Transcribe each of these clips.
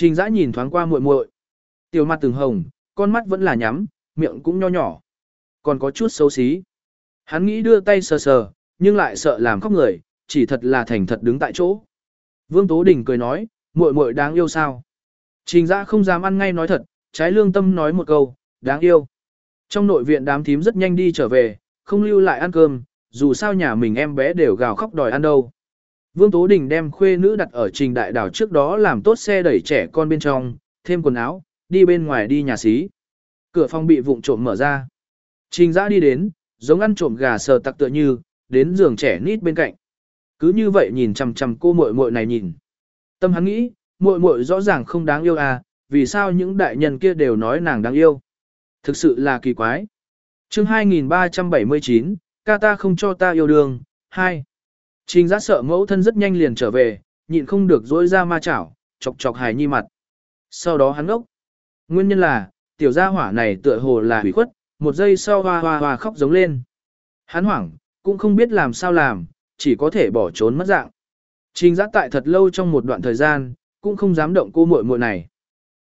Trình Dã nhìn thoáng qua muội muội. Tiểu mặt từng hồng, con mắt vẫn là nhắm, miệng cũng nho nhỏ. Còn có chút xấu xí. Hắn nghĩ đưa tay sờ sờ, nhưng lại sợ làm khóc người, chỉ thật là thành thật đứng tại chỗ. Vương Tố Đình cười nói, muội muội đáng yêu sao? Trình Dã không dám ăn ngay nói thật, trái lương tâm nói một câu, đáng yêu. Trong nội viện đám thím rất nhanh đi trở về, không lưu lại ăn cơm, dù sao nhà mình em bé đều gào khóc đòi ăn đâu. Vương Tố Đình đem khuê nữ đặt ở trình đại đảo trước đó làm tốt xe đẩy trẻ con bên trong, thêm quần áo, đi bên ngoài đi nhà xí. Cửa phòng bị vụng trộm mở ra. Trình giã đi đến, giống ăn trộm gà sờ tặc tựa như, đến giường trẻ nít bên cạnh. Cứ như vậy nhìn chằm chằm cô muội muội này nhìn. Tâm hắn nghĩ, muội muội rõ ràng không đáng yêu à, vì sao những đại nhân kia đều nói nàng đáng yêu. Thực sự là kỳ quái. chương 2379, ca ta không cho ta yêu đương, 2. Trình giã sợ mẫu thân rất nhanh liền trở về, nhịn không được dối ra ma chảo, chọc chọc hài nhi mặt. Sau đó hắn ốc. Nguyên nhân là, tiểu gia hỏa này tựa hồ là hủy khuất, một giây sau hoa hoa hoa khóc giống lên. Hắn hoảng, cũng không biết làm sao làm, chỉ có thể bỏ trốn mất dạng. Trình giã tại thật lâu trong một đoạn thời gian, cũng không dám động cô muội muội này.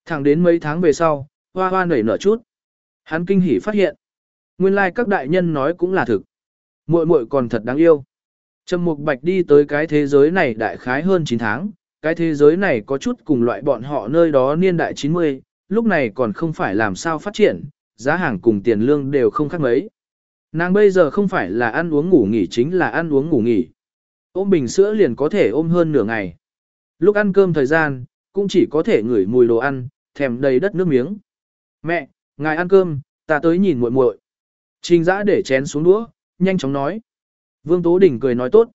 Thẳng đến mấy tháng về sau, hoa hoa nảy nở chút. Hắn kinh hỉ phát hiện. Nguyên lai like các đại nhân nói cũng là thực. Muội muội còn thật đáng yêu. Trầm Mục Bạch đi tới cái thế giới này đại khái hơn 9 tháng, cái thế giới này có chút cùng loại bọn họ nơi đó niên đại 90, lúc này còn không phải làm sao phát triển, giá hàng cùng tiền lương đều không khác mấy. Nàng bây giờ không phải là ăn uống ngủ nghỉ chính là ăn uống ngủ nghỉ. Ôm bình sữa liền có thể ôm hơn nửa ngày. Lúc ăn cơm thời gian, cũng chỉ có thể ngửi mùi đồ ăn, thèm đầy đất nước miếng. Mẹ, ngài ăn cơm, ta tới nhìn muội muội. Trình giã để chén xuống đũa, nhanh chóng nói. Vương Tố Đình cười nói tốt.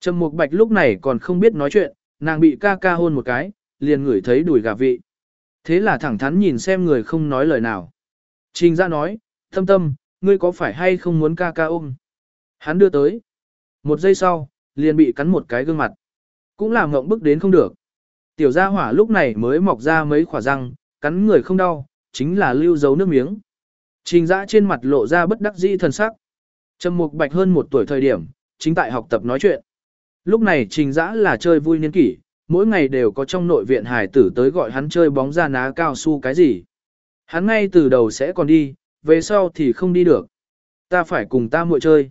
Trầm Mục Bạch lúc này còn không biết nói chuyện, nàng bị ca ca hôn một cái, liền ngửi thấy đùi gà vị. Thế là thẳng thắn nhìn xem người không nói lời nào. Trình ra nói, tâm tâm, ngươi có phải hay không muốn ca ca ôm? Hắn đưa tới. Một giây sau, liền bị cắn một cái gương mặt. Cũng làm ngộng bức đến không được. Tiểu gia hỏa lúc này mới mọc ra mấy khỏa răng, cắn người không đau, chính là lưu dấu nước miếng. Trình dã trên mặt lộ ra bất đắc dĩ thần sắc. Trầm Mục Bạch hơn một tuổi thời điểm, chính tại học tập nói chuyện. Lúc này Trình Dã là chơi vui niên kỷ, mỗi ngày đều có trong nội viện hải tử tới gọi hắn chơi bóng ra ná cao su cái gì. Hắn ngay từ đầu sẽ còn đi, về sau thì không đi được. Ta phải cùng ta muội chơi.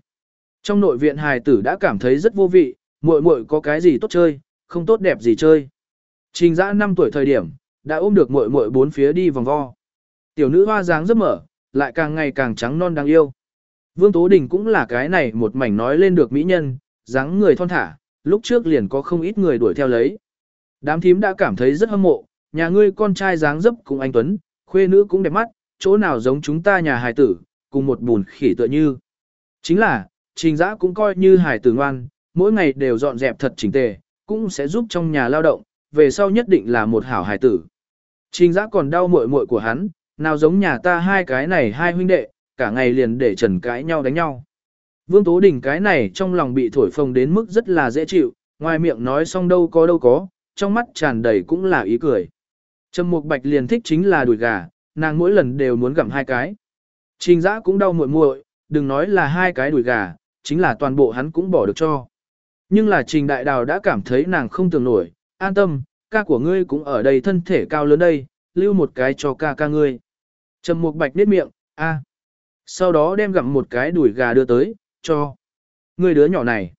Trong nội viện hài tử đã cảm thấy rất vô vị, muội muội có cái gì tốt chơi, không tốt đẹp gì chơi. Trình Dã 5 tuổi thời điểm, đã ôm được muội muội bốn phía đi vòng vo. Tiểu nữ hoa dáng rất mở, lại càng ngày càng trắng non đáng yêu. Vương Tố Đình cũng là cái này một mảnh nói lên được mỹ nhân, dáng người thon thả, lúc trước liền có không ít người đuổi theo lấy. Đám thím đã cảm thấy rất hâm mộ, nhà ngươi con trai dáng dấp cùng anh Tuấn, khuê nữ cũng đẹp mắt, chỗ nào giống chúng ta nhà hài tử, cùng một bùn khỉ tựa như. Chính là, trình giã cũng coi như hài tử ngoan, mỗi ngày đều dọn dẹp thật chỉnh tề, cũng sẽ giúp trong nhà lao động, về sau nhất định là một hảo hài tử. Trình giã còn đau muội muội của hắn, nào giống nhà ta hai cái này hai huynh đệ, cả ngày liền để trần cãi nhau đánh nhau. Vương Tố Đình cái này trong lòng bị thổi phồng đến mức rất là dễ chịu, ngoài miệng nói xong đâu có đâu có, trong mắt tràn đầy cũng là ý cười. Trầm Mục Bạch liền thích chính là đùi gà, nàng mỗi lần đều muốn gặm hai cái. Trình Dã cũng đau muội muội, đừng nói là hai cái đùi gà, chính là toàn bộ hắn cũng bỏ được cho. Nhưng là Trình Đại Đào đã cảm thấy nàng không tưởng nổi, an tâm, ca của ngươi cũng ở đây thân thể cao lớn đây, lưu một cái cho ca ca ngươi. Trầm Mục Bạch niết miệng, a. Sau đó đem gặm một cái đùi gà đưa tới, cho. Người đứa nhỏ này.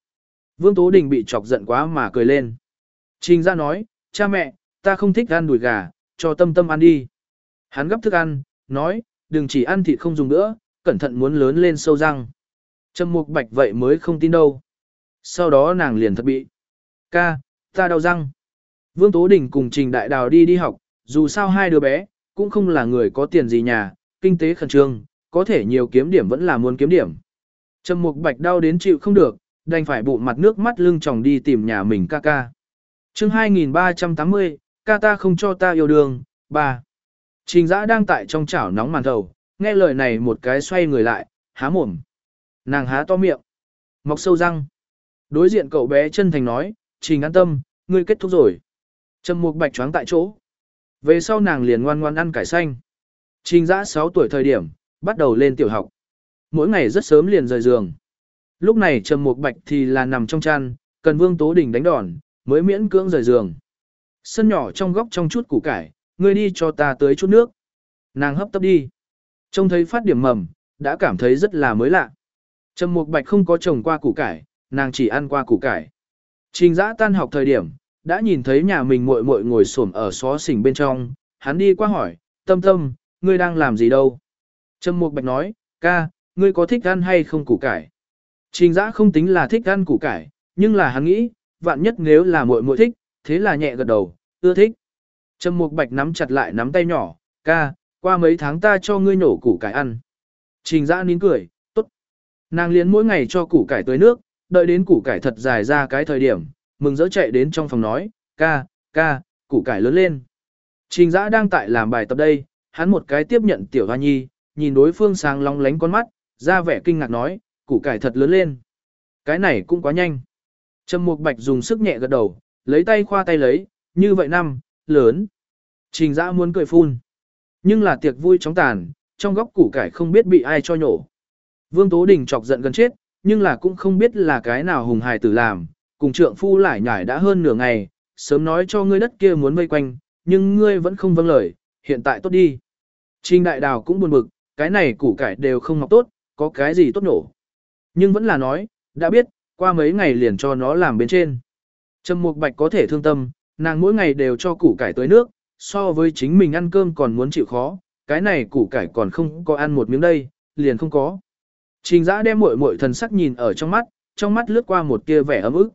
Vương Tố Đình bị chọc giận quá mà cười lên. Trình ra nói, cha mẹ, ta không thích ăn đùi gà, cho tâm tâm ăn đi. Hắn gấp thức ăn, nói, đừng chỉ ăn thịt không dùng nữa, cẩn thận muốn lớn lên sâu răng. Trầm mục bạch vậy mới không tin đâu. Sau đó nàng liền thật bị. Ca, ta đau răng. Vương Tố Đình cùng Trình Đại Đào đi đi học, dù sao hai đứa bé, cũng không là người có tiền gì nhà, kinh tế khẩn trương, có thể nhiều kiếm điểm vẫn là muốn kiếm điểm. Trầm Mục Bạch đau đến chịu không được, đành phải bụng mặt nước mắt lưng tròng đi tìm nhà mình ca ca. Chương 2380, ca ta không cho ta yêu đương, 3. Trình Dã đang tại trong chảo nóng màn thầu, nghe lời này một cái xoay người lại, há mồm. Nàng há to miệng, mọc sâu răng. Đối diện cậu bé chân thành nói, Trình an tâm, ngươi kết thúc rồi. Trầm Mục Bạch choáng tại chỗ. Về sau nàng liền ngoan ngoan ăn cải xanh. Trình Dã 6 tuổi thời điểm, bắt đầu lên tiểu học. Mỗi ngày rất sớm liền rời giường. Lúc này Trầm Mục Bạch thì là nằm trong chăn, cần Vương Tố Đình đánh đòn, mới miễn cưỡng rời giường. Sân nhỏ trong góc trong chút củ cải, ngươi đi cho ta tới chút nước. Nàng hấp tấp đi. Trông thấy phát điểm mầm, đã cảm thấy rất là mới lạ. Trầm Mục Bạch không có trồng qua củ cải, nàng chỉ ăn qua củ cải. Trình Dã tan học thời điểm, đã nhìn thấy nhà mình muội muội ngồi xổm ở xó xỉnh bên trong, hắn đi qua hỏi, "Tâm Tâm, ngươi đang làm gì đâu?" Trầm Mục Bạch nói, "Ca, ngươi có thích ăn hay không củ cải?" Trình giã không tính là thích ăn củ cải, nhưng là hắn nghĩ, vạn nhất nếu là muội muội thích, thế là nhẹ gật đầu, ưa thích. Trầm Mục Bạch nắm chặt lại nắm tay nhỏ, "Ca, qua mấy tháng ta cho ngươi nổ củ cải ăn." Trình giã nín cười, "Tốt." Nàng liền mỗi ngày cho củ cải tưới nước, đợi đến củ cải thật dài ra cái thời điểm, mừng dỡ chạy đến trong phòng nói, "Ca, ca, củ cải lớn lên." Trình giã đang tại làm bài tập đây, hắn một cái tiếp nhận tiểu Hoa Nhi, nhìn đối phương sáng long lánh con mắt, ra vẻ kinh ngạc nói, "Củ cải thật lớn lên." Cái này cũng quá nhanh. Trầm Mục Bạch dùng sức nhẹ gật đầu, lấy tay khoa tay lấy, như vậy năm, lớn. Trình Dã muốn cười phun. Nhưng là tiệc vui chóng tàn, trong góc củ cải không biết bị ai cho nhổ. Vương Tố Đình chọc giận gần chết, nhưng là cũng không biết là cái nào hùng hài tử làm, cùng trượng phu lại nhải đã hơn nửa ngày, sớm nói cho ngươi đất kia muốn vây quanh, nhưng ngươi vẫn không vâng lời, hiện tại tốt đi. Trình Đại Đào cũng buồn bực, cái này củ cải đều không ngọc tốt, có cái gì tốt nổ. Nhưng vẫn là nói, đã biết, qua mấy ngày liền cho nó làm bên trên. Trầm Mục Bạch có thể thương tâm, nàng mỗi ngày đều cho củ cải tới nước, so với chính mình ăn cơm còn muốn chịu khó, cái này củ cải còn không có ăn một miếng đây, liền không có. Trình Dã đem muội muội thần sắc nhìn ở trong mắt, trong mắt lướt qua một tia vẻ ấm ức.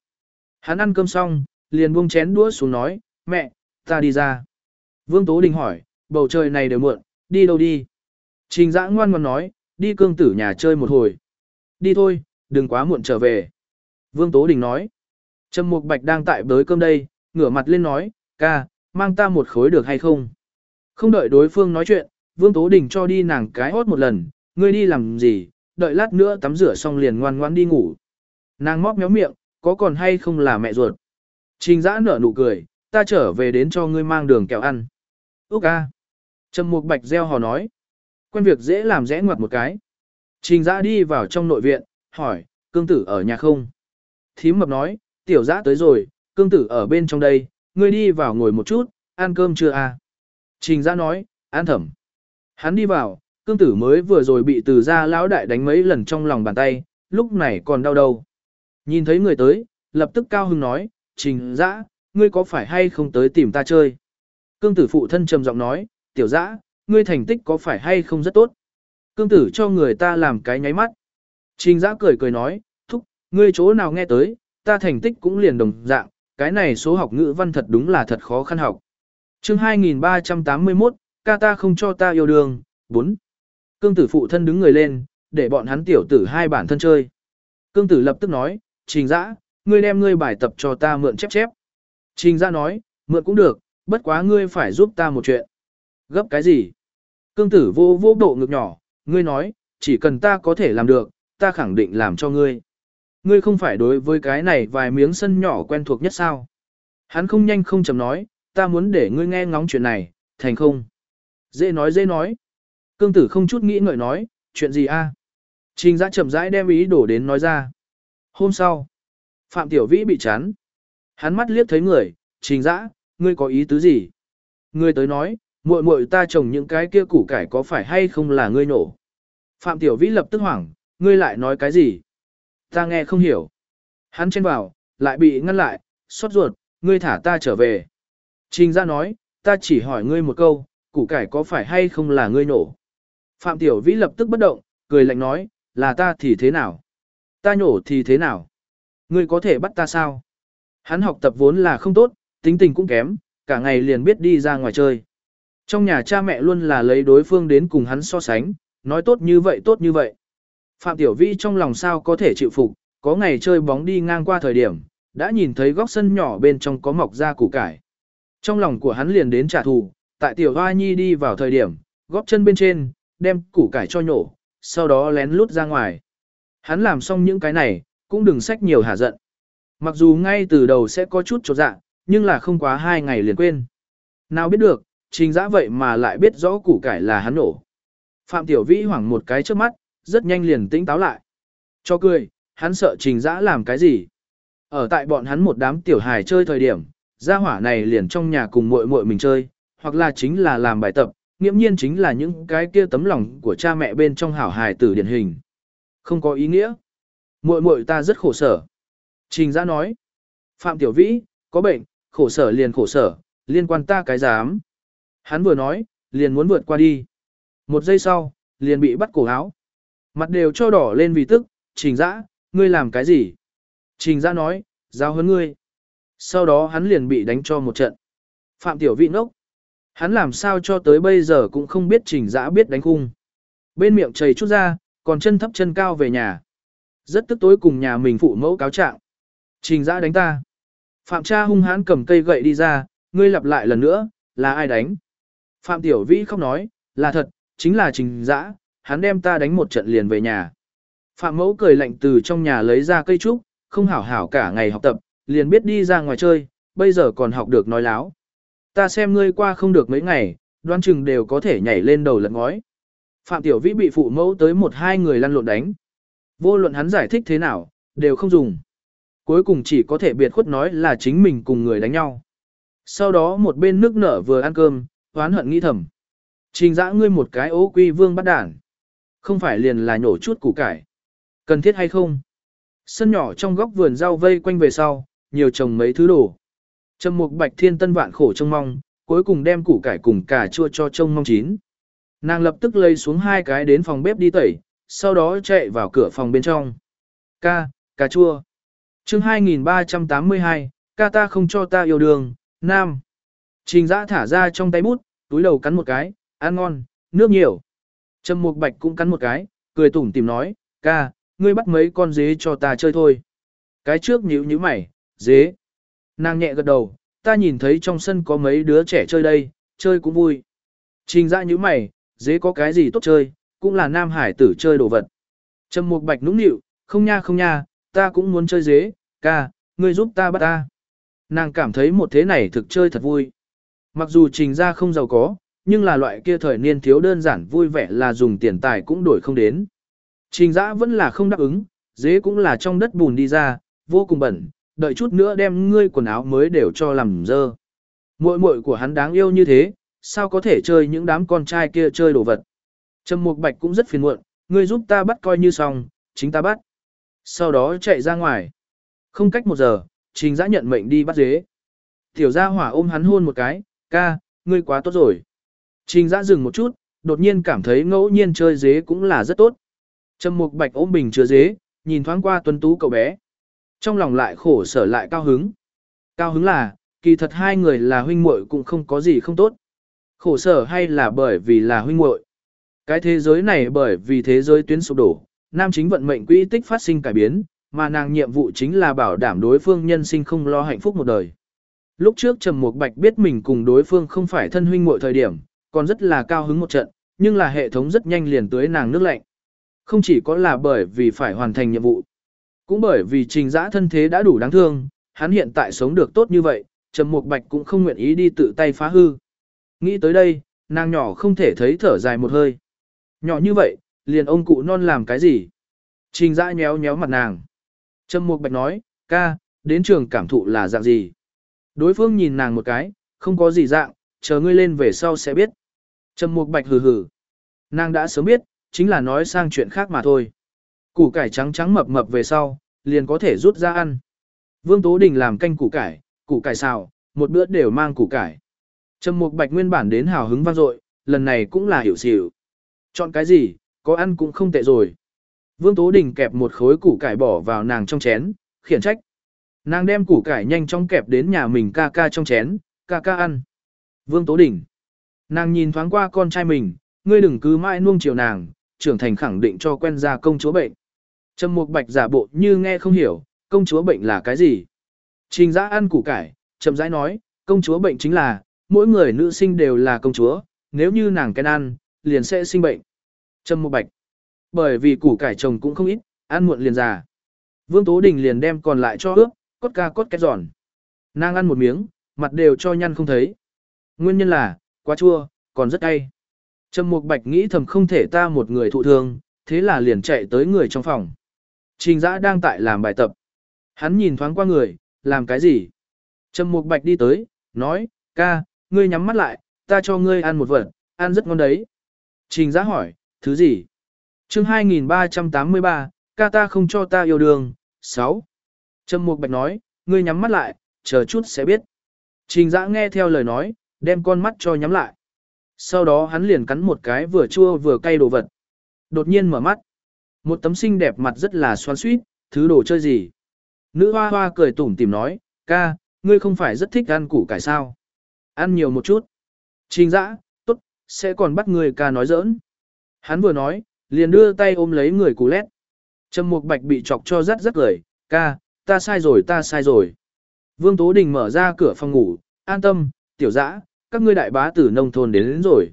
Hắn ăn cơm xong, liền buông chén đũa xuống nói, mẹ, ta đi ra. Vương Tố Đình hỏi, bầu trời này đều muộn, đi đâu đi? Trình Dã ngoan ngoãn nói, đi cương tử nhà chơi một hồi. Đi thôi, đừng quá muộn trở về. Vương Tố Đình nói, Trầm Mục Bạch đang tại bới cơm đây, ngửa mặt lên nói, ca, mang ta một khối được hay không? Không đợi đối phương nói chuyện, Vương Tố Đình cho đi nàng cái hót một lần, ngươi đi làm gì, đợi lát nữa tắm rửa xong liền ngoan ngoan đi ngủ. Nàng móc méo miệng, có còn hay không là mẹ ruột? Trình giã nở nụ cười, ta trở về đến cho ngươi mang đường kẹo ăn. Úc ca. Trầm Mục Bạch gieo hò nói. Quen việc dễ làm rẽ ngoặt một cái. Trình giã đi vào trong nội viện, hỏi, cương tử ở nhà không? Thím mập nói, tiểu giã tới rồi, cương tử ở bên trong đây, ngươi đi vào ngồi một chút, ăn cơm chưa à? Trình giã nói, ăn thẩm. Hắn đi vào, cương tử mới vừa rồi bị từ gia lão đại đánh mấy lần trong lòng bàn tay, lúc này còn đau đầu. Nhìn thấy người tới, lập tức cao hưng nói, trình giã, ngươi có phải hay không tới tìm ta chơi? Cương tử phụ thân trầm giọng nói, tiểu giã, ngươi thành tích có phải hay không rất tốt? Cương tử cho người ta làm cái nháy mắt. Trình giã cười cười nói, thúc, ngươi chỗ nào nghe tới, ta thành tích cũng liền đồng dạng, cái này số học ngữ văn thật đúng là thật khó khăn học. chương 2381, ca ta không cho ta yêu đương, 4. Cương tử phụ thân đứng người lên, để bọn hắn tiểu tử hai bản thân chơi. Cương tử lập tức nói, trình giã, ngươi đem ngươi bài tập cho ta mượn chép chép. Trình giã nói, mượn cũng được, bất quá ngươi phải giúp ta một chuyện. Gấp cái gì? Cương tử vô vô độ ngực nhỏ, ngươi nói, chỉ cần ta có thể làm được, ta khẳng định làm cho ngươi. Ngươi không phải đối với cái này vài miếng sân nhỏ quen thuộc nhất sao? Hắn không nhanh không chậm nói, ta muốn để ngươi nghe ngóng chuyện này, thành không? Dễ nói dễ nói. Cương tử không chút nghĩ ngợi nói, chuyện gì a? Trình giã chậm rãi đem ý đổ đến nói ra. Hôm sau, Phạm Tiểu Vĩ bị chán. Hắn mắt liếc thấy người, trình giã, ngươi có ý tứ gì? Ngươi tới nói, muội muội ta trồng những cái kia củ cải có phải hay không là ngươi nổ? Phạm Tiểu Vĩ lập tức hoảng, ngươi lại nói cái gì? Ta nghe không hiểu. Hắn chen vào, lại bị ngăn lại, xót ruột, ngươi thả ta trở về. Trình ra nói, ta chỉ hỏi ngươi một câu, củ cải có phải hay không là ngươi nổ? Phạm Tiểu Vĩ lập tức bất động, cười lạnh nói, là ta thì thế nào? Ta nhổ thì thế nào? Ngươi có thể bắt ta sao? Hắn học tập vốn là không tốt, tính tình cũng kém, cả ngày liền biết đi ra ngoài chơi. Trong nhà cha mẹ luôn là lấy đối phương đến cùng hắn so sánh, nói tốt như vậy tốt như vậy. Phạm Tiểu Vĩ trong lòng sao có thể chịu phục, có ngày chơi bóng đi ngang qua thời điểm, đã nhìn thấy góc sân nhỏ bên trong có mọc ra củ cải. Trong lòng của hắn liền đến trả thù, tại Tiểu Hoa Nhi đi vào thời điểm, góp chân bên trên, đem củ cải cho nhổ, sau đó lén lút ra ngoài. Hắn làm xong những cái này, cũng đừng sách nhiều hả giận. Mặc dù ngay từ đầu sẽ có chút trột dạ, nhưng là không quá hai ngày liền quên. Nào biết được, trình giã vậy mà lại biết rõ củ cải là hắn nổ. Phạm Tiểu Vĩ hoảng một cái trước mắt, rất nhanh liền tĩnh táo lại. Cho cười, hắn sợ trình giã làm cái gì. Ở tại bọn hắn một đám tiểu hài chơi thời điểm, gia hỏa này liền trong nhà cùng muội muội mình chơi, hoặc là chính là làm bài tập, nghiễm nhiên chính là những cái kia tấm lòng của cha mẹ bên trong hảo hài tử điển hình. Không có ý nghĩa. Muội muội ta rất khổ sở. Trình Giã nói. Phạm Tiểu Vĩ, có bệnh, khổ sở liền khổ sở, liên quan ta cái dám. Hắn vừa nói, liền muốn vượt qua đi. Một giây sau, liền bị bắt cổ áo. Mặt đều cho đỏ lên vì tức, trình dã, ngươi làm cái gì? Trình dã nói, giao hơn ngươi. Sau đó hắn liền bị đánh cho một trận. Phạm Tiểu vị nốc Hắn làm sao cho tới bây giờ cũng không biết trình dã biết đánh khung. Bên miệng chảy chút ra, còn chân thấp chân cao về nhà. Rất tức tối cùng nhà mình phụ mẫu cáo trạng. Trình dã đánh ta. Phạm cha hung hãn cầm cây gậy đi ra, ngươi lặp lại lần nữa, là ai đánh? Phạm Tiểu Vĩ không nói, là thật, chính là trình dã, hắn đem ta đánh một trận liền về nhà. Phạm mẫu cười lạnh từ trong nhà lấy ra cây trúc, không hảo hảo cả ngày học tập, liền biết đi ra ngoài chơi, bây giờ còn học được nói láo. Ta xem ngươi qua không được mấy ngày, đoan chừng đều có thể nhảy lên đầu lật ngói. Phạm Tiểu Vĩ bị phụ mẫu tới một hai người lăn lộn đánh. Vô luận hắn giải thích thế nào, đều không dùng. Cuối cùng chỉ có thể biệt khuất nói là chính mình cùng người đánh nhau. Sau đó một bên nước nở vừa ăn cơm, hoán hận nghĩ thầm. Trình dã ngươi một cái ố quy vương bắt đản. Không phải liền là nhổ chút củ cải. Cần thiết hay không? Sân nhỏ trong góc vườn rau vây quanh về sau, nhiều trồng mấy thứ đồ. Trầm mục bạch thiên tân vạn khổ trông mong, cuối cùng đem củ cải cùng cà chua cho trông mong chín. Nàng lập tức lấy xuống hai cái đến phòng bếp đi tẩy, sau đó chạy vào cửa phòng bên trong. Ca, cà chua. chương 2382, ca ta không cho ta yêu đường. nam. Trình giã thả ra trong tay bút, túi đầu cắn một cái, ăn ngon, nước nhiều. Trầm Mục Bạch cũng cắn một cái, cười tủm tìm nói, ca, ngươi bắt mấy con dế cho ta chơi thôi. Cái trước nhíu nhíu mày, dế. Nàng nhẹ gật đầu, ta nhìn thấy trong sân có mấy đứa trẻ chơi đây, chơi cũng vui. Trình ra nhíu mày, dế có cái gì tốt chơi, cũng là nam hải tử chơi đồ vật. Trầm Mục Bạch nũng nịu, không nha không nha, ta cũng muốn chơi dế, ca, ngươi giúp ta bắt ta. Nàng cảm thấy một thế này thực chơi thật vui. Mặc dù trình ra không giàu có, nhưng là loại kia thời niên thiếu đơn giản vui vẻ là dùng tiền tài cũng đổi không đến. Trình giã vẫn là không đáp ứng, dế cũng là trong đất bùn đi ra, vô cùng bẩn, đợi chút nữa đem ngươi quần áo mới đều cho làm dơ. Muội muội của hắn đáng yêu như thế, sao có thể chơi những đám con trai kia chơi đồ vật. Trầm Mục Bạch cũng rất phiền muộn, ngươi giúp ta bắt coi như xong, chính ta bắt. Sau đó chạy ra ngoài. Không cách một giờ, trình giã nhận mệnh đi bắt dế. Tiểu gia hỏa ôm hắn hôn một cái, ca, ngươi quá tốt rồi. Trình giã dừng một chút, đột nhiên cảm thấy ngẫu nhiên chơi dế cũng là rất tốt. Trầm mục bạch ôm bình chứa dế, nhìn thoáng qua tuấn tú cậu bé. Trong lòng lại khổ sở lại cao hứng. Cao hứng là, kỳ thật hai người là huynh muội cũng không có gì không tốt. Khổ sở hay là bởi vì là huynh muội. Cái thế giới này bởi vì thế giới tuyến sụp đổ, nam chính vận mệnh quỹ tích phát sinh cải biến, mà nàng nhiệm vụ chính là bảo đảm đối phương nhân sinh không lo hạnh phúc một đời. Lúc trước Trầm Mục Bạch biết mình cùng đối phương không phải thân huynh muội thời điểm, còn rất là cao hứng một trận, nhưng là hệ thống rất nhanh liền tưới nàng nước lạnh. Không chỉ có là bởi vì phải hoàn thành nhiệm vụ, cũng bởi vì trình giã thân thế đã đủ đáng thương, hắn hiện tại sống được tốt như vậy, Trầm Mục Bạch cũng không nguyện ý đi tự tay phá hư. Nghĩ tới đây, nàng nhỏ không thể thấy thở dài một hơi. Nhỏ như vậy, liền ông cụ non làm cái gì? Trình giã nhéo nhéo mặt nàng. Trầm Mục Bạch nói, ca, đến trường cảm thụ là dạng gì? Đối phương nhìn nàng một cái, không có gì dạng, chờ ngươi lên về sau sẽ biết. Trầm Mục Bạch hừ hừ. Nàng đã sớm biết, chính là nói sang chuyện khác mà thôi. Củ cải trắng trắng mập mập về sau, liền có thể rút ra ăn. Vương Tố Đình làm canh củ cải, củ cải xào, một bữa đều mang củ cải. Trầm Mục Bạch nguyên bản đến hào hứng vang dội, lần này cũng là hiểu xỉu. Chọn cái gì, có ăn cũng không tệ rồi. Vương Tố Đình kẹp một khối củ cải bỏ vào nàng trong chén, khiển trách. Nàng đem củ cải nhanh chóng kẹp đến nhà mình ca ca trong chén, ca ca ăn. Vương Tố Đình. Nàng nhìn thoáng qua con trai mình, ngươi đừng cứ mãi nuông chiều nàng, trưởng thành khẳng định cho quen ra công chúa bệnh. Trầm Mục Bạch giả bộ như nghe không hiểu, công chúa bệnh là cái gì? Trình Dã ăn củ cải, chậm rãi nói, công chúa bệnh chính là, mỗi người nữ sinh đều là công chúa, nếu như nàng kén ăn, liền sẽ sinh bệnh. Trầm Mục Bạch. Bởi vì củ cải trồng cũng không ít, ăn muộn liền già. Vương Tố Đình liền đem còn lại cho ước cốt ca cốt két giòn. Nàng ăn một miếng, mặt đều cho nhăn không thấy. Nguyên nhân là, quá chua, còn rất cay. Trầm Mục Bạch nghĩ thầm không thể ta một người thụ thương, thế là liền chạy tới người trong phòng. Trình Dã đang tại làm bài tập. Hắn nhìn thoáng qua người, làm cái gì? Trầm Mục Bạch đi tới, nói, ca, ngươi nhắm mắt lại, ta cho ngươi ăn một vật, ăn rất ngon đấy. Trình Dã hỏi, thứ gì? chương 2383, ca ta không cho ta yêu đương, 6. Trầm Mục Bạch nói, ngươi nhắm mắt lại, chờ chút sẽ biết. Trình Dã nghe theo lời nói, đem con mắt cho nhắm lại. Sau đó hắn liền cắn một cái vừa chua vừa cay đồ vật. Đột nhiên mở mắt. Một tấm xinh đẹp mặt rất là xoan suýt, thứ đồ chơi gì. Nữ hoa hoa cười tủm tìm nói, ca, ngươi không phải rất thích ăn củ cải sao. Ăn nhiều một chút. Trình dã, tốt, sẽ còn bắt người ca nói giỡn. Hắn vừa nói, liền đưa tay ôm lấy người cú lét. Trầm Mục Bạch bị chọc cho rất rất cười, ca, ta sai rồi ta sai rồi. Vương Tố Đình mở ra cửa phòng ngủ, an tâm, tiểu dã, các ngươi đại bá tử nông thôn đến, đến rồi.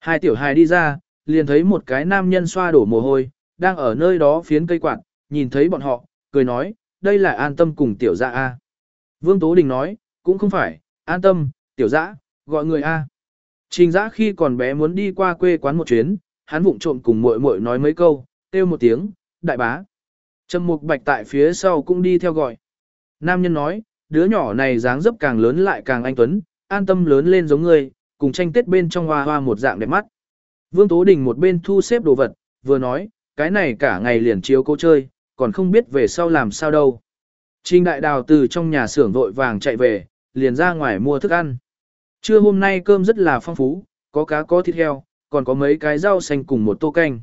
Hai tiểu hài đi ra, liền thấy một cái nam nhân xoa đổ mồ hôi, đang ở nơi đó phiến cây quạt, nhìn thấy bọn họ, cười nói, đây là an tâm cùng tiểu dã A. Vương Tố Đình nói, cũng không phải, an tâm, tiểu dã, gọi người A. Trình dã khi còn bé muốn đi qua quê quán một chuyến, hắn vụng trộm cùng muội muội nói mấy câu, kêu một tiếng, đại bá. Trầm mục bạch tại phía sau cũng đi theo gọi. Nam nhân nói, đứa nhỏ này dáng dấp càng lớn lại càng anh tuấn, an tâm lớn lên giống ngươi, cùng tranh tết bên trong hoa hoa một dạng đẹp mắt. Vương Tố Đình một bên thu xếp đồ vật, vừa nói, cái này cả ngày liền chiếu cô chơi, còn không biết về sau làm sao đâu. Trình đại đào từ trong nhà xưởng vội vàng chạy về, liền ra ngoài mua thức ăn. Trưa hôm nay cơm rất là phong phú, có cá có thịt heo, còn có mấy cái rau xanh cùng một tô canh.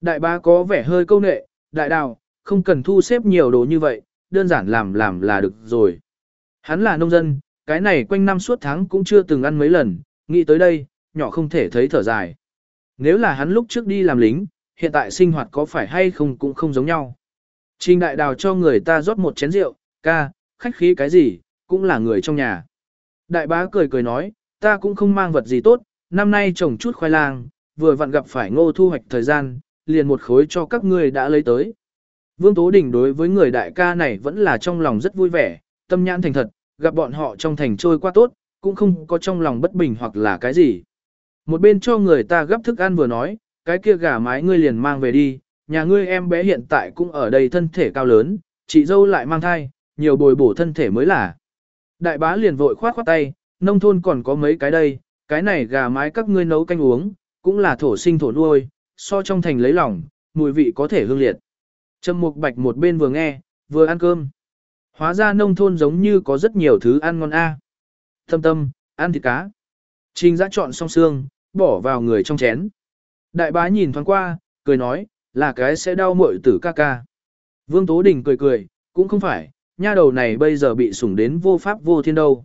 Đại ba có vẻ hơi câu nệ, đại đào, không cần thu xếp nhiều đồ như vậy, đơn giản làm làm là được rồi. Hắn là nông dân, cái này quanh năm suốt tháng cũng chưa từng ăn mấy lần, nghĩ tới đây, nhỏ không thể thấy thở dài. Nếu là hắn lúc trước đi làm lính, hiện tại sinh hoạt có phải hay không cũng không giống nhau. Trình đại đào cho người ta rót một chén rượu, ca, khách khí cái gì, cũng là người trong nhà. Đại bá cười cười nói, ta cũng không mang vật gì tốt, năm nay trồng chút khoai lang, vừa vặn gặp phải ngô thu hoạch thời gian, liền một khối cho các ngươi đã lấy tới. Vương Tố Đình đối với người đại ca này vẫn là trong lòng rất vui vẻ, tâm nhãn thành thật, gặp bọn họ trong thành trôi qua tốt, cũng không có trong lòng bất bình hoặc là cái gì. Một bên cho người ta gấp thức ăn vừa nói, cái kia gà mái ngươi liền mang về đi, nhà ngươi em bé hiện tại cũng ở đây thân thể cao lớn, chị dâu lại mang thai, nhiều bồi bổ thân thể mới là. Đại bá liền vội khoát khoát tay, nông thôn còn có mấy cái đây, cái này gà mái các ngươi nấu canh uống, cũng là thổ sinh thổ nuôi, so trong thành lấy lòng, mùi vị có thể hương liệt. Trầm Mục Bạch một bên vừa nghe, vừa ăn cơm. Hóa ra nông thôn giống như có rất nhiều thứ ăn ngon a. À. Tâm tâm, ăn thịt cá. Trình giã chọn xong xương, bỏ vào người trong chén. Đại bá nhìn thoáng qua, cười nói, là cái sẽ đau muội tử ca ca. Vương Tố Đình cười cười, cũng không phải, nha đầu này bây giờ bị sủng đến vô pháp vô thiên đâu.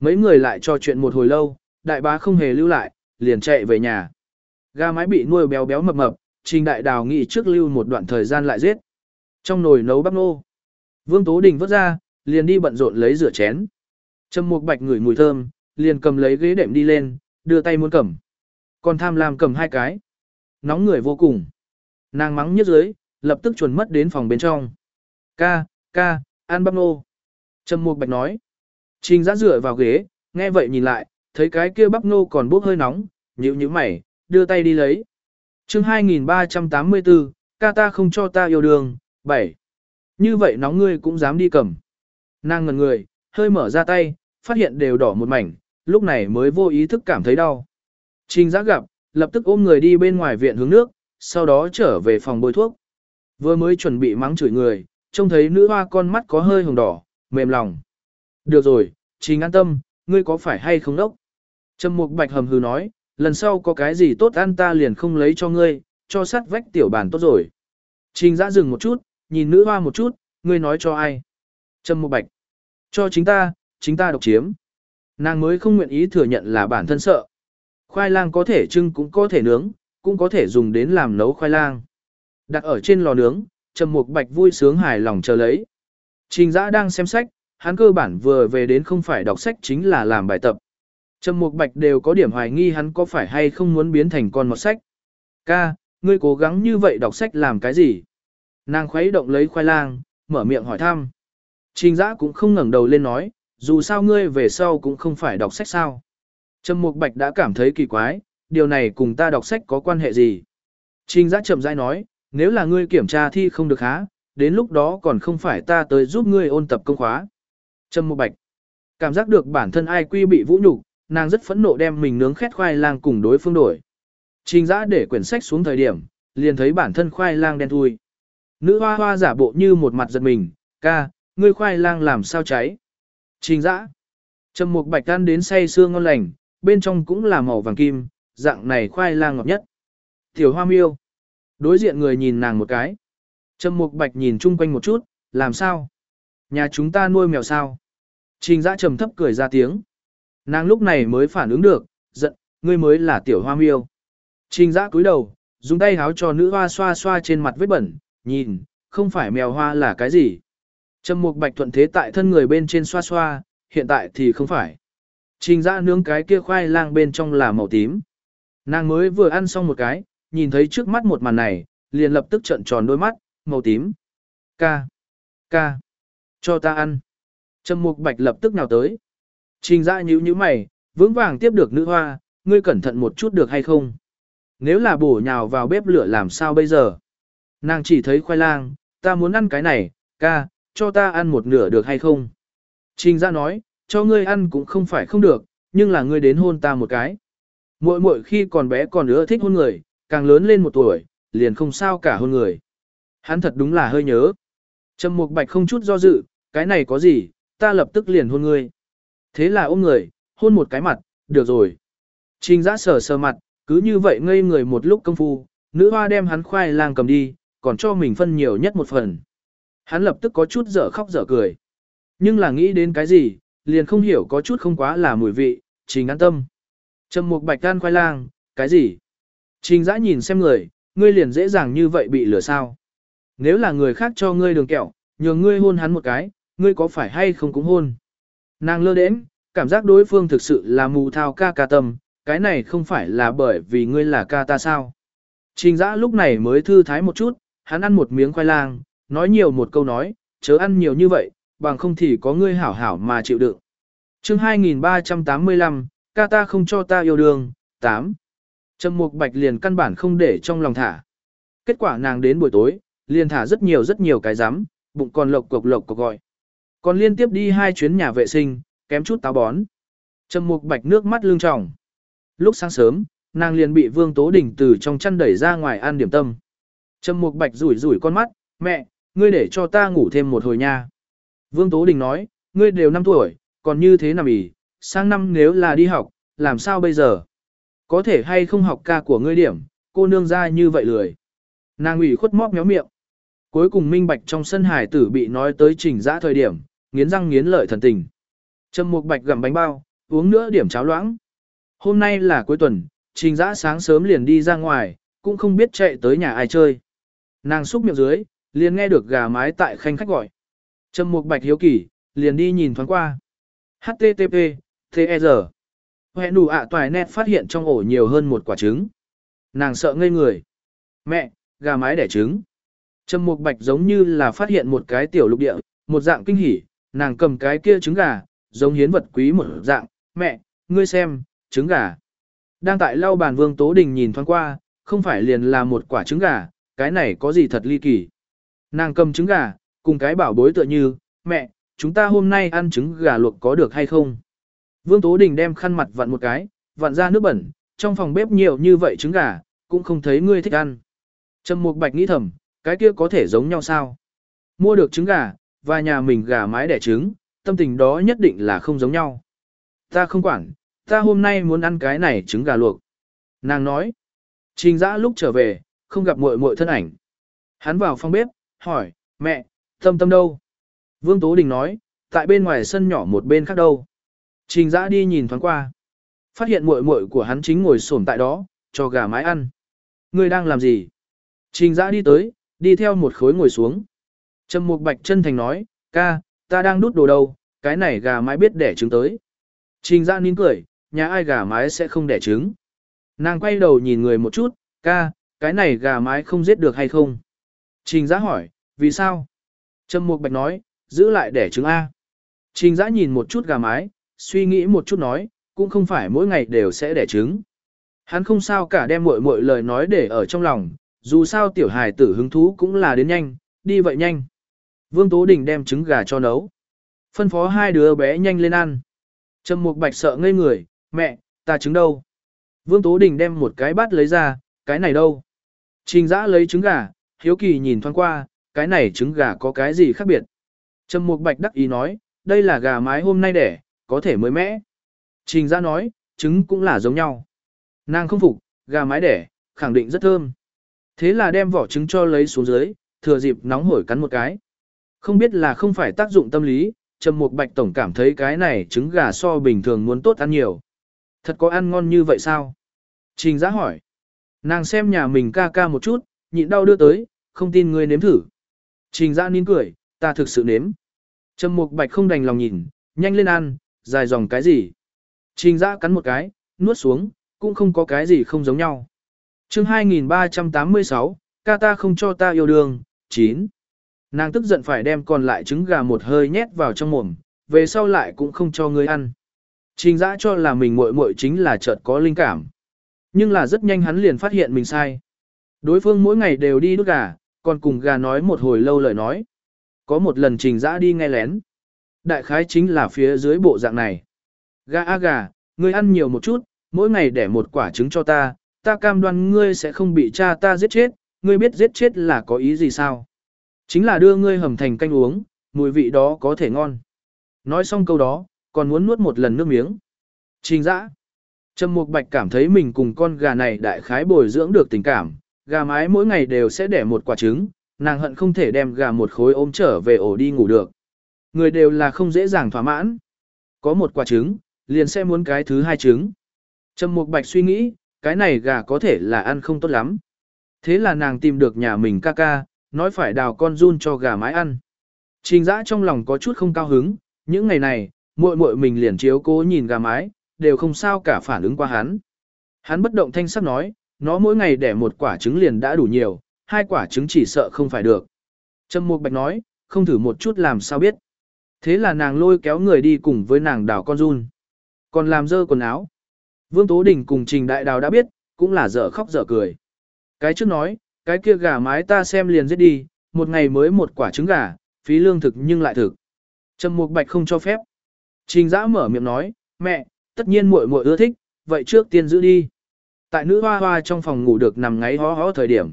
Mấy người lại trò chuyện một hồi lâu, đại bá không hề lưu lại, liền chạy về nhà. ga mái bị nuôi béo béo mập mập, trình đại đào nghị trước lưu một đoạn thời gian lại giết. Trong nồi nấu bắp nô. Vương Tố Đình vớt ra, liền đi bận rộn lấy rửa chén. Trầm Mục Bạch ngửi mùi thơm, liền cầm lấy ghế đệm đi lên, đưa tay muốn cầm. Còn tham lam cầm hai cái. Nóng người vô cùng. Nàng mắng nhất dưới, lập tức chuồn mất đến phòng bên trong. Ca, ca, ăn bắp nô. Trầm Mục Bạch nói. Trình giã rửa vào ghế, nghe vậy nhìn lại, thấy cái kia bắp nô còn bốc hơi nóng, nhíu nhíu mày, đưa tay đi lấy. chương 2384, ca ta không cho ta yêu đương, 7. Như vậy nóng ngươi cũng dám đi cầm. Nàng ngần người, hơi mở ra tay, phát hiện đều đỏ một mảnh, lúc này mới vô ý thức cảm thấy đau. Trình giã gặp, lập tức ôm người đi bên ngoài viện hướng nước, sau đó trở về phòng bôi thuốc. Vừa mới chuẩn bị mắng chửi người, trông thấy nữ hoa con mắt có hơi hồng đỏ, mềm lòng. Được rồi, trình an tâm, ngươi có phải hay không đốc? Trầm mục bạch hầm hừ nói, lần sau có cái gì tốt ăn ta liền không lấy cho ngươi, cho sắt vách tiểu bàn tốt rồi. Trình giã dừng một chút, nhìn nữ hoa một chút, ngươi nói cho ai? Trầm mục bạch. Cho chính ta, chính ta độc chiếm. Nàng mới không nguyện ý thừa nhận là bản thân sợ. Khoai lang có thể trưng cũng có thể nướng, cũng có thể dùng đến làm nấu khoai lang. Đặt ở trên lò nướng, Trầm Mục Bạch vui sướng hài lòng chờ lấy. Trình Dã đang xem sách, hắn cơ bản vừa về đến không phải đọc sách chính là làm bài tập. Trầm Mục Bạch đều có điểm hoài nghi hắn có phải hay không muốn biến thành con một sách. Ca, ngươi cố gắng như vậy đọc sách làm cái gì? Nàng khuấy động lấy khoai lang, mở miệng hỏi thăm. Trình Giã cũng không ngẩng đầu lên nói, dù sao ngươi về sau cũng không phải đọc sách sao. Trầm Mục Bạch đã cảm thấy kỳ quái, điều này cùng ta đọc sách có quan hệ gì? Trình Giã chậm rãi nói, nếu là ngươi kiểm tra thi không được há, đến lúc đó còn không phải ta tới giúp ngươi ôn tập công khóa. Trầm Mục Bạch. Cảm giác được bản thân ai quy bị vũ nhục, nàng rất phẫn nộ đem mình nướng khét khoai lang cùng đối phương đổi. Trình giã để quyển sách xuống thời điểm, liền thấy bản thân khoai lang đen thui. Nữ hoa hoa giả bộ như một mặt giật mình, ca, ngươi khoai lang làm sao cháy. Trình Dã, Trầm mục bạch tan đến say xương ngon lành, bên trong cũng là màu vàng kim, dạng này khoai lang ngọt nhất. Tiểu hoa miêu. Đối diện người nhìn nàng một cái. Trầm mục bạch nhìn chung quanh một chút, làm sao? Nhà chúng ta nuôi mèo sao? Trình Dã trầm thấp cười ra tiếng. Nàng lúc này mới phản ứng được, giận, ngươi mới là tiểu hoa miêu. Trình Dã cúi đầu, dùng tay háo cho nữ hoa xoa xoa trên mặt vết bẩn, nhìn, không phải mèo hoa là cái gì. Trầm mục bạch thuận thế tại thân người bên trên xoa xoa, hiện tại thì không phải. Trình giã nướng cái kia khoai lang bên trong là màu tím. Nàng mới vừa ăn xong một cái, nhìn thấy trước mắt một màn này, liền lập tức trợn tròn đôi mắt, màu tím. Ca. Ca. Cho ta ăn. Trầm mục bạch lập tức nào tới. Trình giã nhíu nhíu mày, vững vàng tiếp được nữ hoa, ngươi cẩn thận một chút được hay không? Nếu là bổ nhào vào bếp lửa làm sao bây giờ? Nàng chỉ thấy khoai lang, ta muốn ăn cái này, ca, cho ta ăn một nửa được hay không? Trình ra nói, cho ngươi ăn cũng không phải không được, nhưng là ngươi đến hôn ta một cái. Muội muội khi còn bé còn ưa thích hôn người, càng lớn lên một tuổi, liền không sao cả hôn người. Hắn thật đúng là hơi nhớ. Trầm Mục Bạch không chút do dự, cái này có gì, ta lập tức liền hôn ngươi. Thế là ôm người, hôn một cái mặt, được rồi. Trình giã sờ sờ mặt, cứ như vậy ngây người một lúc công phu, nữ hoa đem hắn khoai lang cầm đi, còn cho mình phân nhiều nhất một phần. Hắn lập tức có chút dở khóc dở cười. Nhưng là nghĩ đến cái gì, liền không hiểu có chút không quá là mùi vị, trình an tâm. Trầm một bạch can khoai lang, cái gì? Trình giã nhìn xem người, ngươi liền dễ dàng như vậy bị lửa sao. Nếu là người khác cho ngươi đường kẹo, nhường ngươi hôn hắn một cái, ngươi có phải hay không cũng hôn. Nàng lơ đến, cảm giác đối phương thực sự là mù thao ca ca tâm, cái này không phải là bởi vì ngươi là ca ta sao. Trình giã lúc này mới thư thái một chút, hắn ăn một miếng khoai lang, nói nhiều một câu nói, chớ ăn nhiều như vậy, bằng không thì có ngươi hảo hảo mà chịu đựng. chương 2385, ca ta không cho ta yêu đương, 8. Trầm Mục Bạch liền căn bản không để trong lòng thả. Kết quả nàng đến buổi tối, liền thả rất nhiều rất nhiều cái rắm bụng còn lộc cộc lộc cộc gọi. Còn liên tiếp đi hai chuyến nhà vệ sinh, kém chút táo bón. Trầm Mục Bạch nước mắt lưng tròng. Lúc sáng sớm, nàng liền bị Vương Tố Đình từ trong chăn đẩy ra ngoài ăn điểm tâm. Trầm Mục Bạch rủi rủi con mắt, mẹ, ngươi để cho ta ngủ thêm một hồi nha. Vương Tố Đình nói, ngươi đều 5 tuổi, còn như thế nằm ỉ, sang năm nếu là đi học, làm sao bây giờ? Có thể hay không học ca của ngươi điểm, cô nương ra như vậy lười. Nàng ủy khuất móc méo miệng. Cuối cùng minh bạch trong sân hải tử bị nói tới trình giã thời điểm, nghiến răng nghiến lợi thần tình. Trầm Mục Bạch gặm bánh bao, uống nữa điểm cháo loãng. Hôm nay là cuối tuần, trình giã sáng sớm liền đi ra ngoài, cũng không biết chạy tới nhà ai chơi. Nàng xúc miệng dưới, liền nghe được gà mái tại khanh khách gọi. Trầm Mục Bạch hiếu kỳ, liền đi nhìn thoáng qua. HTTP, TR. Hẹn đủ ạ toài nét phát hiện trong ổ nhiều hơn một quả trứng. Nàng sợ ngây người. Mẹ, gà mái đẻ trứng. Trầm Mục Bạch giống như là phát hiện một cái tiểu lục địa, một dạng kinh hỉ, nàng cầm cái kia trứng gà, giống hiến vật quý một dạng, mẹ, ngươi xem, trứng gà. Đang tại lau bàn Vương Tố Đình nhìn thoáng qua, không phải liền là một quả trứng gà, cái này có gì thật ly kỳ. Nàng cầm trứng gà, cùng cái bảo bối tựa như, mẹ, chúng ta hôm nay ăn trứng gà luộc có được hay không? Vương Tố Đình đem khăn mặt vặn một cái, vặn ra nước bẩn, trong phòng bếp nhiều như vậy trứng gà, cũng không thấy ngươi thích ăn. Trầm Mục Bạch nghĩ thầm, cái kia có thể giống nhau sao? Mua được trứng gà, và nhà mình gà mái đẻ trứng, tâm tình đó nhất định là không giống nhau. Ta không quản, ta hôm nay muốn ăn cái này trứng gà luộc. Nàng nói. Trình giã lúc trở về, không gặp muội muội thân ảnh. Hắn vào phòng bếp, hỏi, mẹ, tâm tâm đâu? Vương Tố Đình nói, tại bên ngoài sân nhỏ một bên khác đâu. Trình dã đi nhìn thoáng qua. Phát hiện muội muội của hắn chính ngồi xổm tại đó, cho gà mái ăn. người đang làm gì? Trình dã đi tới, đi theo một khối ngồi xuống. Trầm Mục Bạch chân thành nói, ca, ta đang đút đồ đâu, cái này gà mái biết đẻ trứng tới. Trình dã nín cười, nhà ai gà mái sẽ không đẻ trứng. Nàng quay đầu nhìn người một chút, ca, cái này gà mái không giết được hay không? Trình giã hỏi, vì sao? Trâm Mục Bạch nói, giữ lại đẻ trứng A. Trình giã nhìn một chút gà mái, suy nghĩ một chút nói, cũng không phải mỗi ngày đều sẽ đẻ trứng. Hắn không sao cả đem muội muội lời nói để ở trong lòng, dù sao tiểu hài tử hứng thú cũng là đến nhanh, đi vậy nhanh. Vương Tố Đình đem trứng gà cho nấu. Phân phó hai đứa bé nhanh lên ăn. Trầm Mục Bạch sợ ngây người, mẹ, ta trứng đâu? Vương Tố Đình đem một cái bát lấy ra, cái này đâu? Trình Giã lấy trứng gà, hiếu kỳ nhìn thoáng qua, cái này trứng gà có cái gì khác biệt? Trầm Mục Bạch đắc ý nói, đây là gà mái hôm nay đẻ, có thể mới mẽ. Trình Giã nói, trứng cũng là giống nhau. Nàng không phục, gà mái đẻ, khẳng định rất thơm. Thế là đem vỏ trứng cho lấy xuống dưới, thừa dịp nóng hổi cắn một cái. Không biết là không phải tác dụng tâm lý, Trầm Mục Bạch tổng cảm thấy cái này trứng gà so bình thường muốn tốt ăn nhiều. Thật có ăn ngon như vậy sao? Trình Giã hỏi. Nàng xem nhà mình ca ca một chút, nhịn đau đưa tới, không tin ngươi nếm thử. Trình Giã nín cười, ta thực sự nếm. Trầm Mục Bạch không đành lòng nhìn, nhanh lên ăn, dài dòng cái gì. Trình Giã cắn một cái, nuốt xuống, cũng không có cái gì không giống nhau. chương 2386, ca ta không cho ta yêu đương, 9. Nàng tức giận phải đem còn lại trứng gà một hơi nhét vào trong mồm, về sau lại cũng không cho ngươi ăn. Trình dã cho là mình muội muội chính là chợt có linh cảm. Nhưng là rất nhanh hắn liền phát hiện mình sai. Đối phương mỗi ngày đều đi đút gà, còn cùng gà nói một hồi lâu lời nói. Có một lần trình dã đi nghe lén. Đại khái chính là phía dưới bộ dạng này. Gà a gà, ngươi ăn nhiều một chút, mỗi ngày để một quả trứng cho ta, ta cam đoan ngươi sẽ không bị cha ta giết chết, ngươi biết giết chết là có ý gì sao? Chính là đưa ngươi hầm thành canh uống, mùi vị đó có thể ngon. Nói xong câu đó, còn muốn nuốt một lần nước miếng. Trình dã. Trầm Mục Bạch cảm thấy mình cùng con gà này đại khái bồi dưỡng được tình cảm, gà mái mỗi ngày đều sẽ đẻ một quả trứng, nàng hận không thể đem gà một khối ôm trở về ổ đi ngủ được. Người đều là không dễ dàng thỏa mãn. Có một quả trứng, liền sẽ muốn cái thứ hai trứng. Trầm Mục Bạch suy nghĩ, cái này gà có thể là ăn không tốt lắm. Thế là nàng tìm được nhà mình ca ca, nói phải đào con run cho gà mái ăn. Trình giã trong lòng có chút không cao hứng, những ngày này, muội muội mình liền chiếu cố nhìn gà mái, đều không sao cả phản ứng qua hắn. Hắn bất động thanh sắc nói, nó mỗi ngày đẻ một quả trứng liền đã đủ nhiều, hai quả trứng chỉ sợ không phải được. Trâm Mục Bạch nói, không thử một chút làm sao biết. Thế là nàng lôi kéo người đi cùng với nàng đào con run. Còn làm dơ quần áo. Vương Tố Đình cùng Trình Đại Đào đã biết, cũng là dở khóc dở cười. Cái trước nói, cái kia gà mái ta xem liền giết đi, một ngày mới một quả trứng gà, phí lương thực nhưng lại thực. Trầm Mục Bạch không cho phép. Trình Dã mở miệng nói, mẹ, tất nhiên muội muội ưa thích, vậy trước tiên giữ đi. Tại nữ hoa hoa trong phòng ngủ được nằm ngáy hó hó thời điểm.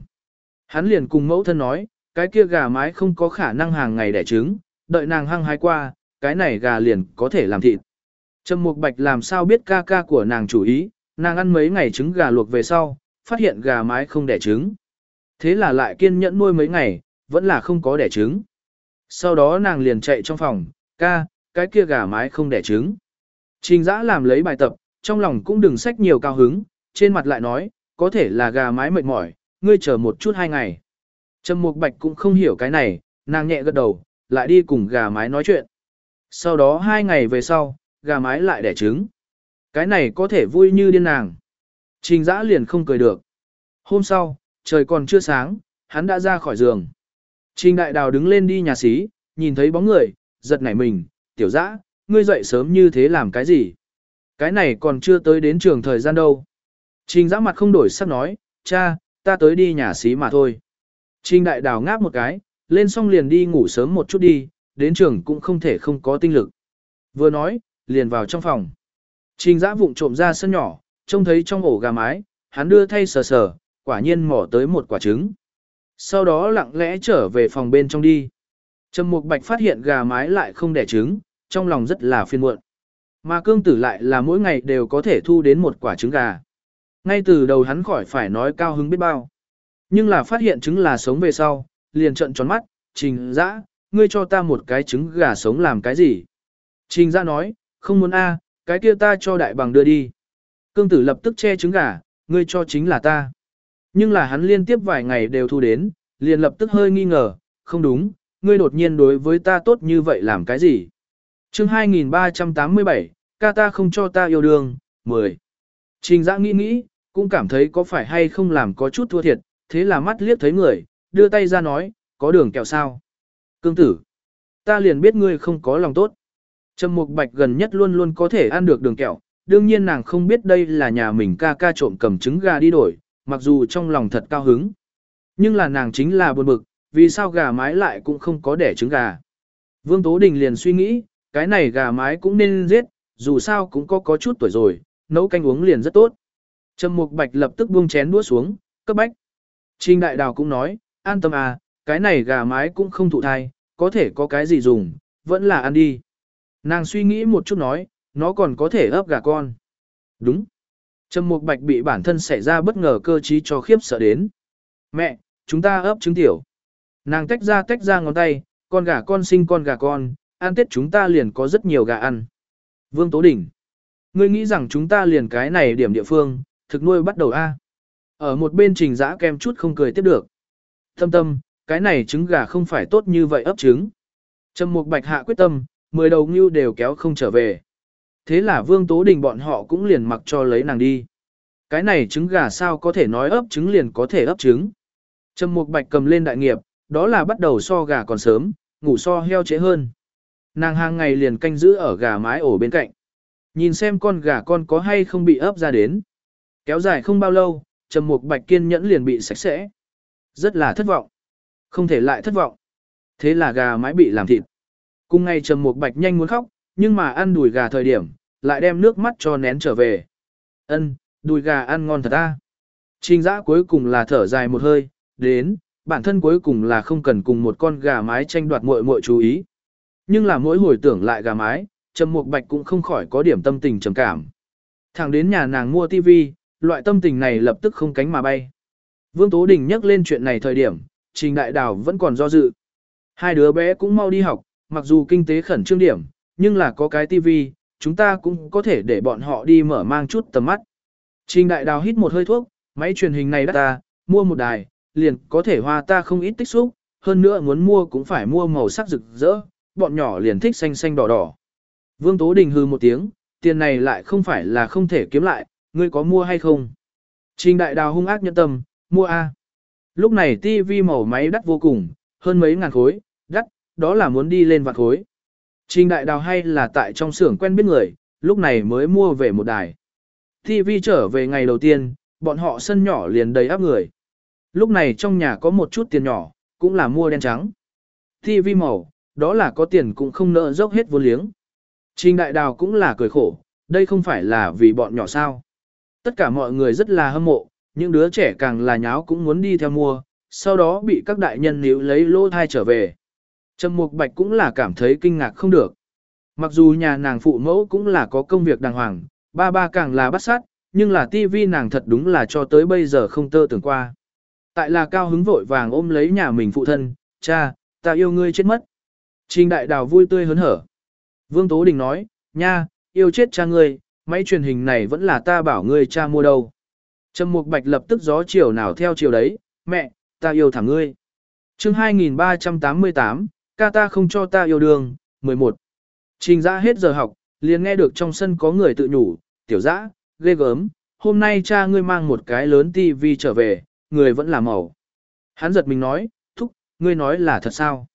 Hắn liền cùng mẫu thân nói, cái kia gà mái không có khả năng hàng ngày đẻ trứng, đợi nàng hăng hái qua, cái này gà liền có thể làm thịt. Trầm Mục Bạch làm sao biết ca ca của nàng chủ ý, nàng ăn mấy ngày trứng gà luộc về sau, phát hiện gà mái không đẻ trứng. Thế là lại kiên nhẫn nuôi mấy ngày, vẫn là không có đẻ trứng. Sau đó nàng liền chạy trong phòng, ca, cái kia gà mái không đẻ trứng. Trình giã làm lấy bài tập, trong lòng cũng đừng sách nhiều cao hứng, trên mặt lại nói, có thể là gà mái mệt mỏi, ngươi chờ một chút hai ngày. Trầm Mục Bạch cũng không hiểu cái này, nàng nhẹ gật đầu, lại đi cùng gà mái nói chuyện. Sau đó hai ngày về sau, gà mái lại đẻ trứng. Cái này có thể vui như điên nàng. Trình giã liền không cười được. Hôm sau, trời còn chưa sáng, hắn đã ra khỏi giường. Trình đại đào đứng lên đi nhà xí, nhìn thấy bóng người, giật nảy mình, tiểu dã, ngươi dậy sớm như thế làm cái gì? Cái này còn chưa tới đến trường thời gian đâu. Trình Giã mặt không đổi sắc nói, cha, ta tới đi nhà xí mà thôi. Trình đại đào ngáp một cái, lên xong liền đi ngủ sớm một chút đi, đến trường cũng không thể không có tinh lực. Vừa nói, liền vào trong phòng. Trình Giã vụng trộm ra sân nhỏ, trông thấy trong ổ gà mái, hắn đưa thay sờ sờ, quả nhiên mỏ tới một quả trứng. Sau đó lặng lẽ trở về phòng bên trong đi. Trầm Mục Bạch phát hiện gà mái lại không đẻ trứng, trong lòng rất là phiền muộn. Mà cương tử lại là mỗi ngày đều có thể thu đến một quả trứng gà. Ngay từ đầu hắn khỏi phải nói cao hứng biết bao. Nhưng là phát hiện trứng là sống về sau, liền trận tròn mắt, trình dã, ngươi cho ta một cái trứng gà sống làm cái gì? Trình dã nói, không muốn a, cái kia ta cho đại bằng đưa đi. Cương tử lập tức che trứng gà, ngươi cho chính là ta. Nhưng là hắn liên tiếp vài ngày đều thu đến, liền lập tức hơi nghi ngờ, không đúng, ngươi đột nhiên đối với ta tốt như vậy làm cái gì? Chương 2387, ca ta không cho ta yêu đương, 10. Trình giã nghĩ nghĩ, cũng cảm thấy có phải hay không làm có chút thua thiệt, thế là mắt liếc thấy người, đưa tay ra nói, có đường kẹo sao? Cương tử, ta liền biết ngươi không có lòng tốt. Trầm Mục Bạch gần nhất luôn luôn có thể ăn được đường kẹo, đương nhiên nàng không biết đây là nhà mình ca ca trộm cầm trứng gà đi đổi, mặc dù trong lòng thật cao hứng. Nhưng là nàng chính là buồn bực, vì sao gà mái lại cũng không có đẻ trứng gà. Vương Tố Đình liền suy nghĩ, cái này gà mái cũng nên giết, dù sao cũng có có chút tuổi rồi, nấu canh uống liền rất tốt. Trầm Mục Bạch lập tức buông chén đũa xuống, cấp bách. Trình Đại Đào cũng nói, an tâm à, cái này gà mái cũng không thụ thai, có thể có cái gì dùng, vẫn là ăn đi. Nàng suy nghĩ một chút nói, nó còn có thể ấp gà con. Đúng. Trầm Mục Bạch bị bản thân xảy ra bất ngờ cơ trí cho khiếp sợ đến. Mẹ, chúng ta ấp trứng tiểu. Nàng tách ra tách ra ngón tay, con gà con sinh con gà con, ăn tết chúng ta liền có rất nhiều gà ăn. Vương Tố Đình. Ngươi nghĩ rằng chúng ta liền cái này điểm địa phương, thực nuôi bắt đầu a Ở một bên trình giã kem chút không cười tiếp được. Thâm tâm, cái này trứng gà không phải tốt như vậy ấp trứng. Trầm Mục Bạch hạ quyết tâm, mười đầu ngưu đều kéo không trở về. Thế là Vương Tố Đình bọn họ cũng liền mặc cho lấy nàng đi. Cái này trứng gà sao có thể nói ấp trứng liền có thể ấp trứng. Trầm Mục Bạch cầm lên đại nghiệp, đó là bắt đầu so gà còn sớm, ngủ so heo trễ hơn. Nàng hàng ngày liền canh giữ ở gà mái ổ bên cạnh. Nhìn xem con gà con có hay không bị ấp ra đến. Kéo dài không bao lâu, Trầm Mục Bạch kiên nhẫn liền bị sạch sẽ. Rất là thất vọng. Không thể lại thất vọng. Thế là gà mái bị làm thịt. Cùng ngày Trầm Mục Bạch nhanh muốn khóc, nhưng mà ăn đùi gà thời điểm, lại đem nước mắt cho nén trở về. Ân, đùi gà ăn ngon thật ta. Trình Giã cuối cùng là thở dài một hơi, đến, bản thân cuối cùng là không cần cùng một con gà mái tranh đoạt muội muội chú ý. Nhưng là mỗi hồi tưởng lại gà mái, Trầm Mục Bạch cũng không khỏi có điểm tâm tình trầm cảm. Thẳng đến nhà nàng mua tivi, loại tâm tình này lập tức không cánh mà bay. Vương Tố Đình nhắc lên chuyện này thời điểm, Trình Đại Đào vẫn còn do dự. Hai đứa bé cũng mau đi học, mặc dù kinh tế khẩn trương điểm, nhưng là có cái tivi, chúng ta cũng có thể để bọn họ đi mở mang chút tầm mắt. Trình Đại Đào hít một hơi thuốc, máy truyền hình này đắt ta, mua một đài, liền có thể hoa ta không ít tích xúc, hơn nữa muốn mua cũng phải mua màu sắc rực rỡ, bọn nhỏ liền thích xanh xanh đỏ đỏ. Vương Tố Đình hư một tiếng, tiền này lại không phải là không thể kiếm lại, ngươi có mua hay không? Trình Đại Đào hung ác nhân tâm, mua A. Lúc này TV màu máy đắt vô cùng, hơn mấy ngàn khối, đắt, đó là muốn đi lên vạn khối. Trình Đại Đào hay là tại trong xưởng quen biết người, lúc này mới mua về một đài. TV trở về ngày đầu tiên, bọn họ sân nhỏ liền đầy áp người. Lúc này trong nhà có một chút tiền nhỏ, cũng là mua đen trắng. TV màu, đó là có tiền cũng không nỡ dốc hết vốn liếng. Trình Đại Đào cũng là cười khổ, đây không phải là vì bọn nhỏ sao. Tất cả mọi người rất là hâm mộ, những đứa trẻ càng là nháo cũng muốn đi theo mua, sau đó bị các đại nhân níu lấy lô thai trở về. Trầm Mục Bạch cũng là cảm thấy kinh ngạc không được. Mặc dù nhà nàng phụ mẫu cũng là có công việc đàng hoàng, ba ba càng là bắt sát, nhưng là tivi nàng thật đúng là cho tới bây giờ không tơ tưởng qua. Tại là cao hứng vội vàng ôm lấy nhà mình phụ thân, cha, ta yêu ngươi chết mất. Trình đại đào vui tươi hớn hở. Vương Tố Đình nói, nha, yêu chết cha ngươi, máy truyền hình này vẫn là ta bảo ngươi cha mua đâu. Trầm Mục Bạch lập tức gió chiều nào theo chiều đấy, mẹ, ta yêu thẳng ngươi. chương 2388, ca ta không cho ta yêu đương, 11. Trình ra hết giờ học, liền nghe được trong sân có người tự nhủ, tiểu dã, ghê gớm, hôm nay cha ngươi mang một cái lớn tivi trở về, người vẫn là màu. Hắn giật mình nói, thúc, ngươi nói là thật sao?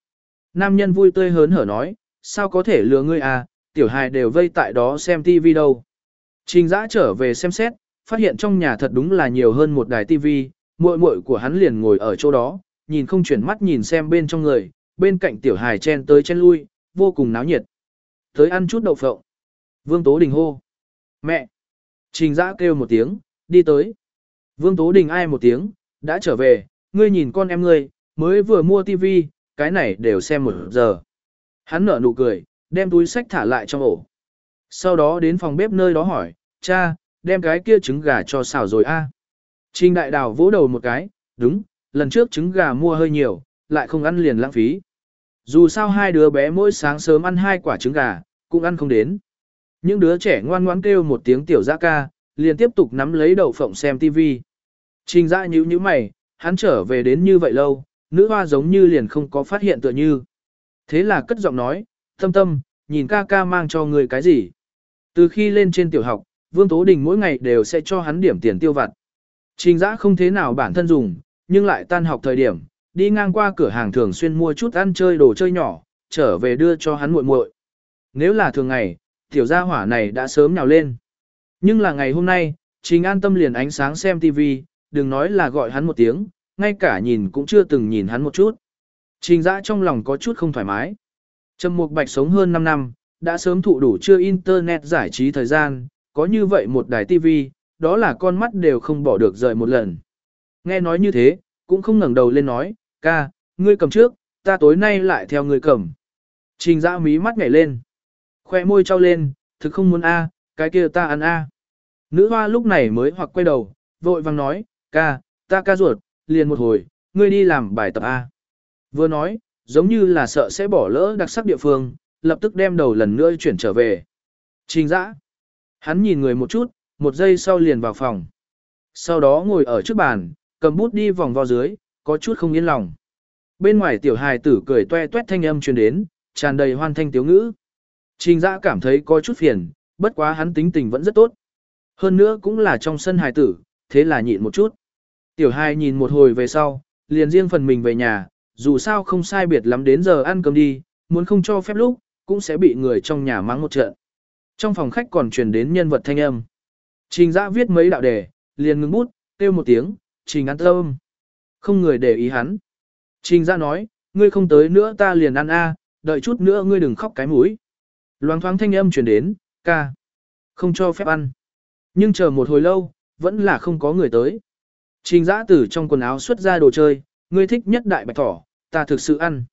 Nam nhân vui tươi hớn hở nói, sao có thể lừa ngươi à, tiểu hài đều vây tại đó xem tivi đâu. Trình giã trở về xem xét, phát hiện trong nhà thật đúng là nhiều hơn một đài tivi, muội muội của hắn liền ngồi ở chỗ đó, nhìn không chuyển mắt nhìn xem bên trong người, bên cạnh tiểu hài chen tới chen lui, vô cùng náo nhiệt. Tới ăn chút đậu phộng. Vương Tố Đình hô. Mẹ! Trình giã kêu một tiếng, đi tới. Vương Tố Đình ai một tiếng, đã trở về, ngươi nhìn con em ngươi, mới vừa mua tivi, cái này đều xem một giờ. Hắn nở nụ cười, đem túi sách thả lại trong ổ. Sau đó đến phòng bếp nơi đó hỏi, cha, đem cái kia trứng gà cho xào rồi a. Trình đại đào vỗ đầu một cái, đúng, lần trước trứng gà mua hơi nhiều, lại không ăn liền lãng phí. Dù sao hai đứa bé mỗi sáng sớm ăn hai quả trứng gà, cũng ăn không đến. Những đứa trẻ ngoan ngoãn kêu một tiếng tiểu giã ca, liền tiếp tục nắm lấy đầu phộng xem TV. Trình Dại nhíu nhíu mày, hắn trở về đến như vậy lâu, nữ hoa giống như liền không có phát hiện tựa như. Thế là cất giọng nói, tâm tâm, nhìn ca ca mang cho người cái gì. Từ khi lên trên tiểu học, Vương Tố Đình mỗi ngày đều sẽ cho hắn điểm tiền tiêu vặt. Trình dã không thế nào bản thân dùng, nhưng lại tan học thời điểm, đi ngang qua cửa hàng thường xuyên mua chút ăn chơi đồ chơi nhỏ, trở về đưa cho hắn muội muội. Nếu là thường ngày, tiểu gia hỏa này đã sớm nhào lên. Nhưng là ngày hôm nay, Trình an tâm liền ánh sáng xem TV, đừng nói là gọi hắn một tiếng, ngay cả nhìn cũng chưa từng nhìn hắn một chút. Trình dã trong lòng có chút không thoải mái. Trầm Mục Bạch sống hơn 5 năm, đã sớm thụ đủ chưa internet giải trí thời gian, có như vậy một đài TV, đó là con mắt đều không bỏ được rời một lần. Nghe nói như thế, cũng không ngẩng đầu lên nói, ca, ngươi cầm trước, ta tối nay lại theo ngươi cầm. Trình dã mí mắt nhảy lên. Khoe môi trao lên, thực không muốn A, cái kia ta ăn A. Nữ hoa lúc này mới hoặc quay đầu, vội vang nói, ca, ta ca ruột, liền một hồi, ngươi đi làm bài tập A. Vừa nói, giống như là sợ sẽ bỏ lỡ đặc sắc địa phương, lập tức đem đầu lần nữa chuyển trở về. Trình dã. Hắn nhìn người một chút, một giây sau liền vào phòng. Sau đó ngồi ở trước bàn, cầm bút đi vòng vo dưới, có chút không yên lòng. Bên ngoài tiểu hài tử cười toe toét thanh âm truyền đến, tràn đầy hoan thanh tiếu ngữ. Trình dã cảm thấy có chút phiền, bất quá hắn tính tình vẫn rất tốt. Hơn nữa cũng là trong sân hài tử, thế là nhịn một chút. Tiểu hài nhìn một hồi về sau, liền riêng phần mình về nhà, dù sao không sai biệt lắm đến giờ ăn cơm đi, muốn không cho phép lúc, cũng sẽ bị người trong nhà mắng một trận. Trong phòng khách còn truyền đến nhân vật thanh âm. Trình Giã viết mấy đạo đề, liền ngừng bút, kêu một tiếng, trình ăn tâm. Không người để ý hắn. Trình Giã nói, ngươi không tới nữa ta liền ăn a, đợi chút nữa ngươi đừng khóc cái mũi. Loáng thoáng thanh âm truyền đến, ca. Không cho phép ăn. Nhưng chờ một hồi lâu, vẫn là không có người tới. Trình giã từ trong quần áo xuất ra đồ chơi, ngươi thích nhất đại bạch thỏ, ta thực sự ăn.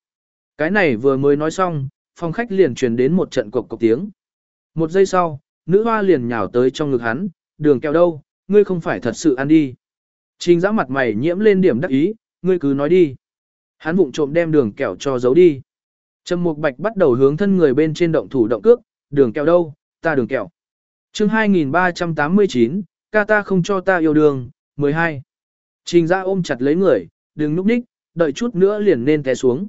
Cái này vừa mới nói xong, phòng khách liền truyền đến một trận cộc cộc tiếng. Một giây sau, nữ hoa liền nhào tới trong ngực hắn, đường kẹo đâu, ngươi không phải thật sự ăn đi. Trình giã mặt mày nhiễm lên điểm đắc ý, ngươi cứ nói đi. Hắn vụng trộm đem đường kẹo cho giấu đi. Trầm Mục Bạch bắt đầu hướng thân người bên trên động thủ động cước, đường kẹo đâu, ta đường kẹo. Chương 2389, ca ta không cho ta yêu đường, 12. Trình ra ôm chặt lấy người, đừng núp ních, đợi chút nữa liền nên té xuống.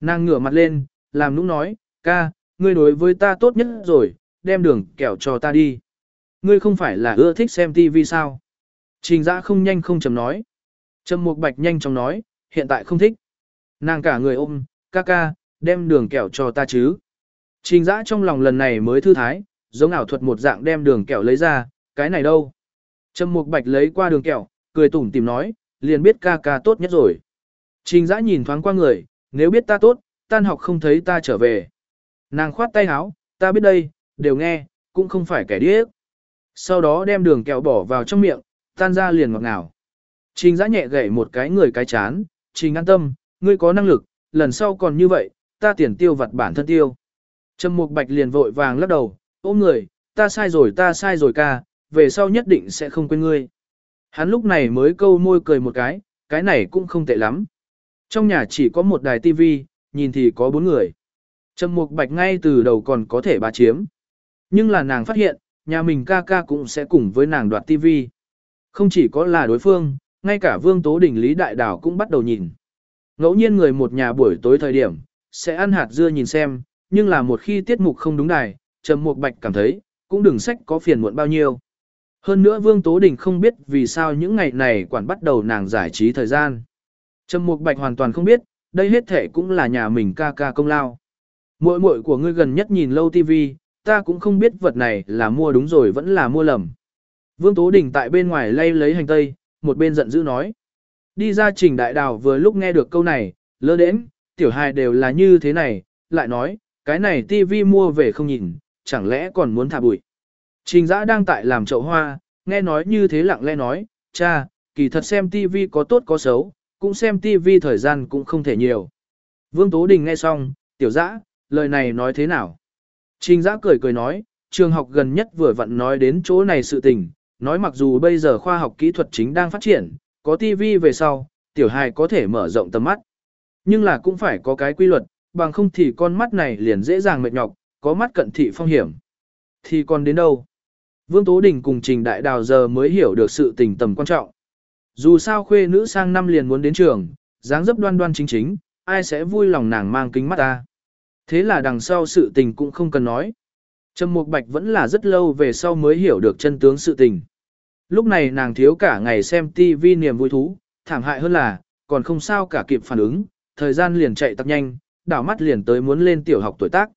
Nàng ngửa mặt lên, làm nũng nói, ca, ngươi đối với ta tốt nhất rồi, đem đường kẹo cho ta đi. Ngươi không phải là ưa thích xem tivi sao? Trình Dã không nhanh không chậm nói. Trầm Mục Bạch nhanh chóng nói, hiện tại không thích. Nàng cả người ôm, ca ca, đem đường kẹo cho ta chứ. Trình giã trong lòng lần này mới thư thái, giống ảo thuật một dạng đem đường kẹo lấy ra, cái này đâu? Trầm Mục Bạch lấy qua đường kẹo, cười tủm tìm nói, liền biết ca ca tốt nhất rồi. Trình Dã nhìn thoáng qua người, nếu biết ta tốt, tan học không thấy ta trở về. Nàng khoát tay háo, ta biết đây, đều nghe, cũng không phải kẻ điếc. Sau đó đem đường kẹo bỏ vào trong miệng, tan ra liền ngọt ngào. Trình Dã nhẹ gậy một cái người cái chán, Trình an tâm, ngươi có năng lực, lần sau còn như vậy, ta tiền tiêu vặt bản thân tiêu. Trầm Mục Bạch liền vội vàng lắc đầu, ôm người, ta sai rồi ta sai rồi ca, về sau nhất định sẽ không quên ngươi. Hắn lúc này mới câu môi cười một cái, cái này cũng không tệ lắm. Trong nhà chỉ có một đài tivi, nhìn thì có bốn người. Trầm Mục Bạch ngay từ đầu còn có thể bà chiếm. Nhưng là nàng phát hiện, nhà mình ca ca cũng sẽ cùng với nàng đoạt tivi. Không chỉ có là đối phương, ngay cả Vương Tố Đình Lý Đại Đảo cũng bắt đầu nhìn. Ngẫu nhiên người một nhà buổi tối thời điểm, sẽ ăn hạt dưa nhìn xem, nhưng là một khi tiết mục không đúng đài, Trầm Mục Bạch cảm thấy, cũng đừng sách có phiền muộn bao nhiêu. Hơn nữa Vương Tố Đình không biết vì sao những ngày này quản bắt đầu nàng giải trí thời gian. Trầm Mục Bạch hoàn toàn không biết, đây hết thể cũng là nhà mình ca ca công lao. Muội muội của ngươi gần nhất nhìn lâu tv ta cũng không biết vật này là mua đúng rồi vẫn là mua lầm. Vương Tố Đình tại bên ngoài lay lấy hành tây, một bên giận dữ nói. Đi ra trình đại đào vừa lúc nghe được câu này, lơ đến, tiểu hài đều là như thế này, lại nói, cái này tv mua về không nhìn, chẳng lẽ còn muốn thả bụi. Trình giã đang tại làm chậu hoa, nghe nói như thế lặng lẽ nói, cha, kỳ thật xem tivi có tốt có xấu, cũng xem tivi thời gian cũng không thể nhiều. Vương Tố Đình nghe xong, tiểu giã, lời này nói thế nào? Trình giã cười cười nói, trường học gần nhất vừa vặn nói đến chỗ này sự tình, nói mặc dù bây giờ khoa học kỹ thuật chính đang phát triển, có tivi về sau, tiểu hài có thể mở rộng tầm mắt. Nhưng là cũng phải có cái quy luật, bằng không thì con mắt này liền dễ dàng mệt nhọc, có mắt cận thị phong hiểm. Thì còn đến đâu? Vương Tố Đình cùng Trình Đại Đào giờ mới hiểu được sự tình tầm quan trọng. Dù sao khuê nữ sang năm liền muốn đến trường, dáng dấp đoan đoan chính chính, ai sẽ vui lòng nàng mang kính mắt ta. Thế là đằng sau sự tình cũng không cần nói. Trầm Mục Bạch vẫn là rất lâu về sau mới hiểu được chân tướng sự tình. Lúc này nàng thiếu cả ngày xem TV niềm vui thú, thảm hại hơn là, còn không sao cả kịp phản ứng, thời gian liền chạy tắc nhanh, đảo mắt liền tới muốn lên tiểu học tuổi tác.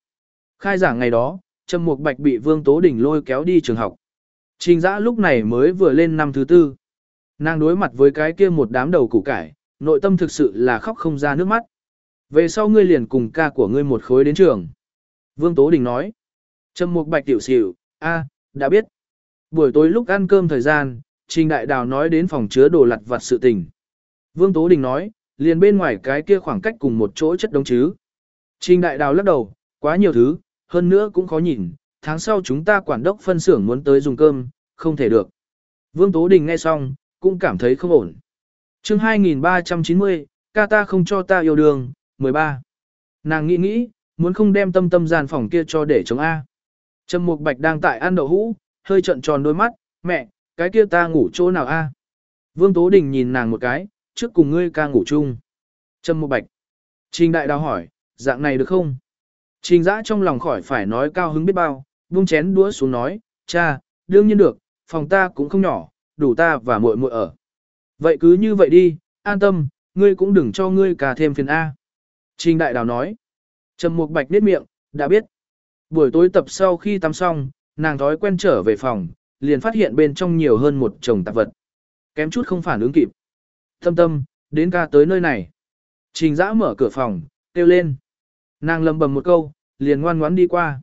Khai giảng ngày đó, Trầm Mục Bạch bị Vương Tố Đình lôi kéo đi trường học. Trình Dã lúc này mới vừa lên năm thứ tư. Nàng đối mặt với cái kia một đám đầu củ cải, nội tâm thực sự là khóc không ra nước mắt. Về sau ngươi liền cùng ca của ngươi một khối đến trường. Vương Tố Đình nói. Trầm Mục Bạch tiểu xỉu, a, đã biết. Buổi tối lúc ăn cơm thời gian, Trình Đại Đào nói đến phòng chứa đồ lặt vặt sự tình. Vương Tố Đình nói, liền bên ngoài cái kia khoảng cách cùng một chỗ chất đống chứ. Trình Đại Đào lắc đầu, quá nhiều thứ, hơn nữa cũng khó nhìn, tháng sau chúng ta quản đốc phân xưởng muốn tới dùng cơm, không thể được. Vương Tố Đình nghe xong, cũng cảm thấy không ổn. chương 2390, ca ta không cho ta yêu đương, 13. Nàng nghĩ nghĩ, muốn không đem tâm tâm gian phòng kia cho để chống A. Trầm Mục Bạch đang tại ăn đậu hũ, hơi trận tròn đôi mắt, mẹ, cái kia ta ngủ chỗ nào A. Vương Tố Đình nhìn nàng một cái, trước cùng ngươi ca ngủ chung. Trầm Mục Bạch. Trình Đại Đào hỏi, dạng này được không? Trình Dã trong lòng khỏi phải nói cao hứng biết bao, buông chén đũa xuống nói, cha, đương nhiên được, phòng ta cũng không nhỏ, đủ ta và muội muội ở. Vậy cứ như vậy đi, an tâm, ngươi cũng đừng cho ngươi cả thêm phiền A. Trình Đại Đào nói. Trầm Mục Bạch nết miệng, đã biết. Buổi tối tập sau khi tắm xong, nàng thói quen trở về phòng, liền phát hiện bên trong nhiều hơn một chồng tạp vật. Kém chút không phản ứng kịp. Tâm tâm, đến ca tới nơi này. Trình Dã mở cửa phòng, kêu lên. Nàng lầm bầm một câu, liền ngoan ngoãn đi qua.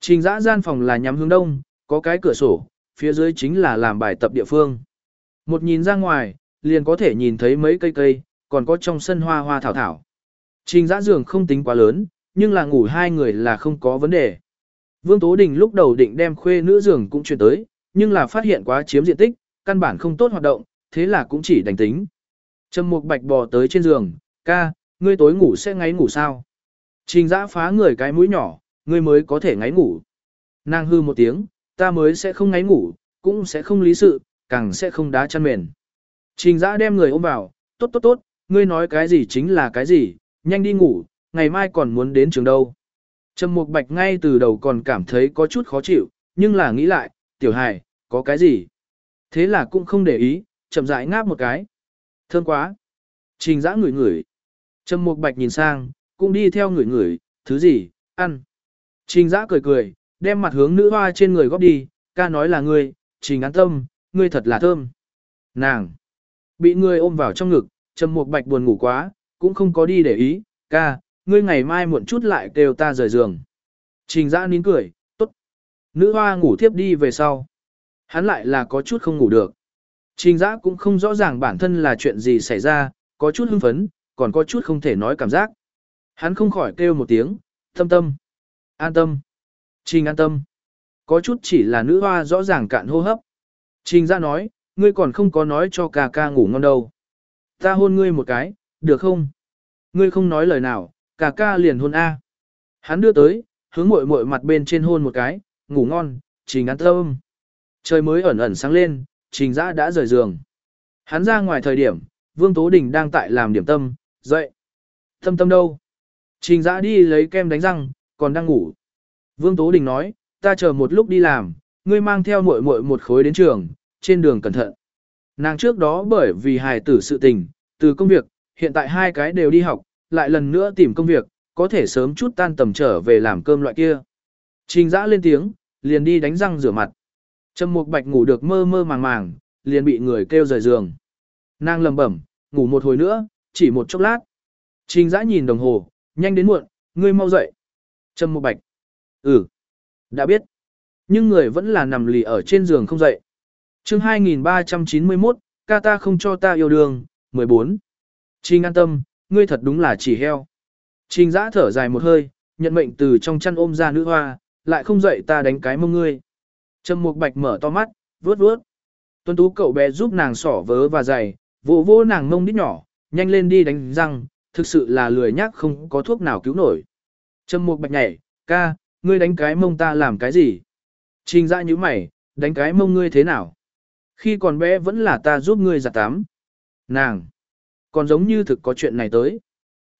Trình Dã gian phòng là nhắm hướng đông, có cái cửa sổ, phía dưới chính là làm bài tập địa phương. Một nhìn ra ngoài, liền có thể nhìn thấy mấy cây cây, còn có trong sân hoa hoa thảo thảo. Trình Dã giường không tính quá lớn, nhưng là ngủ hai người là không có vấn đề. Vương Tố Đình lúc đầu định đem khuê nữ giường cũng chuyển tới, nhưng là phát hiện quá chiếm diện tích, căn bản không tốt hoạt động, thế là cũng chỉ đánh tính. Trầm Mục Bạch bò tới trên giường, ca, ngươi tối ngủ sẽ ngáy ngủ sao? Trình Giã phá người cái mũi nhỏ, ngươi mới có thể ngáy ngủ. Nàng hư một tiếng, ta mới sẽ không ngáy ngủ, cũng sẽ không lý sự, càng sẽ không đá chăn mền. Trình Giã đem người ôm vào, tốt tốt tốt, ngươi nói cái gì chính là cái gì, nhanh đi ngủ, ngày mai còn muốn đến trường đâu. Trầm Mục Bạch ngay từ đầu còn cảm thấy có chút khó chịu, nhưng là nghĩ lại, tiểu hài, có cái gì? Thế là cũng không để ý, chậm rãi ngáp một cái. Thơm quá. Trình giã ngửi ngửi. Trầm Mục Bạch nhìn sang, cũng đi theo người người thứ gì, ăn. Trình giã cười cười, đem mặt hướng nữ hoa trên người góp đi, ca nói là ngươi, trình an tâm, ngươi thật là thơm. Nàng. Bị ngươi ôm vào trong ngực, Trầm Mục Bạch buồn ngủ quá, cũng không có đi để ý, ca, ngươi ngày mai muộn chút lại kêu ta rời giường. Trình giã nín cười, tốt. Nữ hoa ngủ tiếp đi về sau. Hắn lại là có chút không ngủ được. Trình giã cũng không rõ ràng bản thân là chuyện gì xảy ra, có chút hưng phấn, còn có chút không thể nói cảm giác. Hắn không khỏi kêu một tiếng, tâm tâm, an tâm, trình an tâm. Có chút chỉ là nữ hoa rõ ràng cạn hô hấp. Trình ra nói, ngươi còn không có nói cho ca ca ngủ ngon đâu. Ta hôn ngươi một cái, được không? Ngươi không nói lời nào, ca ca liền hôn A. Hắn đưa tới, hướng muội muội mặt bên trên hôn một cái, ngủ ngon, trình an tâm. Trời mới ẩn ẩn sáng lên, trình giã đã rời giường. Hắn ra ngoài thời điểm, Vương Tố Đình đang tại làm điểm tâm, dậy. Tâm tâm đâu? Trình giã đi lấy kem đánh răng, còn đang ngủ. Vương Tố Đình nói, ta chờ một lúc đi làm, ngươi mang theo muội muội một khối đến trường, trên đường cẩn thận. Nàng trước đó bởi vì hài tử sự tình, từ công việc, hiện tại hai cái đều đi học, lại lần nữa tìm công việc, có thể sớm chút tan tầm trở về làm cơm loại kia. Trình giã lên tiếng, liền đi đánh răng rửa mặt. Trầm Mục Bạch ngủ được mơ mơ màng màng, liền bị người kêu rời giường. Nàng lầm bẩm, ngủ một hồi nữa, chỉ một chốc lát. Trình giã nhìn đồng hồ, nhanh đến muộn, ngươi mau dậy. Trầm Mục Bạch. Ừ, đã biết. Nhưng người vẫn là nằm lì ở trên giường không dậy. chương 2391, ca ta không cho ta yêu đương, 14. Trình an tâm, ngươi thật đúng là chỉ heo. Trình giã thở dài một hơi, nhận mệnh từ trong chăn ôm ra nữ hoa, lại không dậy ta đánh cái mông ngươi. Trầm Mục Bạch mở to mắt, vướt vướt. Tuân tú cậu bé giúp nàng xỏ vớ và giày, vỗ vỗ nàng mông đít nhỏ, nhanh lên đi đánh răng, thực sự là lười nhác không có thuốc nào cứu nổi. Trầm Mục Bạch nhảy, ca, ngươi đánh cái mông ta làm cái gì? Trình ra nhíu mày, đánh cái mông ngươi thế nào? Khi còn bé vẫn là ta giúp ngươi giặt tắm. Nàng, còn giống như thực có chuyện này tới.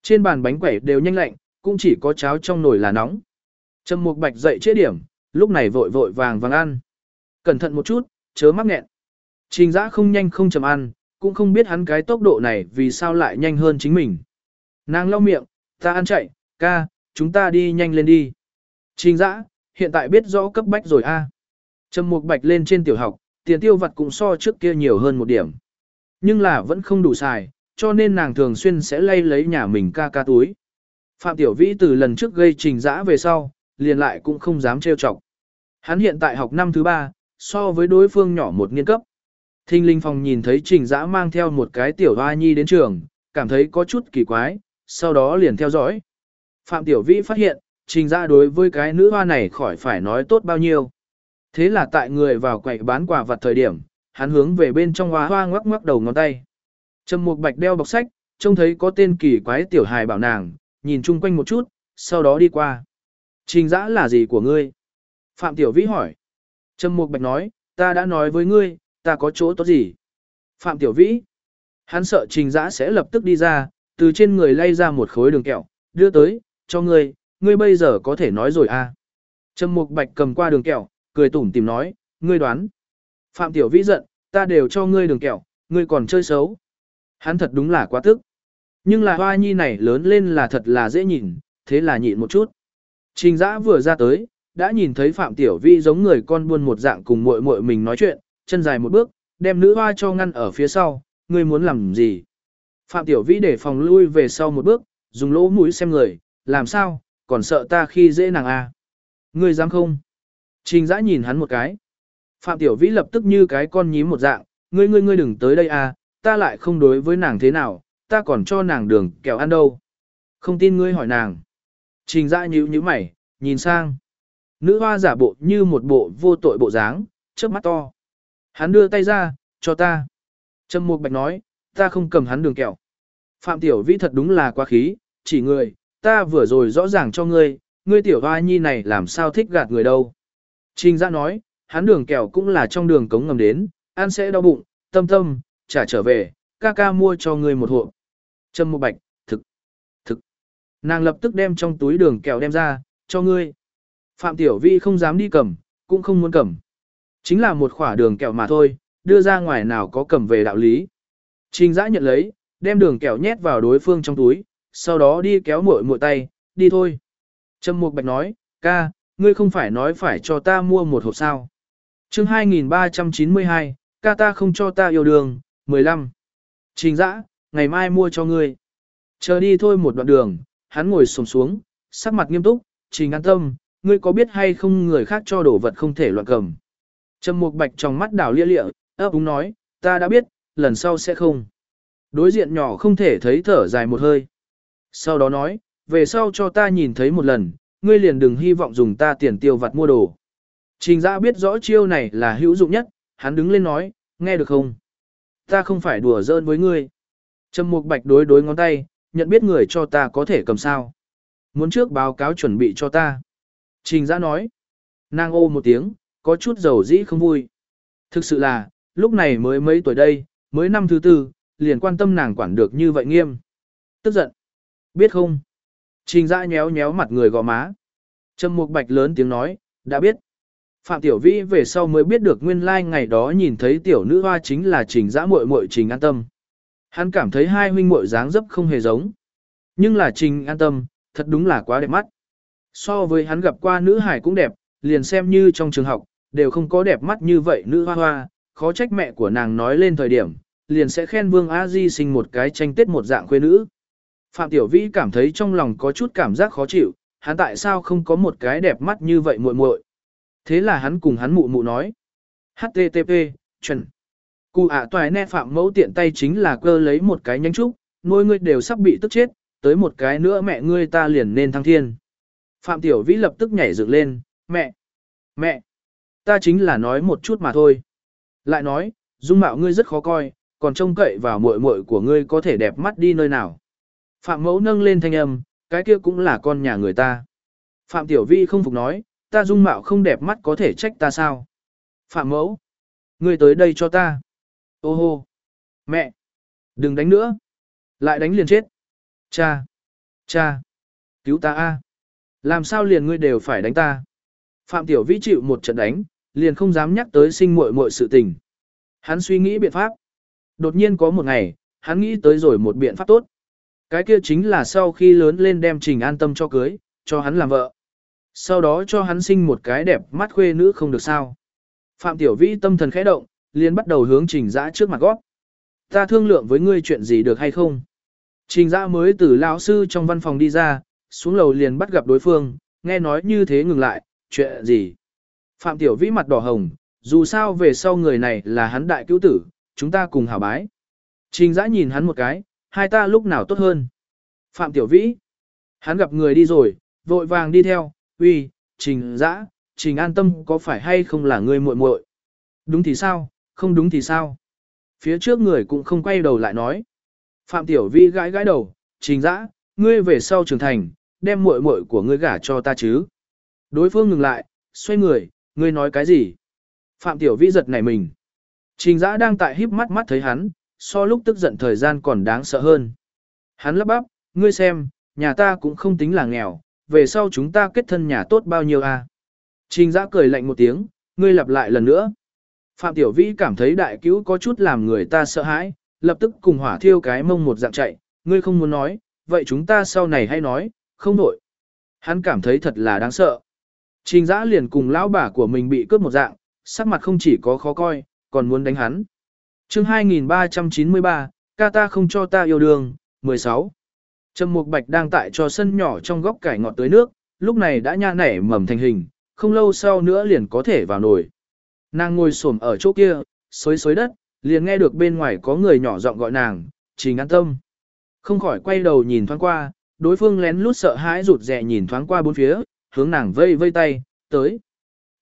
Trên bàn bánh quẩy đều nhanh lạnh, cũng chỉ có cháo trong nồi là nóng. Trầm Mục Bạch dậy chế điểm, lúc này vội vội vàng vàng ăn. Cẩn thận một chút, chớ mắc nghẹn. Trình giã không nhanh không chậm ăn, cũng không biết hắn cái tốc độ này vì sao lại nhanh hơn chính mình. Nàng lau miệng, ta ăn chạy, ca, chúng ta đi nhanh lên đi. Trình Dã, hiện tại biết rõ cấp bách rồi a. Trầm Mục Bạch lên trên tiểu học, tiền tiêu vặt cũng so trước kia nhiều hơn một điểm. Nhưng là vẫn không đủ xài, cho nên nàng thường xuyên sẽ lay lấy nhà mình ca ca túi. Phạm Tiểu Vĩ từ lần trước gây trình Dã về sau, liền lại cũng không dám trêu chọc. Hắn hiện tại học năm thứ ba, so với đối phương nhỏ một nghiên cấp. Thinh linh phòng nhìn thấy trình dã mang theo một cái tiểu hoa nhi đến trường, cảm thấy có chút kỳ quái, sau đó liền theo dõi. Phạm Tiểu Vĩ phát hiện, trình ra đối với cái nữ hoa này khỏi phải nói tốt bao nhiêu. Thế là tại người vào quậy bán quà vật thời điểm, hắn hướng về bên trong hoa hoa ngoắc ngoắc đầu ngón tay. Trầm Mục Bạch đeo bọc sách, trông thấy có tên kỳ quái tiểu hài bảo nàng, nhìn chung quanh một chút, sau đó đi qua. Trình giã là gì của ngươi? Phạm Tiểu Vĩ hỏi. Trầm Mục Bạch nói, ta đã nói với ngươi, ta có chỗ tốt gì? Phạm Tiểu Vĩ. Hắn sợ trình giã sẽ lập tức đi ra, từ trên người lay ra một khối đường kẹo, đưa tới, cho ngươi, ngươi bây giờ có thể nói rồi à. Trầm Mục Bạch cầm qua đường kẹo, cười tủm tìm nói, ngươi đoán. Phạm Tiểu Vĩ giận, ta đều cho ngươi đường kẹo, ngươi còn chơi xấu. Hắn thật đúng là quá tức. Nhưng là hoa nhi này lớn lên là thật là dễ nhìn, thế là nhịn một chút. Trình giã vừa ra tới, đã nhìn thấy Phạm Tiểu Vi giống người con buôn một dạng cùng muội muội mình nói chuyện, chân dài một bước, đem nữ hoa cho ngăn ở phía sau, ngươi muốn làm gì? Phạm Tiểu Vĩ để phòng lui về sau một bước, dùng lỗ mũi xem người, làm sao, còn sợ ta khi dễ nàng à? Ngươi dám không? Trình giã nhìn hắn một cái. Phạm Tiểu Vĩ lập tức như cái con nhím một dạng, ngươi ngươi ngươi đừng tới đây à, ta lại không đối với nàng thế nào, ta còn cho nàng đường kẹo ăn đâu. Không tin ngươi hỏi nàng. Trình dã nhíu nhíu mày, nhìn sang. Nữ hoa giả bộ như một bộ vô tội bộ dáng, chớp mắt to. Hắn đưa tay ra, cho ta. Trâm Mục Bạch nói, ta không cầm hắn đường kẹo. Phạm Tiểu Vĩ thật đúng là quá khí, chỉ người, ta vừa rồi rõ ràng cho ngươi, ngươi tiểu hoa nhi này làm sao thích gạt người đâu. Trình dã nói, hắn đường kẹo cũng là trong đường cống ngầm đến, ăn sẽ đau bụng, tâm tâm, trả trở về, ca ca mua cho ngươi một hộp. Trâm một Bạch, thực, thực. Nàng lập tức đem trong túi đường kẹo đem ra, cho ngươi. Phạm Tiểu Vi không dám đi cầm, cũng không muốn cầm. Chính là một khỏa đường kẹo mà thôi, đưa ra ngoài nào có cầm về đạo lý. Trình giã nhận lấy, đem đường kẹo nhét vào đối phương trong túi, sau đó đi kéo muội muội tay, đi thôi. Trâm Mục Bạch nói, ca, ngươi không phải nói phải cho ta mua một hộp sao. chương 2392, ca ta không cho ta yêu đường, 15. Trình dã, ngày mai mua cho ngươi. Chờ đi thôi một đoạn đường, hắn ngồi xổm xuống, sắc mặt nghiêm túc, trình an tâm, ngươi có biết hay không người khác cho đồ vật không thể loạn cầm. Trầm Mục Bạch trong mắt đảo lia lịa, ấp úng nói, ta đã biết, lần sau sẽ không. Đối diện nhỏ không thể thấy thở dài một hơi. Sau đó nói, về sau cho ta nhìn thấy một lần, ngươi liền đừng hy vọng dùng ta tiền tiêu vặt mua đồ. Trình Dã biết rõ chiêu này là hữu dụng nhất, hắn đứng lên nói, nghe được không? Ta không phải đùa giỡn với ngươi. Trầm Mục Bạch đối đối ngón tay, nhận biết người cho ta có thể cầm sao. Muốn trước báo cáo chuẩn bị cho ta. Trình giã nói. Nàng ô một tiếng, có chút dầu dĩ không vui. Thực sự là, lúc này mới mấy tuổi đây, mới năm thứ tư, liền quan tâm nàng quản được như vậy nghiêm. Tức giận. Biết không? Trình dã nhéo nhéo mặt người gò má. Trầm Mục Bạch lớn tiếng nói, đã biết. Phạm Tiểu Vĩ về sau mới biết được nguyên lai like ngày đó nhìn thấy tiểu nữ hoa chính là Trình Dã muội muội Trình An Tâm. Hắn cảm thấy hai huynh muội dáng dấp không hề giống. Nhưng là Trình An Tâm, thật đúng là quá đẹp mắt. So với hắn gặp qua nữ hải cũng đẹp, liền xem như trong trường học, đều không có đẹp mắt như vậy nữ hoa hoa, khó trách mẹ của nàng nói lên thời điểm, liền sẽ khen Vương A Di sinh một cái tranh tết một dạng khuê nữ. Phạm Tiểu Vĩ cảm thấy trong lòng có chút cảm giác khó chịu, hắn tại sao không có một cái đẹp mắt như vậy muội muội. Thế là hắn cùng hắn mụ mụ nói. HTTP, chuẩn. Cụ ạ à toài nè phạm mẫu tiện tay chính là cơ lấy một cái nhánh trúc, nuôi ngươi đều sắp bị tức chết, tới một cái nữa mẹ ngươi ta liền nên thăng thiên. Phạm Tiểu Vĩ lập tức nhảy dựng lên, mẹ, mẹ, ta chính là nói một chút mà thôi. Lại nói, dung mạo ngươi rất khó coi, còn trông cậy vào muội muội của ngươi có thể đẹp mắt đi nơi nào. Phạm mẫu nâng lên thanh âm, cái kia cũng là con nhà người ta. Phạm Tiểu Vi không phục nói, ta dung mạo không đẹp mắt có thể trách ta sao? Phạm mẫu, ngươi tới đây cho ta. Ô hô, mẹ, đừng đánh nữa. Lại đánh liền chết. Cha, cha, cứu ta a. Làm sao liền ngươi đều phải đánh ta? Phạm Tiểu Vĩ chịu một trận đánh, liền không dám nhắc tới sinh muội muội sự tình. Hắn suy nghĩ biện pháp. Đột nhiên có một ngày, hắn nghĩ tới rồi một biện pháp tốt. Cái kia chính là sau khi lớn lên đem Trình An Tâm cho cưới, cho hắn làm vợ. Sau đó cho hắn sinh một cái đẹp mắt khuê nữ không được sao. Phạm Tiểu Vĩ tâm thần khẽ động, liền bắt đầu hướng Trình Dã trước mặt gót. Ta thương lượng với ngươi chuyện gì được hay không? Trình Dã mới từ lão sư trong văn phòng đi ra, xuống lầu liền bắt gặp đối phương, nghe nói như thế ngừng lại, chuyện gì? Phạm Tiểu Vĩ mặt đỏ hồng, dù sao về sau người này là hắn đại cứu tử, chúng ta cùng hảo bái. Trình giã nhìn hắn một cái, hai ta lúc nào tốt hơn. Phạm Tiểu Vĩ, hắn gặp người đi rồi, vội vàng đi theo, uy, trình giã, trình an tâm có phải hay không là người muội muội Đúng thì sao, không đúng thì sao? Phía trước người cũng không quay đầu lại nói. Phạm Tiểu vĩ gãi gãi đầu, trình dã, ngươi về sau trưởng thành, đem muội muội của ngươi gả cho ta chứ. Đối phương ngừng lại, xoay người, ngươi nói cái gì? Phạm Tiểu vĩ giật nảy mình. Trình dã đang tại híp mắt mắt thấy hắn, so lúc tức giận thời gian còn đáng sợ hơn. Hắn lắp bắp, ngươi xem, nhà ta cũng không tính là nghèo, về sau chúng ta kết thân nhà tốt bao nhiêu à? Trình dã cười lạnh một tiếng, ngươi lặp lại lần nữa. Phạm Tiểu Vĩ cảm thấy đại cứu có chút làm người ta sợ hãi, lập tức cùng hỏa thiêu cái mông một dạng chạy, ngươi không muốn nói, vậy chúng ta sau này hay nói, không nổi. Hắn cảm thấy thật là đáng sợ. Trình giã liền cùng lão bà của mình bị cướp một dạng, sắc mặt không chỉ có khó coi, còn muốn đánh hắn. chương 2393, ca ta không cho ta yêu đương, 16. Trầm Mục Bạch đang tại cho sân nhỏ trong góc cải ngọt tới nước, lúc này đã nha nảy mầm thành hình, không lâu sau nữa liền có thể vào nồi. Nàng ngồi xổm ở chỗ kia, xối xối đất, liền nghe được bên ngoài có người nhỏ giọng gọi nàng, trình an tâm. Không khỏi quay đầu nhìn thoáng qua, đối phương lén lút sợ hãi rụt rè nhìn thoáng qua bốn phía, hướng nàng vây vây tay, tới.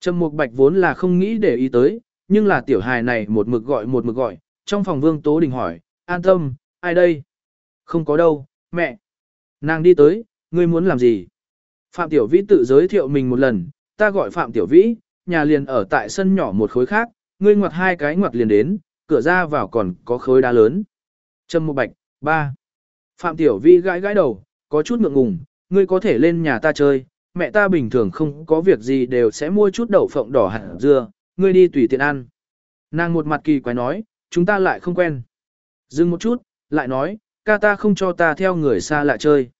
Trầm Mục Bạch vốn là không nghĩ để ý tới, nhưng là tiểu hài này một mực gọi một mực gọi, trong phòng Vương Tố Đình hỏi, an tâm, ai đây? Không có đâu, mẹ. Nàng đi tới, ngươi muốn làm gì? Phạm Tiểu Vĩ tự giới thiệu mình một lần, ta gọi Phạm Tiểu Vĩ, nhà liền ở tại sân nhỏ một khối khác, ngươi ngoặt hai cái ngoặt liền đến, cửa ra vào còn có khối đá lớn. Trâm Mộ Bạch, ba. Phạm Tiểu vĩ gãi gãi đầu, có chút ngượng ngùng, ngươi có thể lên nhà ta chơi, mẹ ta bình thường không có việc gì đều sẽ mua chút đậu phộng đỏ hạt dưa, ngươi đi tùy tiện ăn. Nàng một mặt kỳ quái nói, chúng ta lại không quen. Dừng một chút, lại nói, ca ta không cho ta theo người xa lạ chơi.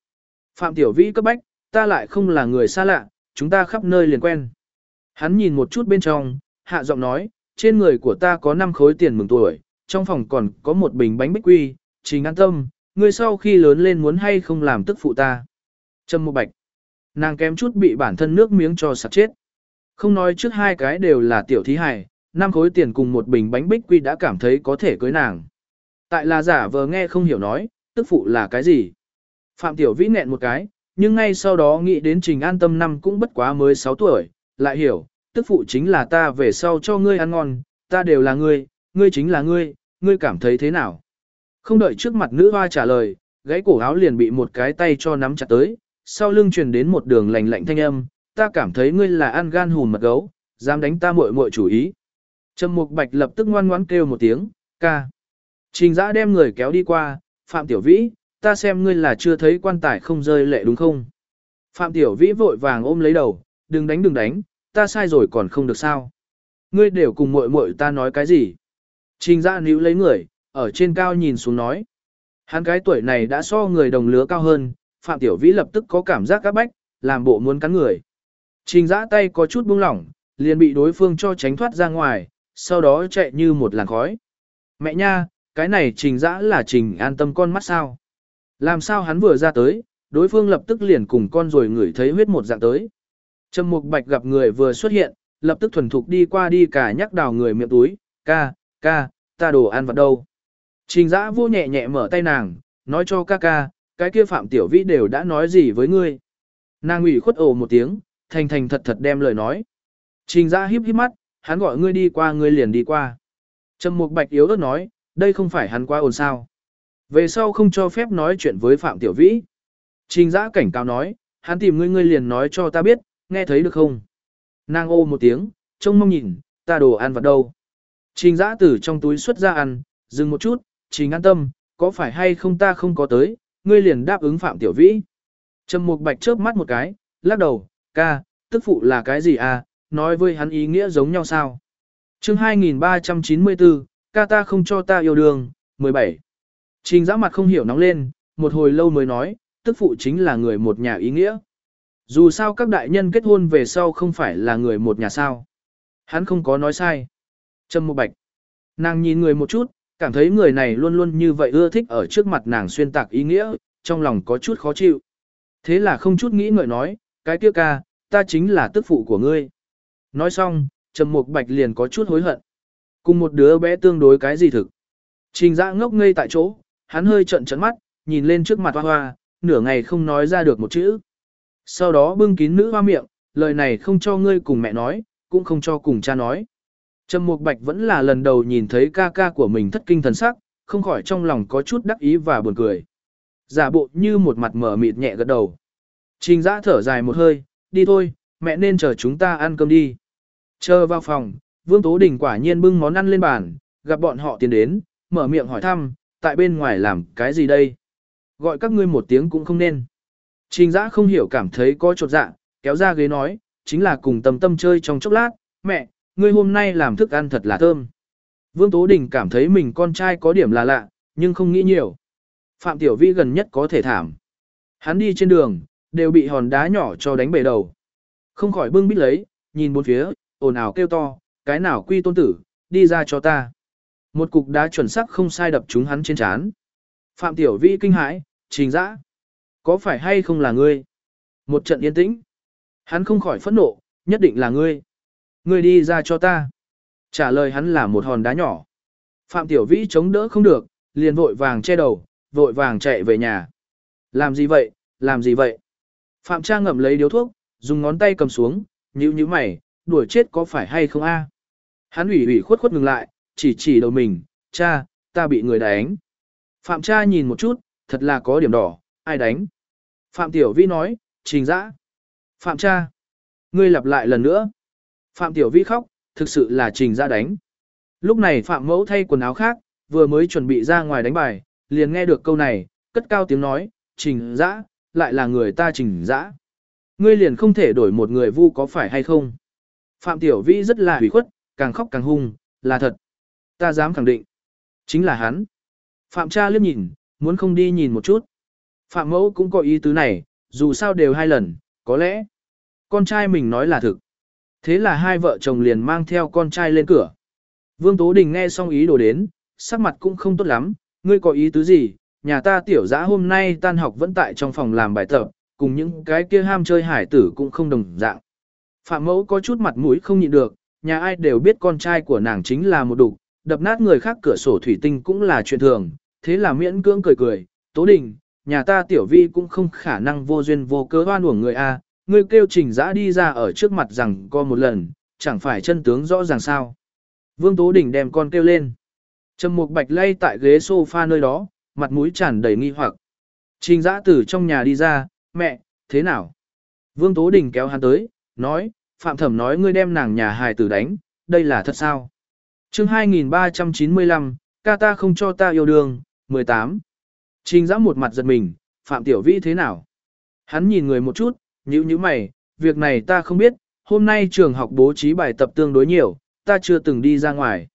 Phạm Tiểu Vĩ cấp bách, ta lại không là người xa lạ, chúng ta khắp nơi liền quen. Hắn nhìn một chút bên trong, hạ giọng nói, trên người của ta có 5 khối tiền mừng tuổi, trong phòng còn có một bình bánh bích quy, trình an tâm, ngươi sau khi lớn lên muốn hay không làm tức phụ ta. Trâm Mộ bạch, nàng kém chút bị bản thân nước miếng cho sạc chết. Không nói trước hai cái đều là tiểu thí hài, năm khối tiền cùng một bình bánh bích quy đã cảm thấy có thể cưới nàng. Tại là giả vờ nghe không hiểu nói, tức phụ là cái gì. Phạm Tiểu Vĩ nghẹn một cái, nhưng ngay sau đó nghĩ đến Trình An Tâm năm cũng bất quá mới 6 tuổi, lại hiểu, tức phụ chính là ta về sau cho ngươi ăn ngon, ta đều là ngươi, ngươi chính là ngươi, ngươi cảm thấy thế nào? Không đợi trước mặt nữ hoa trả lời, gãy cổ áo liền bị một cái tay cho nắm chặt tới, sau lưng truyền đến một đường lạnh lạnh thanh âm, ta cảm thấy ngươi là ăn gan hùn mật gấu, dám đánh ta muội muội chủ ý. Trầm Mục Bạch lập tức ngoan ngoãn kêu một tiếng, ca. Trình Dã đem người kéo đi qua, Phạm Tiểu Vĩ, ta xem ngươi là chưa thấy quan tài không rơi lệ đúng không? Phạm Tiểu Vĩ vội vàng ôm lấy đầu, đừng đánh đừng đánh, ta sai rồi còn không được sao. Ngươi đều cùng muội muội ta nói cái gì? Trình Dã níu lấy người, ở trên cao nhìn xuống nói. Hắn cái tuổi này đã so người đồng lứa cao hơn, Phạm Tiểu Vĩ lập tức có cảm giác các bách, làm bộ muốn cắn người. Trình Dã tay có chút buông lỏng, liền bị đối phương cho tránh thoát ra ngoài, sau đó chạy như một làn khói. Mẹ nha, cái này Trình Dã là Trình an tâm con mắt sao? Làm sao hắn vừa ra tới, đối phương lập tức liền cùng con rồi ngửi thấy huyết một dạng tới. Trầm Mục Bạch gặp người vừa xuất hiện, lập tức thuần thục đi qua đi cả nhắc đào người miệng túi, ca, ca, ta đồ ăn vặt đâu. Trình giã vô nhẹ nhẹ mở tay nàng, nói cho ca ca, cái kia phạm tiểu vĩ đều đã nói gì với ngươi. Nàng ủy khuất ồ một tiếng, thành thành thật thật đem lời nói. Trình ra híp híp mắt, hắn gọi ngươi đi qua ngươi liền đi qua. Trầm Mục Bạch yếu ớt nói, đây không phải hắn qua ồn sao. Về sau không cho phép nói chuyện với Phạm Tiểu Vĩ. Trình giã cảnh cáo nói, hắn tìm ngươi ngươi liền nói cho ta biết, nghe thấy được không? Nàng ô một tiếng, trông mong nhìn, ta đồ ăn vặt đâu? Trình giã từ trong túi xuất ra ăn, dừng một chút, trình an tâm, có phải hay không ta không có tới, ngươi liền đáp ứng Phạm Tiểu Vĩ. Trầm Mục Bạch chớp mắt một cái, lắc đầu, ca, tức phụ là cái gì à, nói với hắn ý nghĩa giống nhau sao? chương 2394, ca ta không cho ta yêu đương, 17. Trình giã mặt không hiểu nóng lên, một hồi lâu mới nói, tức phụ chính là người một nhà ý nghĩa. Dù sao các đại nhân kết hôn về sau không phải là người một nhà sao. Hắn không có nói sai. Trâm Mộ Bạch. Nàng nhìn người một chút, cảm thấy người này luôn luôn như vậy ưa thích ở trước mặt nàng xuyên tạc ý nghĩa, trong lòng có chút khó chịu. Thế là không chút nghĩ ngợi nói, cái kia ca, ta chính là tức phụ của ngươi. Nói xong, Trầm Mục Bạch liền có chút hối hận. Cùng một đứa bé tương đối cái gì thực. Trình Dã ngốc ngây tại chỗ, hắn hơi trợn trấn mắt, nhìn lên trước mặt hoa hoa, nửa ngày không nói ra được một chữ. Sau đó bưng kín nữ hoa miệng, lời này không cho ngươi cùng mẹ nói, cũng không cho cùng cha nói. Trầm Mục Bạch vẫn là lần đầu nhìn thấy ca ca của mình thất kinh thần sắc, không khỏi trong lòng có chút đắc ý và buồn cười. Giả bộ như một mặt mở mịt nhẹ gật đầu. Trình Dã thở dài một hơi, đi thôi, mẹ nên chờ chúng ta ăn cơm đi. Chờ vào phòng, Vương Tố Đình quả nhiên bưng món ăn lên bàn, gặp bọn họ tiến đến, mở miệng hỏi thăm, tại bên ngoài làm cái gì đây? Gọi các ngươi một tiếng cũng không nên. Trình Dã không hiểu cảm thấy có chột dạ, kéo ra ghế nói, chính là cùng tâm tâm chơi trong chốc lát, mẹ, ngươi hôm nay làm thức ăn thật là thơm. Vương Tố Đình cảm thấy mình con trai có điểm là lạ, nhưng không nghĩ nhiều. Phạm Tiểu Vi gần nhất có thể thảm. Hắn đi trên đường, đều bị hòn đá nhỏ cho đánh bể đầu. Không khỏi bưng bít lấy, nhìn bốn phía, ồn ào kêu to, cái nào quy tôn tử, đi ra cho ta. Một cục đá chuẩn sắc không sai đập chúng hắn trên trán. Phạm Tiểu Vĩ kinh hãi, trình dã. Có phải hay không là ngươi? Một trận yên tĩnh. Hắn không khỏi phẫn nộ, nhất định là ngươi. Ngươi đi ra cho ta. Trả lời hắn là một hòn đá nhỏ. Phạm Tiểu Vĩ chống đỡ không được, liền vội vàng che đầu, vội vàng chạy về nhà. Làm gì vậy, làm gì vậy? Phạm Trang ngậm lấy điếu thuốc, dùng ngón tay cầm xuống, nhíu nhíu mày, đuổi chết có phải hay không a? Hắn ủy ủy khuất khuất ngừng lại, chỉ chỉ đầu mình, cha, ta bị người đánh. Phạm Tra nhìn một chút, thật là có điểm đỏ, ai đánh? Phạm Tiểu Vi nói, trình dã. Phạm Tra, Ngươi lặp lại lần nữa. Phạm Tiểu Vi khóc, thực sự là trình dã đánh. Lúc này Phạm mẫu thay quần áo khác, vừa mới chuẩn bị ra ngoài đánh bài, liền nghe được câu này, cất cao tiếng nói, trình dã, lại là người ta trình dã. Ngươi liền không thể đổi một người vu có phải hay không? Phạm Tiểu Vĩ rất là hủy khuất, càng khóc càng hung, là thật. Ta dám khẳng định. Chính là hắn. Phạm cha liếc nhìn, muốn không đi nhìn một chút. Phạm mẫu cũng có ý tứ này, dù sao đều hai lần, có lẽ. Con trai mình nói là thực. Thế là hai vợ chồng liền mang theo con trai lên cửa. Vương Tố Đình nghe xong ý đồ đến, sắc mặt cũng không tốt lắm, ngươi có ý tứ gì, nhà ta tiểu giã hôm nay tan học vẫn tại trong phòng làm bài tập, cùng những cái kia ham chơi hải tử cũng không đồng dạng. Phạm mẫu có chút mặt mũi không nhịn được, nhà ai đều biết con trai của nàng chính là một đục, đập nát người khác cửa sổ thủy tinh cũng là chuyện thường, thế là miễn cưỡng cười cười, tố đình, nhà ta tiểu vi cũng không khả năng vô duyên vô cớ hoan uổng người A, ngươi kêu trình dã đi ra ở trước mặt rằng co một lần, chẳng phải chân tướng rõ ràng sao. Vương Tố Đình đem con kêu lên. Trầm Mục Bạch lay tại ghế sofa nơi đó, mặt mũi tràn đầy nghi hoặc. Trình Giã từ trong nhà đi ra, mẹ, thế nào? Vương Tố Đình kéo hắn tới, nói, Phạm Thẩm nói ngươi đem nàng nhà hài tử đánh, đây là thật sao? chương 2395, ca ta không cho ta yêu đương, 18. Trình giã một mặt giật mình, Phạm Tiểu Vĩ thế nào? Hắn nhìn người một chút, nhữ như mày, việc này ta không biết, hôm nay trường học bố trí bài tập tương đối nhiều, ta chưa từng đi ra ngoài.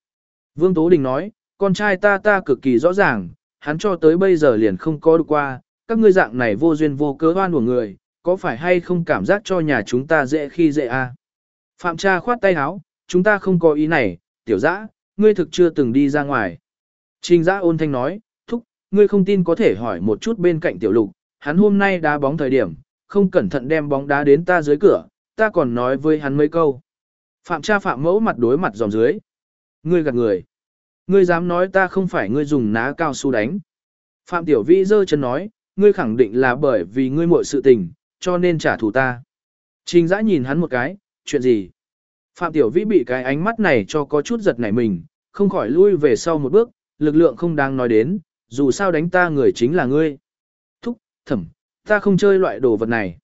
Vương Tố Đình nói, con trai ta ta cực kỳ rõ ràng, hắn cho tới bây giờ liền không có được qua, các ngươi dạng này vô duyên vô cớ oan của người, có phải hay không cảm giác cho nhà chúng ta dễ khi dễ a? À? Phạm cha khoát tay áo, chúng ta không có ý này, tiểu dã, ngươi thực chưa từng đi ra ngoài. Trình dã ôn thanh nói, thúc, ngươi không tin có thể hỏi một chút bên cạnh tiểu lục, hắn hôm nay đá bóng thời điểm, không cẩn thận đem bóng đá đến ta dưới cửa, ta còn nói với hắn mấy câu. Phạm cha phạm mẫu mặt đối mặt dòm dưới. Ngươi gạt người. Ngươi dám nói ta không phải ngươi dùng ná cao su đánh. Phạm tiểu vĩ giơ chân nói, ngươi khẳng định là bởi vì ngươi muội sự tình, cho nên trả thù ta. Trình dã nhìn hắn một cái, chuyện gì? Phạm Tiểu Vĩ bị cái ánh mắt này cho có chút giật nảy mình, không khỏi lui về sau một bước, lực lượng không đáng nói đến, dù sao đánh ta người chính là ngươi. Thúc, thẩm, ta không chơi loại đồ vật này.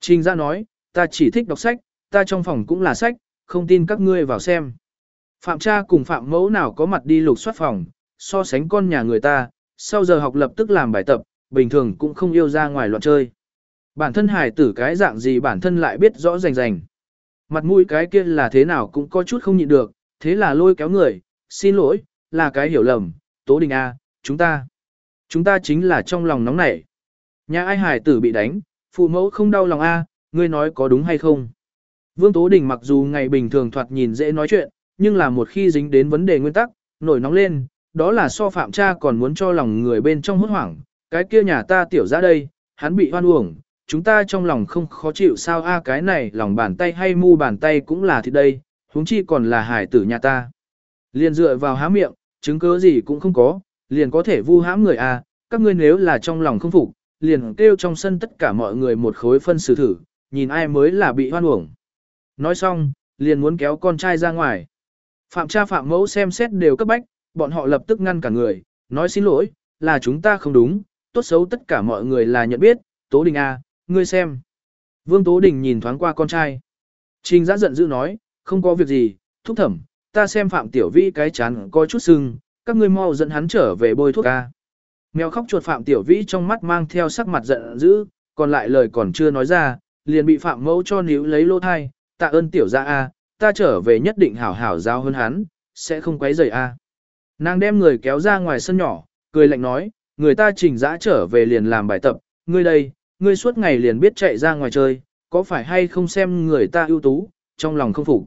Trình Giã nói, ta chỉ thích đọc sách, ta trong phòng cũng là sách, không tin các ngươi vào xem. Phạm cha cùng phạm mẫu nào có mặt đi lục soát phòng, so sánh con nhà người ta, sau giờ học lập tức làm bài tập, bình thường cũng không yêu ra ngoài loạn chơi. Bản thân hải tử cái dạng gì bản thân lại biết rõ rành rành. Mặt mũi cái kia là thế nào cũng có chút không nhịn được, thế là lôi kéo người, xin lỗi, là cái hiểu lầm, Tố Đình A, chúng ta, chúng ta chính là trong lòng nóng nảy. Nhà ai hải tử bị đánh, phụ mẫu không đau lòng A, ngươi nói có đúng hay không? Vương Tố Đình mặc dù ngày bình thường thoạt nhìn dễ nói chuyện, nhưng là một khi dính đến vấn đề nguyên tắc, nổi nóng lên, đó là so phạm cha còn muốn cho lòng người bên trong hốt hoảng, cái kia nhà ta tiểu ra đây, hắn bị hoan uổng, chúng ta trong lòng không khó chịu sao a cái này lòng bàn tay hay mu bàn tay cũng là thịt đây, huống chi còn là hải tử nhà ta. Liền dựa vào há miệng, chứng cứ gì cũng không có, liền có thể vu hãm người a, các ngươi nếu là trong lòng không phục, liền kêu trong sân tất cả mọi người một khối phân xử thử, nhìn ai mới là bị hoan uổng. Nói xong, liền muốn kéo con trai ra ngoài. Phạm cha phạm mẫu xem xét đều cấp bách, bọn họ lập tức ngăn cả người, nói xin lỗi, là chúng ta không đúng, tốt xấu tất cả mọi người là nhận biết, Tố Đình A, ngươi xem. Vương Tố Đình nhìn thoáng qua con trai. Trình giã giận dữ nói, không có việc gì, thúc thẩm, ta xem Phạm Tiểu Vĩ cái chán có chút sưng, các ngươi mau dẫn hắn trở về bôi thuốc A. Mèo khóc chuột Phạm Tiểu Vĩ trong mắt mang theo sắc mặt giận dữ, còn lại lời còn chưa nói ra, liền bị Phạm Mẫu cho níu lấy lô thai, tạ ơn Tiểu gia A, ta trở về nhất định hảo hảo giao hơn hắn, sẽ không quấy rầy A. Nàng đem người kéo ra ngoài sân nhỏ, cười lạnh nói, người ta trình dã trở về liền làm bài tập, ngươi đây, ngươi suốt ngày liền biết chạy ra ngoài chơi, có phải hay không xem người ta ưu tú, trong lòng không phục.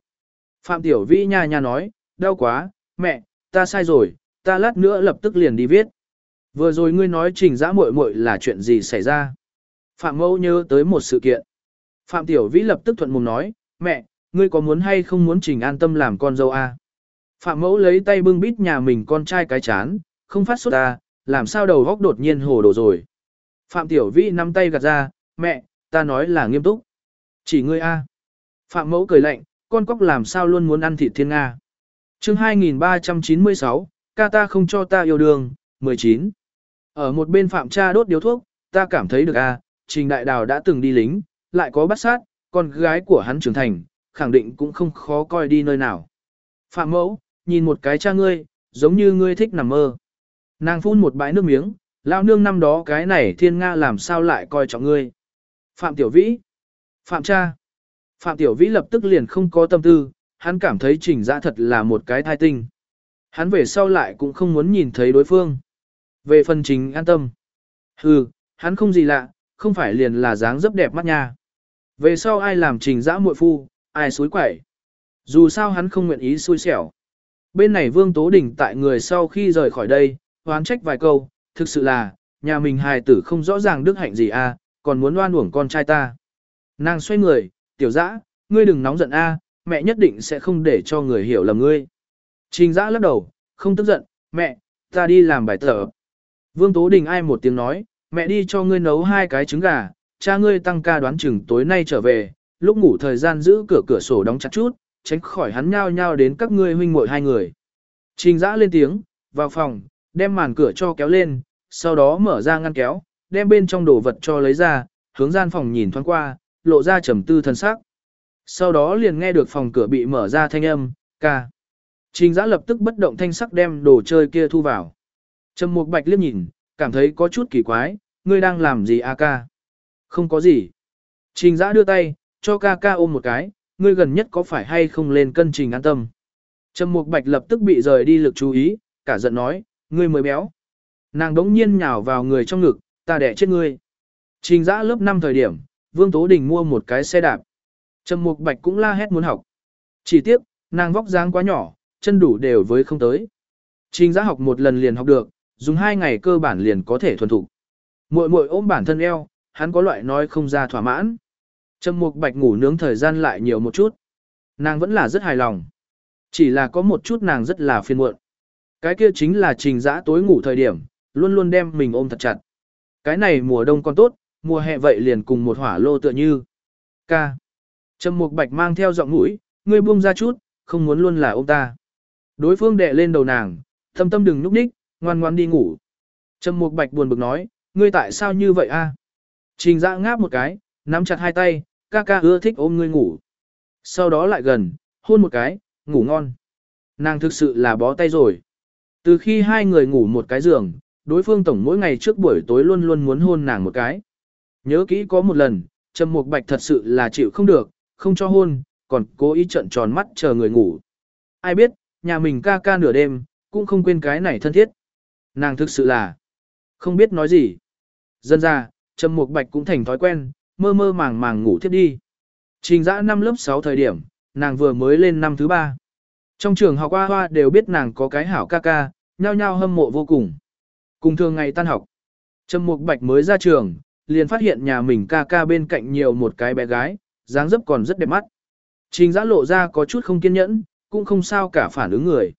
Phạm Tiểu Vĩ nha nha nói, đau quá, mẹ, ta sai rồi, ta lát nữa lập tức liền đi viết. Vừa rồi ngươi nói trình dã muội muội là chuyện gì xảy ra. Phạm Mẫu nhớ tới một sự kiện. Phạm Tiểu Vĩ lập tức thuận mồm nói, mẹ, ngươi có muốn hay không muốn trình an tâm làm con dâu a? À? Phạm Mẫu lấy tay bưng bít nhà mình con trai cái chán, không phát xuất ta, à, làm sao đầu góc đột nhiên hồ đồ rồi. Phạm Tiểu Vĩ nắm tay gạt ra, mẹ, ta nói là nghiêm túc. Chỉ ngươi a. Phạm Mẫu cười lạnh, con cóc làm sao luôn muốn ăn thịt thiên Nga. chương 2396, ca ta không cho ta yêu đương, 19. Ở một bên Phạm cha đốt điếu thuốc, ta cảm thấy được a, Trình Đại Đào đã từng đi lính, lại có bắt sát, con gái của hắn trưởng thành, khẳng định cũng không khó coi đi nơi nào. Phạm Mẫu, nhìn một cái cha ngươi, giống như ngươi thích nằm mơ. Nàng phun một bãi nước miếng, lao nương năm đó cái này thiên Nga làm sao lại coi trọng ngươi. Phạm Tiểu Vĩ. Phạm cha. Phạm Tiểu Vĩ lập tức liền không có tâm tư, hắn cảm thấy trình ra thật là một cái thai tinh. Hắn về sau lại cũng không muốn nhìn thấy đối phương. Về phần trình an tâm. Hừ, hắn không gì lạ, không phải liền là dáng dấp đẹp mắt nha. Về sau ai làm trình giã muội phu, ai xối quẩy. Dù sao hắn không nguyện ý xui xẻo. Bên này Vương Tố Đình tại người sau khi rời khỏi đây, hoán trách vài câu, thực sự là, nhà mình hài tử không rõ ràng đức hạnh gì a, à, còn muốn loan uổng con trai ta. Nàng xoay người, tiểu dã, ngươi đừng nóng giận a, mẹ nhất định sẽ không để cho người hiểu lầm ngươi. Trình dã lắc đầu, không tức giận, mẹ, ta đi làm bài tở. Vương Tố Đình ai một tiếng nói, mẹ đi cho ngươi nấu hai cái trứng gà, cha ngươi tăng ca đoán chừng tối nay trở về, lúc ngủ thời gian giữ cửa cửa sổ đóng chặt chút, tránh khỏi hắn nhao nhao đến các ngươi huynh muội hai người. Trình dã lên tiếng, vào phòng, đem màn cửa cho kéo lên, sau đó mở ra ngăn kéo, đem bên trong đồ vật cho lấy ra, hướng gian phòng nhìn thoáng qua, lộ ra trầm tư thần sắc. Sau đó liền nghe được phòng cửa bị mở ra thanh âm, ca. Trình Dã lập tức bất động thanh sắc đem đồ chơi kia thu vào. Trầm Mục Bạch liếc nhìn, cảm thấy có chút kỳ quái, ngươi đang làm gì a ca? Không có gì. Trình Dã đưa tay, cho ca ca ôm một cái, ngươi gần nhất có phải hay không lên cân trình an tâm. Trầm Mục Bạch lập tức bị rời đi lực chú ý, cả giận nói, ngươi mới béo. Nàng đống nhiên nhào vào người trong ngực, ta đẻ chết ngươi. Trình giã lớp 5 thời điểm, Vương Tố Đình mua một cái xe đạp. Trầm Mục Bạch cũng la hét muốn học. Chỉ tiếc, nàng vóc dáng quá nhỏ, chân đủ đều với không tới. Trình giã học một lần liền học được, dùng hai ngày cơ bản liền có thể thuần thục. Muội muội ôm bản thân eo, hắn có loại nói không ra thỏa mãn. Trầm Mục Bạch ngủ nướng thời gian lại nhiều một chút. Nàng vẫn là rất hài lòng. Chỉ là có một chút nàng rất là phiền muộn. Cái kia chính là trình giã tối ngủ thời điểm, luôn luôn đem mình ôm thật chặt. Cái này mùa đông còn tốt, mùa hè vậy liền cùng một hỏa lô tựa như. Ca. Trầm Mục Bạch mang theo giọng mũi, ngươi buông ra chút, không muốn luôn là ôm ta. Đối phương đè lên đầu nàng, tâm tâm đừng nhúc nhích, ngoan ngoan đi ngủ. Trầm Mục Bạch buồn bực nói, ngươi tại sao như vậy a? Trình Dã ngáp một cái, nắm chặt hai tay, ca ca ưa thích ôm ngươi ngủ. Sau đó lại gần, hôn một cái, ngủ ngon. Nàng thực sự là bó tay rồi. Từ khi hai người ngủ một cái giường, đối phương tổng mỗi ngày trước buổi tối luôn luôn muốn hôn nàng một cái. Nhớ kỹ có một lần, Trầm Mục Bạch thật sự là chịu không được, không cho hôn, còn cố ý trận tròn mắt chờ người ngủ. Ai biết, nhà mình ca ca nửa đêm, cũng không quên cái này thân thiết. Nàng thực sự là không biết nói gì. Dân ra, Trầm Mục Bạch cũng thành thói quen, mơ mơ màng màng ngủ thiếp đi. Trình dã năm lớp 6 thời điểm, nàng vừa mới lên năm thứ ba. Trong trường học hoa hoa đều biết nàng có cái hảo ca ca, nhao nhao hâm mộ vô cùng. Cùng thường ngày tan học, Trầm Mục Bạch mới ra trường, liền phát hiện nhà mình ca ca bên cạnh nhiều một cái bé gái, dáng dấp còn rất đẹp mắt. Trình giã lộ ra có chút không kiên nhẫn, cũng không sao cả phản ứng người.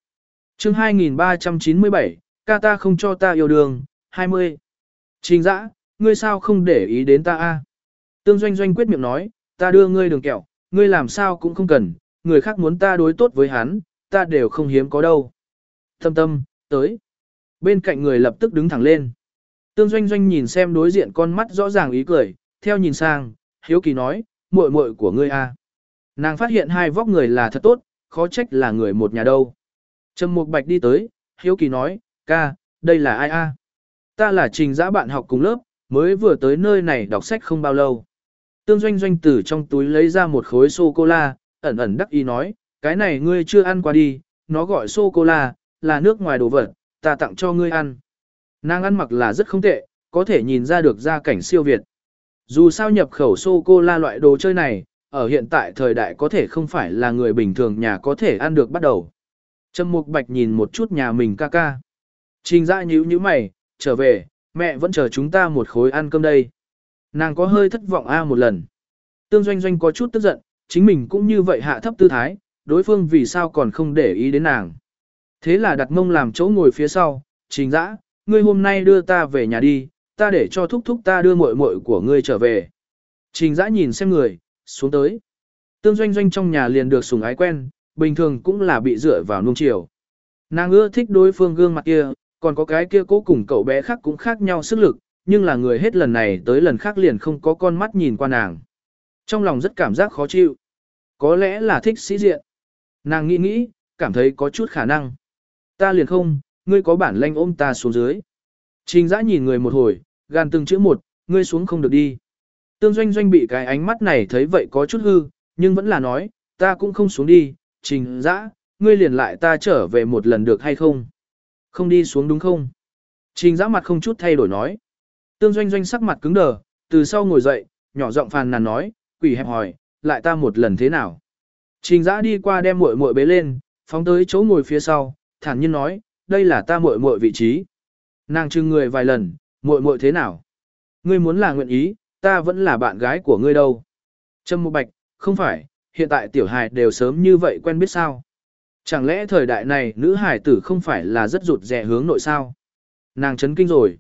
chương 2397, ca ta không cho ta yêu đương, 20. Trình giã, ngươi sao không để ý đến ta a Tương doanh doanh quyết miệng nói, ta đưa ngươi đường kẹo, ngươi làm sao cũng không cần, người khác muốn ta đối tốt với hắn, ta đều không hiếm có đâu. Thâm tâm, tới. Bên cạnh người lập tức đứng thẳng lên. Tương doanh doanh nhìn xem đối diện con mắt rõ ràng ý cười, theo nhìn sang, hiếu kỳ nói, muội muội của ngươi a. Nàng phát hiện hai vóc người là thật tốt, khó trách là người một nhà đâu. Trầm Mục Bạch đi tới, hiếu kỳ nói, ca, đây là ai a? Ta là trình giã bạn học cùng lớp, mới vừa tới nơi này đọc sách không bao lâu. Tương doanh doanh từ trong túi lấy ra một khối sô-cô-la, ẩn ẩn đắc ý nói, cái này ngươi chưa ăn qua đi, nó gọi sô-cô-la, là nước ngoài đồ vật, ta tặng cho ngươi ăn. Nàng ăn mặc là rất không tệ, có thể nhìn ra được gia cảnh siêu việt. Dù sao nhập khẩu sô-cô-la loại đồ chơi này, ở hiện tại thời đại có thể không phải là người bình thường nhà có thể ăn được bắt đầu. Trầm Mục Bạch nhìn một chút nhà mình ca ca. Trình ra nhíu nhíu mày, trở về, mẹ vẫn chờ chúng ta một khối ăn cơm đây. Nàng có hơi thất vọng a một lần. Tương Doanh Doanh có chút tức giận, chính mình cũng như vậy hạ thấp tư thái, đối phương vì sao còn không để ý đến nàng. Thế là đặt mông làm chỗ ngồi phía sau, trình dã, ngươi hôm nay đưa ta về nhà đi, ta để cho thúc thúc ta đưa muội muội của ngươi trở về. Trình dã nhìn xem người, xuống tới. Tương Doanh Doanh trong nhà liền được sủng ái quen, bình thường cũng là bị dựa vào nuông chiều. Nàng ưa thích đối phương gương mặt kia, còn có cái kia cố cùng cậu bé khác cũng khác nhau sức lực, nhưng là người hết lần này tới lần khác liền không có con mắt nhìn qua nàng. Trong lòng rất cảm giác khó chịu. Có lẽ là thích sĩ diện. Nàng nghĩ nghĩ, cảm thấy có chút khả năng. Ta liền không, ngươi có bản lanh ôm ta xuống dưới. Trình giã nhìn người một hồi, gan từng chữ một, ngươi xuống không được đi. Tương doanh doanh bị cái ánh mắt này thấy vậy có chút hư, nhưng vẫn là nói, ta cũng không xuống đi, trình giã, ngươi liền lại ta trở về một lần được hay không? Không đi xuống đúng không? Trình giã mặt không chút thay đổi nói. Tương doanh doanh sắc mặt cứng đờ, từ sau ngồi dậy, nhỏ giọng phàn nàn nói, quỷ hẹp hỏi, lại ta một lần thế nào? Trình giã đi qua đem muội muội bế lên, phóng tới chỗ ngồi phía sau, thản nhiên nói, đây là ta muội muội vị trí. Nàng trưng người vài lần, muội muội thế nào? Ngươi muốn là nguyện ý, ta vẫn là bạn gái của ngươi đâu. Trâm Mục Bạch, không phải, hiện tại tiểu hài đều sớm như vậy quen biết sao. Chẳng lẽ thời đại này nữ hài tử không phải là rất rụt rè hướng nội sao? Nàng chấn kinh rồi.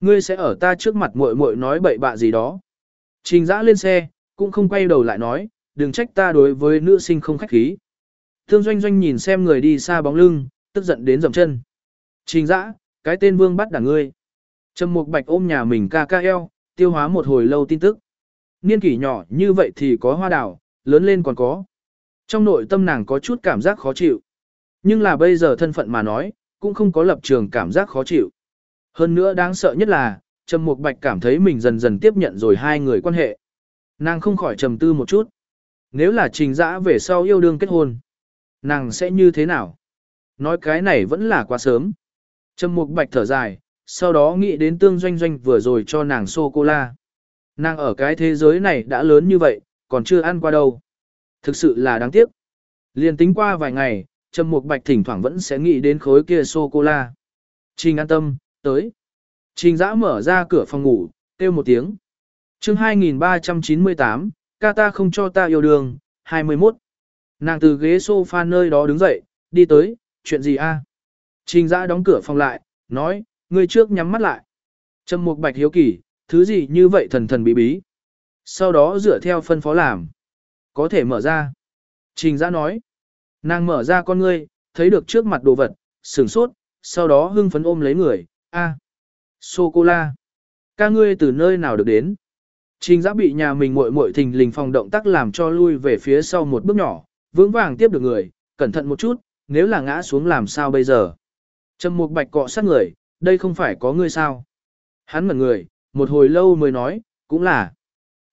Ngươi sẽ ở ta trước mặt muội muội nói bậy bạ gì đó. Trình dã lên xe, cũng không quay đầu lại nói, đừng trách ta đối với nữ sinh không khách khí. Thương doanh doanh nhìn xem người đi xa bóng lưng, tức giận đến dầm chân. Trình dã, cái tên vương bắt đảng ngươi. Trầm mục bạch ôm nhà mình ca ca eo, tiêu hóa một hồi lâu tin tức. Niên kỷ nhỏ như vậy thì có hoa đào, lớn lên còn có. Trong nội tâm nàng có chút cảm giác khó chịu. Nhưng là bây giờ thân phận mà nói, cũng không có lập trường cảm giác khó chịu. Hơn nữa đáng sợ nhất là, Trầm Mục Bạch cảm thấy mình dần dần tiếp nhận rồi hai người quan hệ. Nàng không khỏi trầm tư một chút. Nếu là trình dã về sau yêu đương kết hôn, nàng sẽ như thế nào? Nói cái này vẫn là quá sớm. Trầm Mục Bạch thở dài, sau đó nghĩ đến tương doanh doanh vừa rồi cho nàng sô-cô-la. Nàng ở cái thế giới này đã lớn như vậy, còn chưa ăn qua đâu. Thực sự là đáng tiếc. Liền tính qua vài ngày, Trầm Mục Bạch thỉnh thoảng vẫn sẽ nghĩ đến khối kia sô-cô-la. Trình an tâm, tới. Trình giã mở ra cửa phòng ngủ, kêu một tiếng. chương 2398, ca ta không cho ta yêu đương, 21. Nàng từ ghế sofa nơi đó đứng dậy, đi tới, chuyện gì a? Trình giã đóng cửa phòng lại, nói, người trước nhắm mắt lại. Trầm mục bạch hiếu kỳ, thứ gì như vậy thần thần bí bí. Sau đó dựa theo phân phó làm. Có thể mở ra. Trình giã nói. Nàng mở ra con ngươi, thấy được trước mặt đồ vật, sửng sốt, sau đó hưng phấn ôm lấy người, a Sô-cô-la. Ca ngươi từ nơi nào được đến? Trình giã bị nhà mình muội muội thình lình phòng động tác làm cho lui về phía sau một bước nhỏ, vững vàng tiếp được người, cẩn thận một chút, nếu là ngã xuống làm sao bây giờ? Trầm mục bạch cọ sát người, đây không phải có ngươi sao? Hắn ngẩn người, một hồi lâu mới nói, cũng là.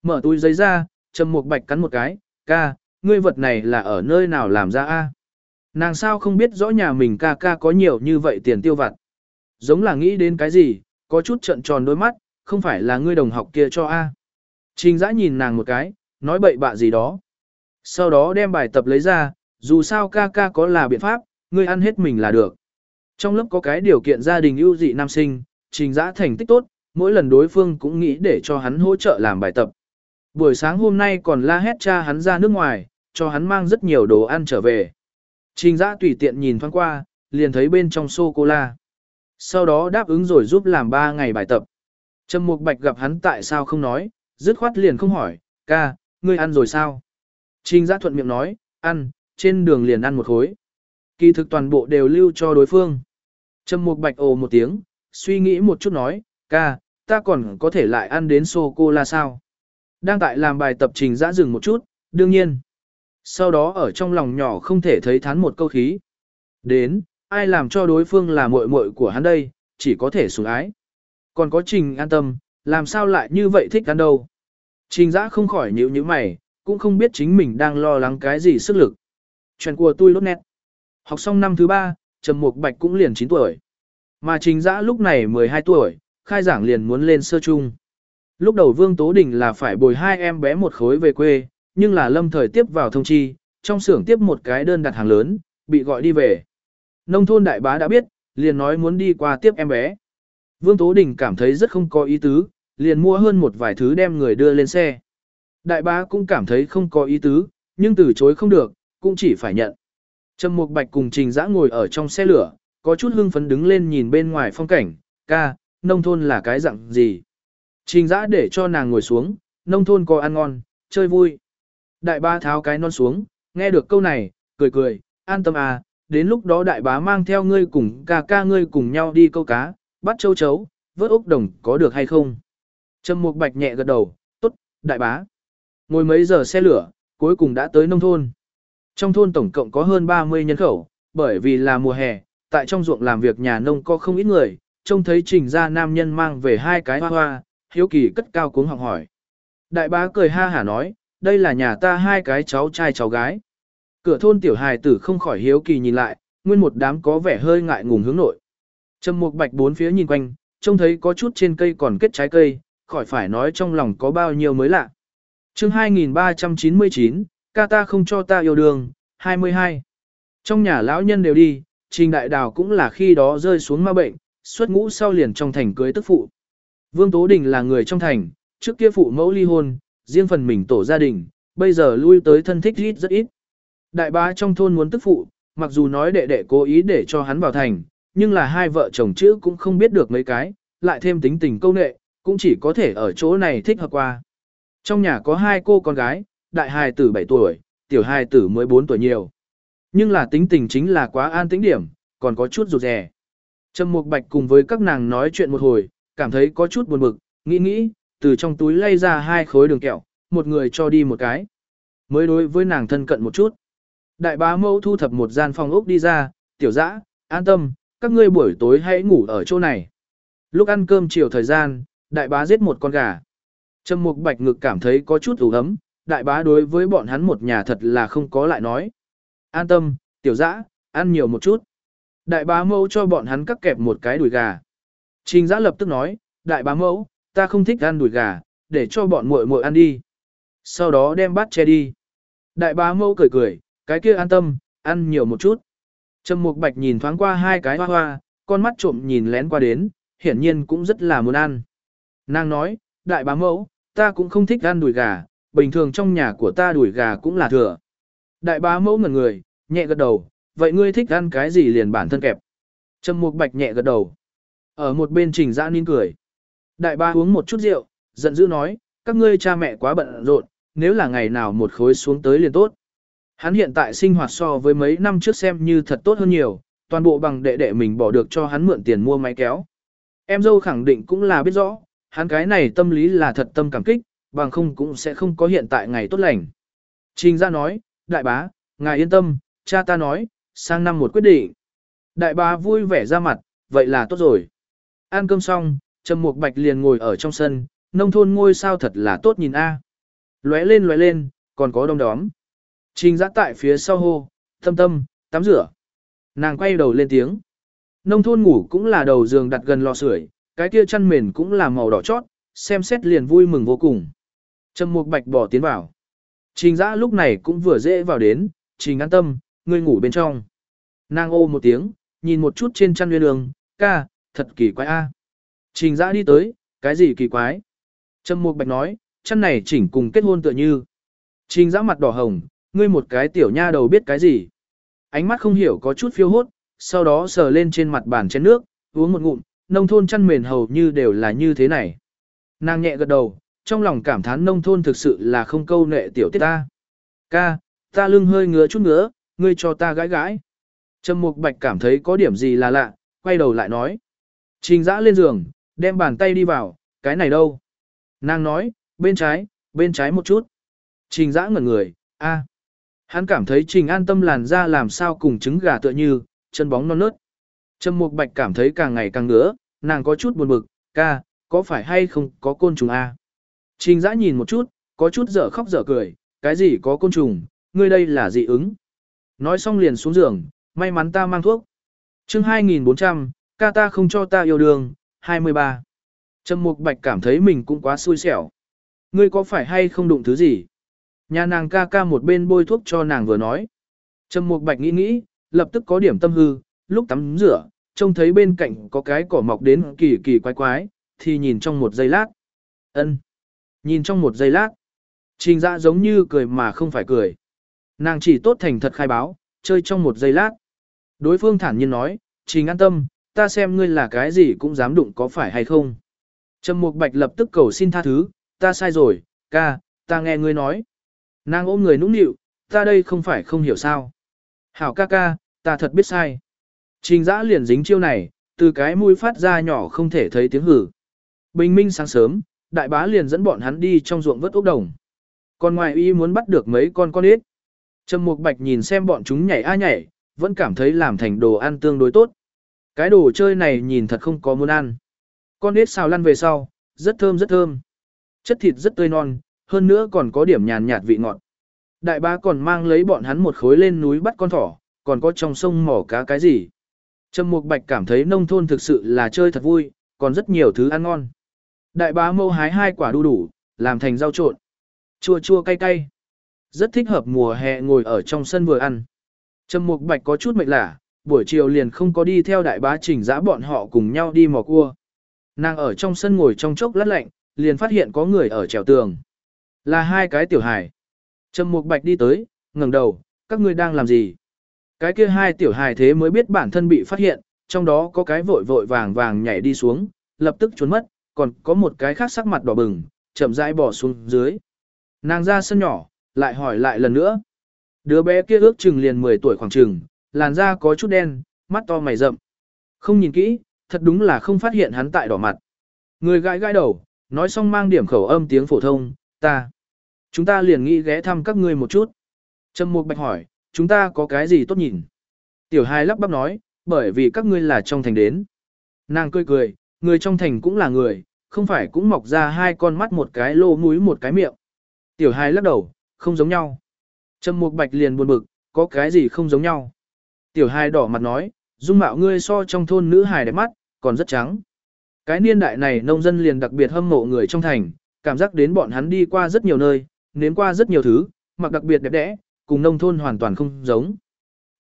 Mở túi giấy ra, trầm mục bạch cắn một cái, ca, ngươi vật này là ở nơi nào làm ra a? Nàng sao không biết rõ nhà mình ca ca có nhiều như vậy tiền tiêu vặt. Giống là nghĩ đến cái gì, có chút trận tròn đôi mắt, không phải là ngươi đồng học kia cho a. Trình giã nhìn nàng một cái, nói bậy bạ gì đó. Sau đó đem bài tập lấy ra, dù sao ca ca có là biện pháp, ngươi ăn hết mình là được. Trong lớp có cái điều kiện gia đình ưu dị nam sinh, trình giã thành tích tốt, mỗi lần đối phương cũng nghĩ để cho hắn hỗ trợ làm bài tập. Buổi sáng hôm nay còn la hét cha hắn ra nước ngoài, cho hắn mang rất nhiều đồ ăn trở về. Trình giã tùy tiện nhìn thoáng qua, liền thấy bên trong sô-cô-la. Sau đó đáp ứng rồi giúp làm 3 ngày bài tập. Trầm Mục Bạch gặp hắn tại sao không nói, dứt khoát liền không hỏi, ca, ngươi ăn rồi sao? Trình giã thuận miệng nói, ăn, trên đường liền ăn một khối. Kỳ thực toàn bộ đều lưu cho đối phương. Trầm Mục Bạch ồ một tiếng, suy nghĩ một chút nói, ca, ta còn có thể lại ăn đến sô-cô-la sao? Đang tại làm bài tập trình giã dừng một chút, đương nhiên. Sau đó ở trong lòng nhỏ không thể thấy thán một câu khí. Đến, ai làm cho đối phương là muội muội của hắn đây, chỉ có thể sủng ái. Còn có trình an tâm, làm sao lại như vậy thích ăn đâu. Trình giã không khỏi nhíu nhíu mày, cũng không biết chính mình đang lo lắng cái gì sức lực. Chuyện của tôi lốt nét. Học xong năm thứ ba, Trầm Mục Bạch cũng liền 9 tuổi. Mà trình giã lúc này 12 tuổi, khai giảng liền muốn lên sơ trung. Lúc đầu Vương Tố Đình là phải bồi hai em bé một khối về quê, nhưng là lâm thời tiếp vào thông chi, trong xưởng tiếp một cái đơn đặt hàng lớn, bị gọi đi về. Nông thôn đại bá đã biết, liền nói muốn đi qua tiếp em bé. Vương Tố Đình cảm thấy rất không có ý tứ, liền mua hơn một vài thứ đem người đưa lên xe. Đại bá cũng cảm thấy không có ý tứ, nhưng từ chối không được, cũng chỉ phải nhận. Trầm Mục Bạch cùng Trình Dã ngồi ở trong xe lửa, có chút hưng phấn đứng lên nhìn bên ngoài phong cảnh, ca, nông thôn là cái dạng gì. Trình Dã để cho nàng ngồi xuống, nông thôn có ăn ngon, chơi vui. Đại bá tháo cái non xuống, nghe được câu này, cười cười, an tâm à, đến lúc đó đại bá mang theo ngươi cùng ca ca ngươi cùng nhau đi câu cá, bắt châu chấu, vớt ốc đồng có được hay không? Trầm Mục Bạch nhẹ gật đầu, tốt, đại bá. Ngồi mấy giờ xe lửa, cuối cùng đã tới nông thôn. Trong thôn tổng cộng có hơn 30 nhân khẩu, bởi vì là mùa hè, tại trong ruộng làm việc nhà nông có không ít người, trông thấy trình ra nam nhân mang về hai cái hoa hoa, hiếu kỳ cất cao cuống học hỏi. Đại bá cười ha hả nói, đây là nhà ta hai cái cháu trai cháu gái. Cửa thôn tiểu hài tử không khỏi hiếu kỳ nhìn lại, nguyên một đám có vẻ hơi ngại ngùng hướng nội. Trầm Mục Bạch bốn phía nhìn quanh, trông thấy có chút trên cây còn kết trái cây, khỏi phải nói trong lòng có bao nhiêu mới lạ. Chương 2399, ca ta không cho ta yêu đương, 22. Trong nhà lão nhân đều đi, Trình Đại Đào cũng là khi đó rơi xuống ma bệnh, xuất ngũ sau liền trong thành cưới tức phụ. Vương Tố Đình là người trong thành, trước kia phụ mẫu ly hôn, riêng phần mình tổ gia đình, bây giờ lui tới thân thích ít rất ít. Đại bá trong thôn muốn tức phụ, mặc dù nói đệ đệ cố ý để cho hắn vào thành, nhưng là hai vợ chồng chữ cũng không biết được mấy cái, lại thêm tính tình câu nệ, cũng chỉ có thể ở chỗ này thích hợp qua. Trong nhà có hai cô con gái, đại hài tử 7 tuổi, tiểu hài tử 14 tuổi nhiều. Nhưng là tính tình chính là quá an tĩnh điểm, còn có chút rụt rè. Trầm Mục Bạch cùng với các nàng nói chuyện một hồi, cảm thấy có chút buồn bực, nghĩ nghĩ, từ trong túi lay ra hai khối đường kẹo, một người cho đi một cái. Mới đối với nàng thân cận một chút. Đại bá mẫu thu thập một gian phòng ốc đi ra, tiểu dã, an tâm, các ngươi buổi tối hãy ngủ ở chỗ này. Lúc ăn cơm chiều thời gian, đại bá giết một con gà. Trầm mục bạch ngực cảm thấy có chút ủ ấm, đại bá đối với bọn hắn một nhà thật là không có lại nói. An tâm, tiểu dã, ăn nhiều một chút. Đại bá mẫu cho bọn hắn cắt kẹp một cái đùi gà. Trình giã lập tức nói, đại bá mẫu, ta không thích ăn đùi gà, để cho bọn muội muội ăn đi. Sau đó đem bát che đi. Đại bá mẫu cười cười, cái kia an tâm, ăn nhiều một chút. Trầm Mục Bạch nhìn thoáng qua hai cái hoa hoa, con mắt trộm nhìn lén qua đến, hiển nhiên cũng rất là muốn ăn. Nàng nói, đại bá mẫu, ta cũng không thích ăn đùi gà, bình thường trong nhà của ta đùi gà cũng là thừa. Đại bá mẫu ngẩn người, nhẹ gật đầu, vậy ngươi thích ăn cái gì liền bản thân kẹp. Trầm Mục Bạch nhẹ gật đầu. Ở một bên trình giã nín cười. Đại bá uống một chút rượu, giận dữ nói, các ngươi cha mẹ quá bận rộn, nếu là ngày nào một khối xuống tới liền tốt. Hắn hiện tại sinh hoạt so với mấy năm trước xem như thật tốt hơn nhiều, toàn bộ bằng đệ đệ mình bỏ được cho hắn mượn tiền mua máy kéo. Em dâu khẳng định cũng là biết rõ, hắn cái này tâm lý là thật tâm cảm kích, bằng không cũng sẽ không có hiện tại ngày tốt lành. Trình ra nói, đại bá, ngài yên tâm, cha ta nói, sang năm một quyết định. Đại bá vui vẻ ra mặt, vậy là tốt rồi. Ăn cơm xong, Trầm Mục Bạch liền ngồi ở trong sân, nông thôn ngôi sao thật là tốt nhìn a. Lóe lên lóe lên, còn có đông đóm. Trình giã tại phía sau hô, tâm tâm, tắm rửa. Nàng quay đầu lên tiếng. Nông thôn ngủ cũng là đầu giường đặt gần lò sưởi, cái kia chăn mền cũng là màu đỏ chót, xem xét liền vui mừng vô cùng. Trầm Mục Bạch bỏ tiến vào. Trình Dã lúc này cũng vừa dễ vào đến, "Trình an tâm, ngươi ngủ bên trong." Nàng ô một tiếng, nhìn một chút trên chăn nguyên đường, "Ca, thật kỳ quái a." Trình Dã đi tới, cái gì kỳ quái? Trầm Mục Bạch nói, chân này chỉnh cùng kết hôn tựa như. Trình giã mặt đỏ hồng, ngươi một cái tiểu nha đầu biết cái gì. Ánh mắt không hiểu có chút phiêu hốt, sau đó sờ lên trên mặt bàn chén nước, uống một ngụm, nông thôn chăn mền hầu như đều là như thế này. Nàng nhẹ gật đầu, trong lòng cảm thán nông thôn thực sự là không câu nệ tiểu tiết ta. Ca, ta lưng hơi ngứa chút nữa, ngươi cho ta gãi gãi. Trầm Mục Bạch cảm thấy có điểm gì là lạ, quay đầu lại nói. Trình dã lên giường, đem bàn tay đi vào, cái này đâu? Nàng nói, bên trái, bên trái một chút. Trình dã ngẩn người, a. Hắn cảm thấy trình an tâm làn da làm sao cùng trứng gà tựa như, chân bóng non nớt. Trầm Mục Bạch cảm thấy càng ngày càng ngứa, nàng có chút buồn bực, ca, có phải hay không có côn trùng a? Trình dã nhìn một chút, có chút dở khóc dở cười, cái gì có côn trùng, ngươi đây là dị ứng. Nói xong liền xuống giường, may mắn ta mang thuốc. chương 2400, ca ta không cho ta yêu đương, 23. Trầm Mục Bạch cảm thấy mình cũng quá xui xẻo. Ngươi có phải hay không đụng thứ gì? Nhà nàng ca ca một bên bôi thuốc cho nàng vừa nói. Trầm Mục Bạch nghĩ nghĩ, lập tức có điểm tâm hư, lúc tắm rửa, trông thấy bên cạnh có cái cỏ mọc đến kỳ kỳ quái quái, thì nhìn trong một giây lát. ân Nhìn trong một giây lát. Trình dã giống như cười mà không phải cười. Nàng chỉ tốt thành thật khai báo, chơi trong một giây lát. Đối phương thản nhiên nói, trình an tâm, ta xem ngươi là cái gì cũng dám đụng có phải hay không. Trầm Mục Bạch lập tức cầu xin tha thứ, ta sai rồi, ca, ta nghe ngươi nói. Nàng ôm người nũng nịu, ta đây không phải không hiểu sao. Hảo ca ca, ta thật biết sai. Trình dã liền dính chiêu này, từ cái mũi phát ra nhỏ không thể thấy tiếng hử. Bình minh sáng sớm, đại bá liền dẫn bọn hắn đi trong ruộng vớt ốc đồng. Còn ngoài y muốn bắt được mấy con con ít. Trầm Mục Bạch nhìn xem bọn chúng nhảy a nhảy, vẫn cảm thấy làm thành đồ ăn tương đối tốt. Cái đồ chơi này nhìn thật không có muốn ăn. Con ít xào lăn về sau, rất thơm rất thơm. Chất thịt rất tươi non, hơn nữa còn có điểm nhàn nhạt vị ngọt. Đại bá còn mang lấy bọn hắn một khối lên núi bắt con thỏ, còn có trong sông mỏ cá cái gì. Trầm Mục Bạch cảm thấy nông thôn thực sự là chơi thật vui, còn rất nhiều thứ ăn ngon. Đại bá mâu hái hai quả đu đủ, làm thành rau trộn. Chua chua cay cay. Rất thích hợp mùa hè ngồi ở trong sân vừa ăn. Trầm Mục Bạch có chút mệt lạ, buổi chiều liền không có đi theo đại bá trình giã bọn họ cùng nhau đi mò cua. Nàng ở trong sân ngồi trong chốc lát lạnh, liền phát hiện có người ở trèo tường. Là hai cái tiểu hài. Trầm Mục Bạch đi tới, ngẩng đầu, các ngươi đang làm gì? Cái kia hai tiểu hài thế mới biết bản thân bị phát hiện, trong đó có cái vội vội vàng vàng nhảy đi xuống, lập tức trốn mất, còn có một cái khác sắc mặt đỏ bừng, chậm rãi bỏ xuống dưới. Nàng ra sân nhỏ, lại hỏi lại lần nữa. Đứa bé kia ước chừng liền 10 tuổi khoảng chừng, làn da có chút đen, mắt to mày rậm. Không nhìn kỹ, thật đúng là không phát hiện hắn tại đỏ mặt. Người gãi gãi đầu, nói xong mang điểm khẩu âm tiếng phổ thông, ta. Chúng ta liền nghĩ ghé thăm các ngươi một chút. Trầm Mục Bạch hỏi, chúng ta có cái gì tốt nhìn? Tiểu hai lắp bắp nói, bởi vì các ngươi là trong thành đến. Nàng cười cười, người trong thành cũng là người, không phải cũng mọc ra hai con mắt một cái lô mũi một cái miệng. Tiểu hai lắc đầu, không giống nhau. Trầm Mục Bạch liền buồn bực, có cái gì không giống nhau. Tiểu hai đỏ mặt nói, dung mạo ngươi so trong thôn nữ hài đẹp mắt, còn rất trắng. Cái niên đại này nông dân liền đặc biệt hâm mộ người trong thành, cảm giác đến bọn hắn đi qua rất nhiều nơi, nếm qua rất nhiều thứ, mặc đặc biệt đẹp đẽ, cùng nông thôn hoàn toàn không giống.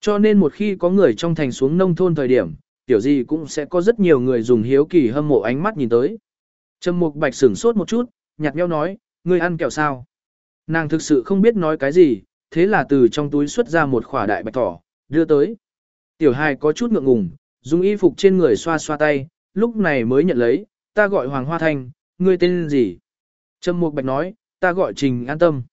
Cho nên một khi có người trong thành xuống nông thôn thời điểm, tiểu gì cũng sẽ có rất nhiều người dùng hiếu kỳ hâm mộ ánh mắt nhìn tới. Trầm Mục Bạch sửng sốt một chút, nhạt nhẽo nói, ngươi ăn kẹo sao? Nàng thực sự không biết nói cái gì, thế là từ trong túi xuất ra một khỏa đại bạch thỏ, đưa tới. Tiểu hài có chút ngượng ngùng, dùng y phục trên người xoa xoa tay, lúc này mới nhận lấy, ta gọi Hoàng Hoa Thanh, ngươi tên gì? Trầm Mục Bạch nói, ta gọi Trình An Tâm.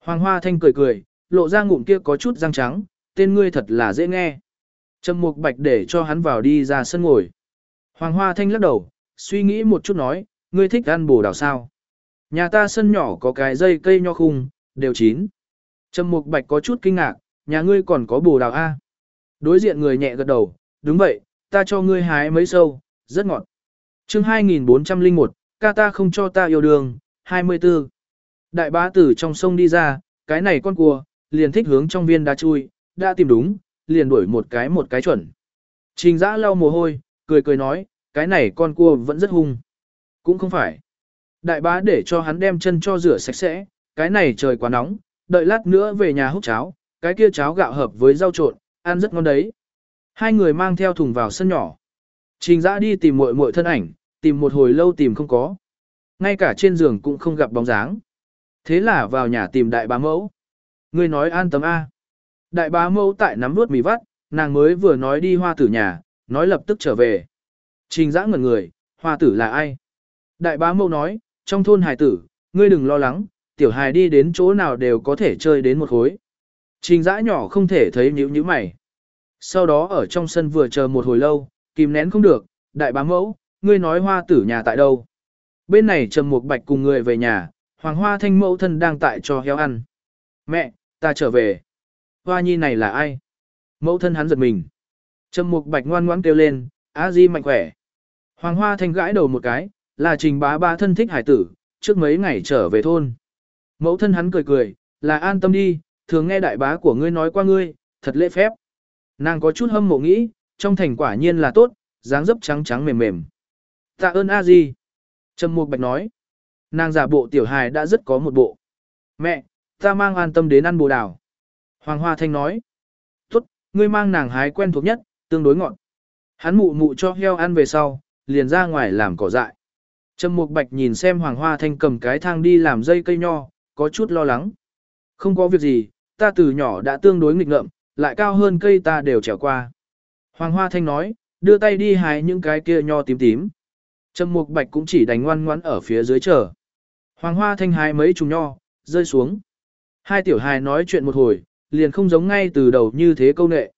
Hoàng Hoa Thanh cười cười, lộ ra ngụm kia có chút răng trắng, tên ngươi thật là dễ nghe. Trầm Mục Bạch để cho hắn vào đi ra sân ngồi. Hoàng Hoa Thanh lắc đầu, suy nghĩ một chút nói, ngươi thích ăn bồ đào sao? Nhà ta sân nhỏ có cái dây cây nho khung, đều chín. Trầm Mục Bạch có chút kinh ngạc, nhà ngươi còn có bồ đào A. Đối diện người nhẹ gật đầu, đúng vậy, ta cho ngươi hái mấy sâu, rất ngọt. chương 2401, ca ta không cho ta yêu đương, 24. Đại bá tử trong sông đi ra, cái này con cua, liền thích hướng trong viên đá chui, đã tìm đúng, liền đuổi một cái một cái chuẩn. Trình giã lau mồ hôi, cười cười nói, cái này con cua vẫn rất hung. Cũng không phải. Đại bá để cho hắn đem chân cho rửa sạch sẽ, cái này trời quá nóng, đợi lát nữa về nhà hút cháo, cái kia cháo gạo hợp với rau trộn, ăn rất ngon đấy. Hai người mang theo thùng vào sân nhỏ. Trình giã đi tìm muội muội thân ảnh, tìm một hồi lâu tìm không có, ngay cả trên giường cũng không gặp bóng dáng. Thế là vào nhà tìm đại bá mẫu. Ngươi nói an tâm A. Đại bá mẫu tại nắm nuốt mì vắt, nàng mới vừa nói đi hoa tử nhà, nói lập tức trở về. Trình giã ngẩn người, hoa tử là ai? Đại bá mẫu nói, trong thôn hài tử, ngươi đừng lo lắng, tiểu hài đi đến chỗ nào đều có thể chơi đến một khối. Trình giã nhỏ không thể thấy nhíu nhíu mày. Sau đó ở trong sân vừa chờ một hồi lâu, kìm nén không được, đại bá mẫu, ngươi nói hoa tử nhà tại đâu? Bên này trầm một bạch cùng người về nhà, hoàng hoa thanh mẫu thân đang tại cho heo ăn. Mẹ, ta trở về. Hoa nhi này là ai? Mẫu thân hắn giật mình. Trầm mục bạch ngoan ngoãn kêu lên, a di mạnh khỏe. Hoàng hoa thanh gãi đầu một cái, là trình bá ba thân thích hải tử, trước mấy ngày trở về thôn. Mẫu thân hắn cười cười, là an tâm đi, thường nghe đại bá của ngươi nói qua ngươi, thật lễ phép. Nàng có chút hâm mộ nghĩ, trong thành quả nhiên là tốt, dáng dấp trắng trắng mềm mềm. Tạ ơn a di. Trầm mục bạch nói. Nàng giả bộ tiểu hài đã rất có một bộ. Mẹ, ta mang an tâm đến ăn bồ đào. Hoàng Hoa Thanh nói. Tốt, ngươi mang nàng hái quen thuộc nhất, tương đối ngọn Hắn mụ mụ cho heo ăn về sau, liền ra ngoài làm cỏ dại. Trầm Mục Bạch nhìn xem Hoàng Hoa Thanh cầm cái thang đi làm dây cây nho, có chút lo lắng. Không có việc gì, ta từ nhỏ đã tương đối nghịch ngợm, lại cao hơn cây ta đều trèo qua. Hoàng Hoa Thanh nói, đưa tay đi hái những cái kia nho tím tím. Trầm Mục Bạch cũng chỉ đánh ngoan ngoãn ở phía dưới chờ. Hoàng Hoa Thanh hái mấy chùm nho, rơi xuống. Hai tiểu hài nói chuyện một hồi, liền không giống ngay từ đầu như thế câu nệ.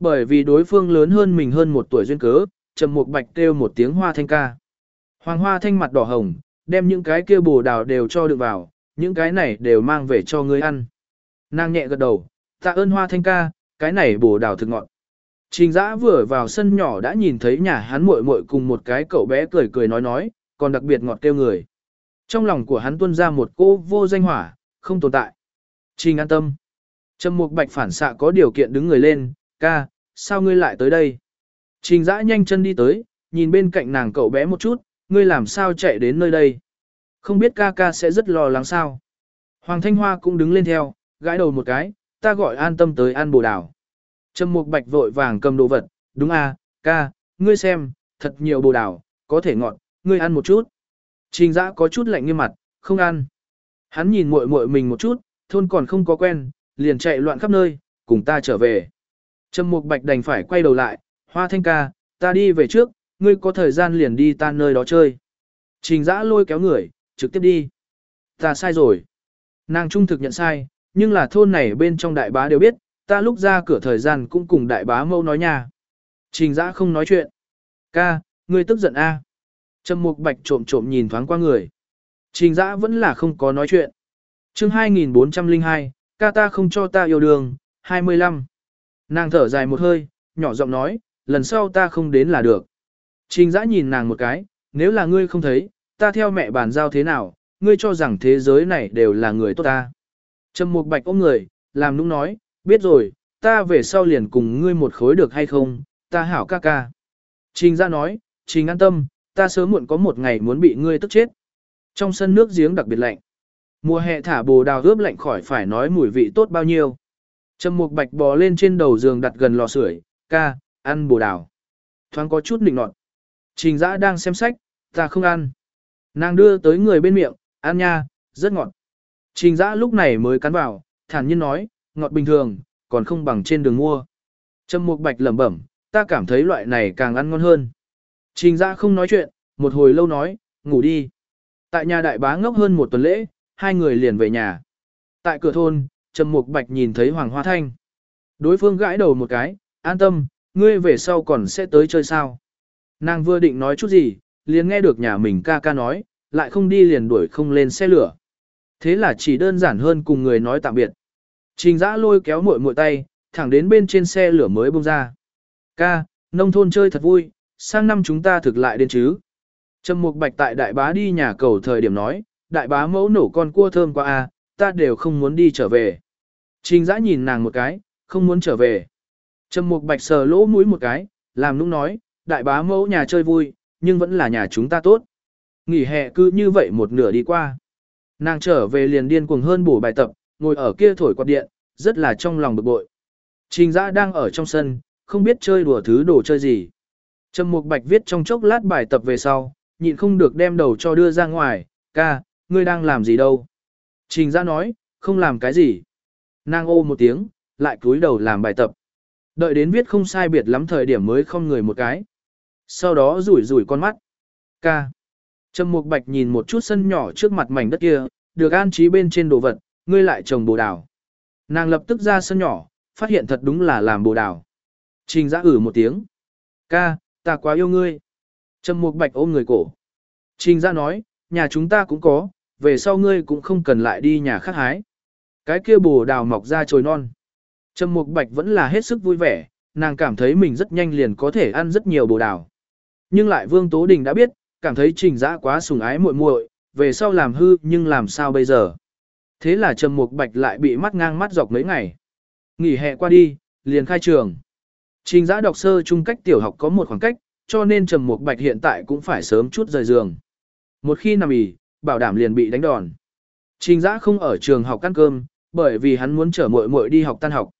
Bởi vì đối phương lớn hơn mình hơn một tuổi duyên cớ, Trầm Mục Bạch kêu một tiếng Hoa Thanh ca. Hoàng Hoa Thanh mặt đỏ hồng, đem những cái kia bồ đào đều cho được vào, những cái này đều mang về cho ngươi ăn. Nàng nhẹ gật đầu, tạ ơn Hoa Thanh ca, cái này bồ đào thực ngọt. Trình Dã vừa vào sân nhỏ đã nhìn thấy nhà hắn muội muội cùng một cái cậu bé cười cười nói nói, còn đặc biệt ngọt kêu người. Trong lòng của hắn tuôn ra một cô vô danh hỏa, không tồn tại. Trình an tâm. Trầm Mục Bạch phản xạ có điều kiện đứng người lên, ca, sao ngươi lại tới đây? Trình Dã nhanh chân đi tới, nhìn bên cạnh nàng cậu bé một chút, ngươi làm sao chạy đến nơi đây? Không biết ca ca sẽ rất lo lắng sao? Hoàng Thanh Hoa cũng đứng lên theo, gãi đầu một cái, ta gọi an tâm tới ăn bồ đào. Trầm Mục Bạch vội vàng cầm đồ vật, đúng à, ca, ngươi xem, thật nhiều bồ đào, có thể ngọt, ngươi ăn một chút. Trình Dã có chút lạnh nghiêm mặt, không ăn. Hắn nhìn muội muội mình một chút, thôn còn không có quen, liền chạy loạn khắp nơi, cùng ta trở về. Trầm Mục Bạch đành phải quay đầu lại, Hoa Thanh ca, ta đi về trước, ngươi có thời gian liền đi tan nơi đó chơi. Trình Dã lôi kéo người, trực tiếp đi. Ta sai rồi. Nàng trung thực nhận sai, nhưng là thôn này bên trong đại bá đều biết, ta lúc ra cửa thời gian cũng cùng đại bá mâu nói nha. Trình Dã không nói chuyện. Ca, ngươi tức giận a? À? Trầm Mục Bạch trộm trộm nhìn thoáng qua người. Trình Dã vẫn là không có nói chuyện. Chương 2402, ca ta không cho ta yêu đương, 25. Nàng thở dài một hơi, nhỏ giọng nói, lần sau ta không đến là được. Trình Dã nhìn nàng một cái, nếu là ngươi không thấy, ta theo mẹ bàn giao thế nào, ngươi cho rằng thế giới này đều là người tốt ta. Trầm Mục Bạch ôm người, làm nũng nói, biết rồi, ta về sau liền cùng ngươi một khối được hay không, ta hảo ca ca. Trình Dã nói, Trình an tâm, ta sớm muộn có một ngày muốn bị ngươi tức chết. Trong sân nước giếng đặc biệt lạnh. Mùa hè thả bồ đào ướp lạnh khỏi phải nói mùi vị tốt bao nhiêu. Trầm Mục Bạch bò lên trên đầu giường đặt gần lò sưởi, ca, ăn bồ đào. Thoáng có chút nịnh nọt. Trình Dã đang xem sách, ta không ăn. Nàng đưa tới người bên miệng, ăn nha, rất ngọt. Trình Dã lúc này mới cắn vào, thản nhiên nói, ngọt bình thường, còn không bằng trên đường mua. Trầm Mục Bạch lẩm bẩm, ta cảm thấy loại này càng ăn ngon hơn. Trình ra không nói chuyện, một hồi lâu nói, ngủ đi. Tại nhà đại bá ngốc hơn một tuần lễ, hai người liền về nhà. Tại cửa thôn, Trầm Mục Bạch nhìn thấy Hoàng Hoa Thanh. Đối phương gãi đầu một cái, an tâm, ngươi về sau còn sẽ tới chơi sao. Nàng vừa định nói chút gì, liền nghe được nhà mình ca ca nói, lại không đi liền đuổi không lên xe lửa. Thế là chỉ đơn giản hơn cùng người nói tạm biệt. Trình giã lôi kéo muội muội tay, thẳng đến bên trên xe lửa mới bông ra. Ca, nông thôn chơi thật vui, sang năm chúng ta thực lại đến chứ. Trầm Mục Bạch tại đại bá đi nhà cầu thời điểm nói, đại bá mẫu nổ con cua thơm qua a, à, ta đều không muốn đi trở về. Trình Dã nhìn nàng một cái, không muốn trở về. Trầm Mục Bạch sờ lỗ mũi một cái, làm nũng nói, đại bá mẫu nhà chơi vui, nhưng vẫn là nhà chúng ta tốt. Nghỉ hè cứ như vậy một nửa đi qua. Nàng trở về liền điên cuồng hơn bổ bài tập, ngồi ở kia thổi quạt điện, rất là trong lòng bực bội. Trình Dã đang ở trong sân, không biết chơi đùa thứ đồ chơi gì. Trầm Mục Bạch viết trong chốc lát bài tập về sau, nhịn không được đem đầu cho đưa ra ngoài, Ca, ngươi đang làm gì đâu? Trình Giã nói, không làm cái gì. Nàng ô một tiếng, lại cúi đầu làm bài tập. Đợi đến viết không sai biệt lắm thời điểm mới không người một cái. Sau đó rủi rủi con mắt. Ca. Trầm Mục Bạch nhìn một chút sân nhỏ trước mặt mảnh đất kia, được an trí bên trên đồ vật, ngươi lại trồng bồ đào. Nàng lập tức ra sân nhỏ, phát hiện thật đúng là làm bồ đào. Trình giã ử ừ một tiếng. Ca, ta quá yêu ngươi. Trầm Mục Bạch ôm người cổ. Trình ra nói, nhà chúng ta cũng có, về sau ngươi cũng không cần lại đi nhà khác hái. Cái kia bồ đào mọc ra trồi non. Trầm Mục Bạch vẫn là hết sức vui vẻ, nàng cảm thấy mình rất nhanh liền có thể ăn rất nhiều bồ đào. Nhưng lại Vương Tố Đình đã biết, cảm thấy Trình Dã quá sùng ái muội muội, về sau làm hư nhưng làm sao bây giờ? Thế là Trầm Mục Bạch lại bị mắt ngang mắt dọc mấy ngày. Nghỉ hè qua đi, liền khai trường. Trình Giã đọc sơ chung cách tiểu học có một khoảng cách, cho nên Trầm Mục Bạch hiện tại cũng phải sớm chút rời giường. Một khi nằm ỉ, bảo đảm liền bị đánh đòn. Trình Giã không ở trường học ăn cơm, bởi vì hắn muốn chở muội muội đi học tan học.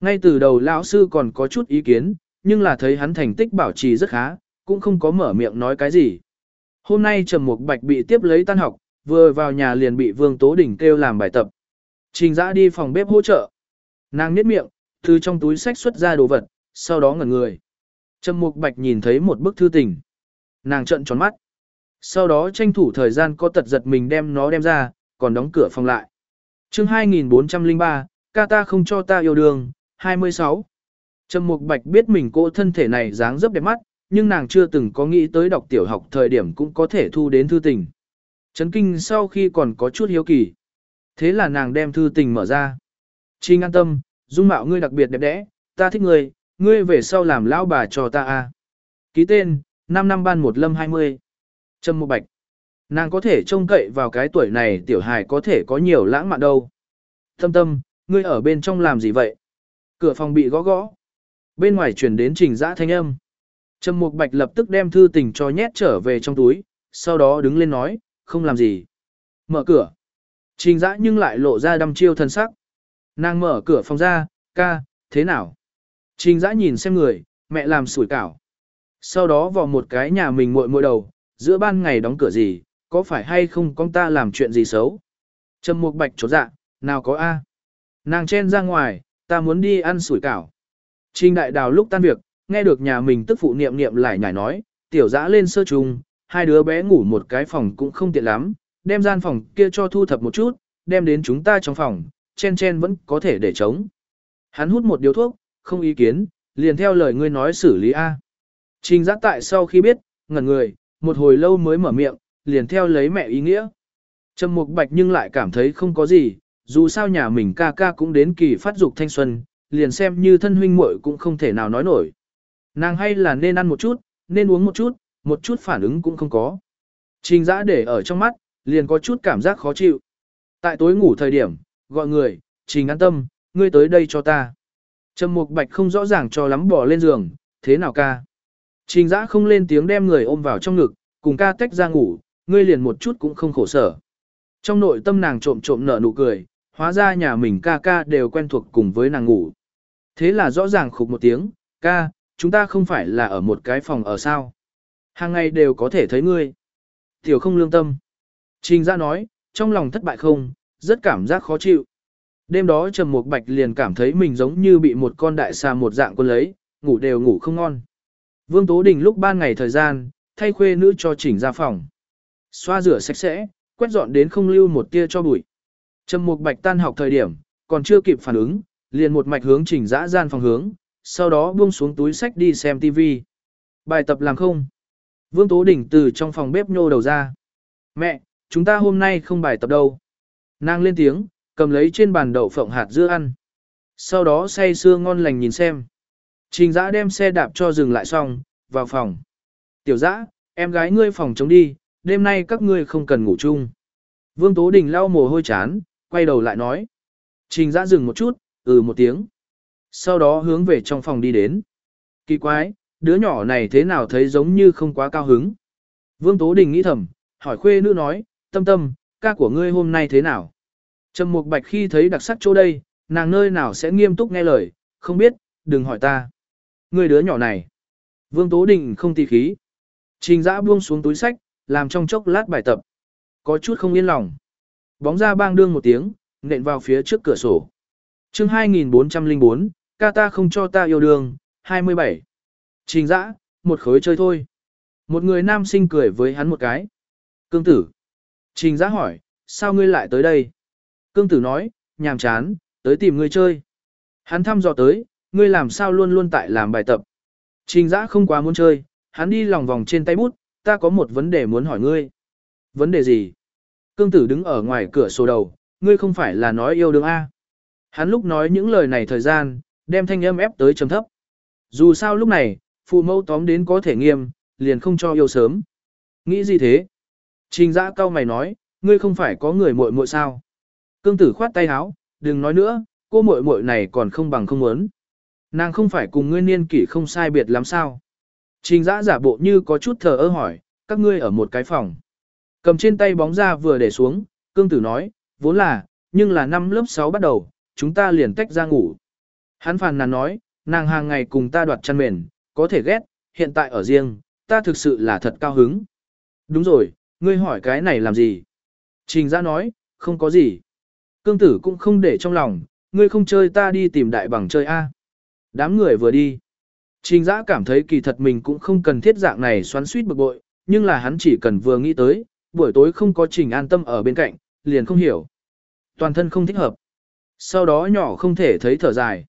Ngay từ đầu lão sư còn có chút ý kiến, nhưng là thấy hắn thành tích bảo trì rất khá, cũng không có mở miệng nói cái gì. Hôm nay Trầm Mục Bạch bị tiếp lấy tan học, vừa vào nhà liền bị Vương Tố Đỉnh kêu làm bài tập. Trình Giã đi phòng bếp hỗ trợ. Nàng nhếch miệng, từ trong túi sách xuất ra đồ vật, sau đó ngẩn người. Trầm Mục Bạch nhìn thấy một bức thư tình. Nàng trợn tròn mắt. Sau đó tranh thủ thời gian có tật giật mình đem nó đem ra, còn đóng cửa phòng lại. Chương 2403, ca ta không cho ta yêu đương, 26. Trầm Mục Bạch biết mình cô thân thể này dáng dấp đẹp mắt, nhưng nàng chưa từng có nghĩ tới đọc tiểu học thời điểm cũng có thể thu đến thư tình. Chấn kinh sau khi còn có chút hiếu kỳ. Thế là nàng đem thư tình mở ra. Trinh an tâm, dung mạo ngươi đặc biệt đẹp đẽ, ta thích ngươi, ngươi về sau làm lão bà cho ta a. Ký tên, 5 năm ban một lâm 20. Trâm Mục Bạch. Nàng có thể trông cậy vào cái tuổi này tiểu hài có thể có nhiều lãng mạn đâu. Tâm tâm, ngươi ở bên trong làm gì vậy? Cửa phòng bị gõ gõ. Bên ngoài truyền đến trình giã thanh âm. Trầm Mục Bạch lập tức đem thư tình cho nhét trở về trong túi, sau đó đứng lên nói, không làm gì. Mở cửa. Trình giã nhưng lại lộ ra đăm chiêu thân sắc. Nàng mở cửa phòng ra, ca, thế nào? Trình dã nhìn xem người, mẹ làm sủi cảo. Sau đó vào một cái nhà mình muội muội đầu, giữa ban ngày đóng cửa gì, có phải hay không con ta làm chuyện gì xấu? Trầm Mục Bạch chốt dạ, nào có a? Nàng chen ra ngoài, ta muốn đi ăn sủi cảo. Trình đại đào lúc tan việc, nghe được nhà mình tức phụ niệm niệm lại nhảy nói, tiểu dã lên sơ trùng, hai đứa bé ngủ một cái phòng cũng không tiện lắm, đem gian phòng kia cho thu thập một chút, đem đến chúng ta trong phòng, chen chen vẫn có thể để chống. Hắn hút một điếu thuốc, không ý kiến, liền theo lời ngươi nói xử lý A. Trình giã tại sau khi biết, ngẩn người, một hồi lâu mới mở miệng, liền theo lấy mẹ ý nghĩa. Trầm mục bạch nhưng lại cảm thấy không có gì, dù sao nhà mình ca ca cũng đến kỳ phát dục thanh xuân, liền xem như thân huynh muội cũng không thể nào nói nổi. Nàng hay là nên ăn một chút, nên uống một chút, một chút phản ứng cũng không có. Trình giã để ở trong mắt, liền có chút cảm giác khó chịu. Tại tối ngủ thời điểm, gọi người, trình an tâm, ngươi tới đây cho ta. Trầm mục bạch không rõ ràng cho lắm bỏ lên giường, thế nào ca? Trình giã không lên tiếng đem người ôm vào trong ngực, cùng ca tách ra ngủ, ngươi liền một chút cũng không khổ sở. Trong nội tâm nàng trộm trộm nở nụ cười, hóa ra nhà mình ca ca đều quen thuộc cùng với nàng ngủ. Thế là rõ ràng khục một tiếng, ca, chúng ta không phải là ở một cái phòng ở sao. Hàng ngày đều có thể thấy ngươi. Tiểu không lương tâm. Trình ra nói, trong lòng thất bại không, rất cảm giác khó chịu. Đêm đó Trầm Mục Bạch liền cảm thấy mình giống như bị một con đại xà một dạng quân lấy, ngủ đều ngủ không ngon. Vương Tố Đình lúc ban ngày thời gian, thay khuê nữ cho chỉnh ra phòng. Xoa rửa sạch sẽ, quét dọn đến không lưu một tia cho bụi. Trầm Mục Bạch tan học thời điểm, còn chưa kịp phản ứng, liền một mạch hướng chỉnh dã gian phòng hướng, sau đó buông xuống túi sách đi xem TV. Bài tập làm không? Vương Tố Đình từ trong phòng bếp nhô đầu ra. Mẹ, chúng ta hôm nay không bài tập đâu. Nàng lên tiếng, cầm lấy trên bàn đậu phộng hạt dưa ăn. Sau đó say sưa ngon lành nhìn xem. Trình dã đem xe đạp cho dừng lại xong, vào phòng. Tiểu dã, em gái ngươi phòng chống đi, đêm nay các ngươi không cần ngủ chung. Vương Tố Đình lau mồ hôi chán, quay đầu lại nói. Trình dã dừng một chút, ừ một tiếng. Sau đó hướng về trong phòng đi đến. Kỳ quái, đứa nhỏ này thế nào thấy giống như không quá cao hứng. Vương Tố Đình nghĩ thầm, hỏi khuê nữ nói, tâm tâm, ca của ngươi hôm nay thế nào? Trầm Mục Bạch khi thấy đặc sắc chỗ đây, nàng nơi nào sẽ nghiêm túc nghe lời, không biết, đừng hỏi ta. Ngươi đứa nhỏ này. Vương Tố Đình không tì khí. Trình dã buông xuống túi sách, làm trong chốc lát bài tập. Có chút không yên lòng. Bóng ra bang đương một tiếng, nện vào phía trước cửa sổ. chương 2404, ca ta không cho ta yêu đương, 27. Trình dã, một khối chơi thôi. Một người nam sinh cười với hắn một cái. Cương tử. Trình dã hỏi, sao ngươi lại tới đây? Cương tử nói, nhàm chán, tới tìm ngươi chơi. Hắn thăm dò tới, ngươi làm sao luôn luôn tại làm bài tập. Trình giã không quá muốn chơi, hắn đi lòng vòng trên tay bút, ta có một vấn đề muốn hỏi ngươi. Vấn đề gì? Cương tử đứng ở ngoài cửa sổ đầu, ngươi không phải là nói yêu đương A. Hắn lúc nói những lời này thời gian, đem thanh âm ép tới trầm thấp. Dù sao lúc này, phụ mẫu tóm đến có thể nghiêm, liền không cho yêu sớm. Nghĩ gì thế? Trình giã cao mày nói, ngươi không phải có người muội muội sao? Cương tử khoát tay áo, đừng nói nữa, cô muội muội này còn không bằng không muốn. Nàng không phải cùng ngươi niên kỷ không sai biệt lắm sao? Trình giã giả bộ như có chút thờ ơ hỏi, các ngươi ở một cái phòng. Cầm trên tay bóng ra vừa để xuống, cương tử nói, vốn là, nhưng là năm lớp 6 bắt đầu, chúng ta liền tách ra ngủ. Hắn phàn nàn nói, nàng hàng ngày cùng ta đoạt chăn mền, có thể ghét, hiện tại ở riêng, ta thực sự là thật cao hứng. Đúng rồi, ngươi hỏi cái này làm gì? Trình giã nói, không có gì. Cương tử cũng không để trong lòng, ngươi không chơi ta đi tìm đại bằng chơi A. Đám người vừa đi. Trình giã cảm thấy kỳ thật mình cũng không cần thiết dạng này xoắn suýt bực bội, nhưng là hắn chỉ cần vừa nghĩ tới, buổi tối không có trình an tâm ở bên cạnh, liền không hiểu. Toàn thân không thích hợp. Sau đó nhỏ không thể thấy thở dài.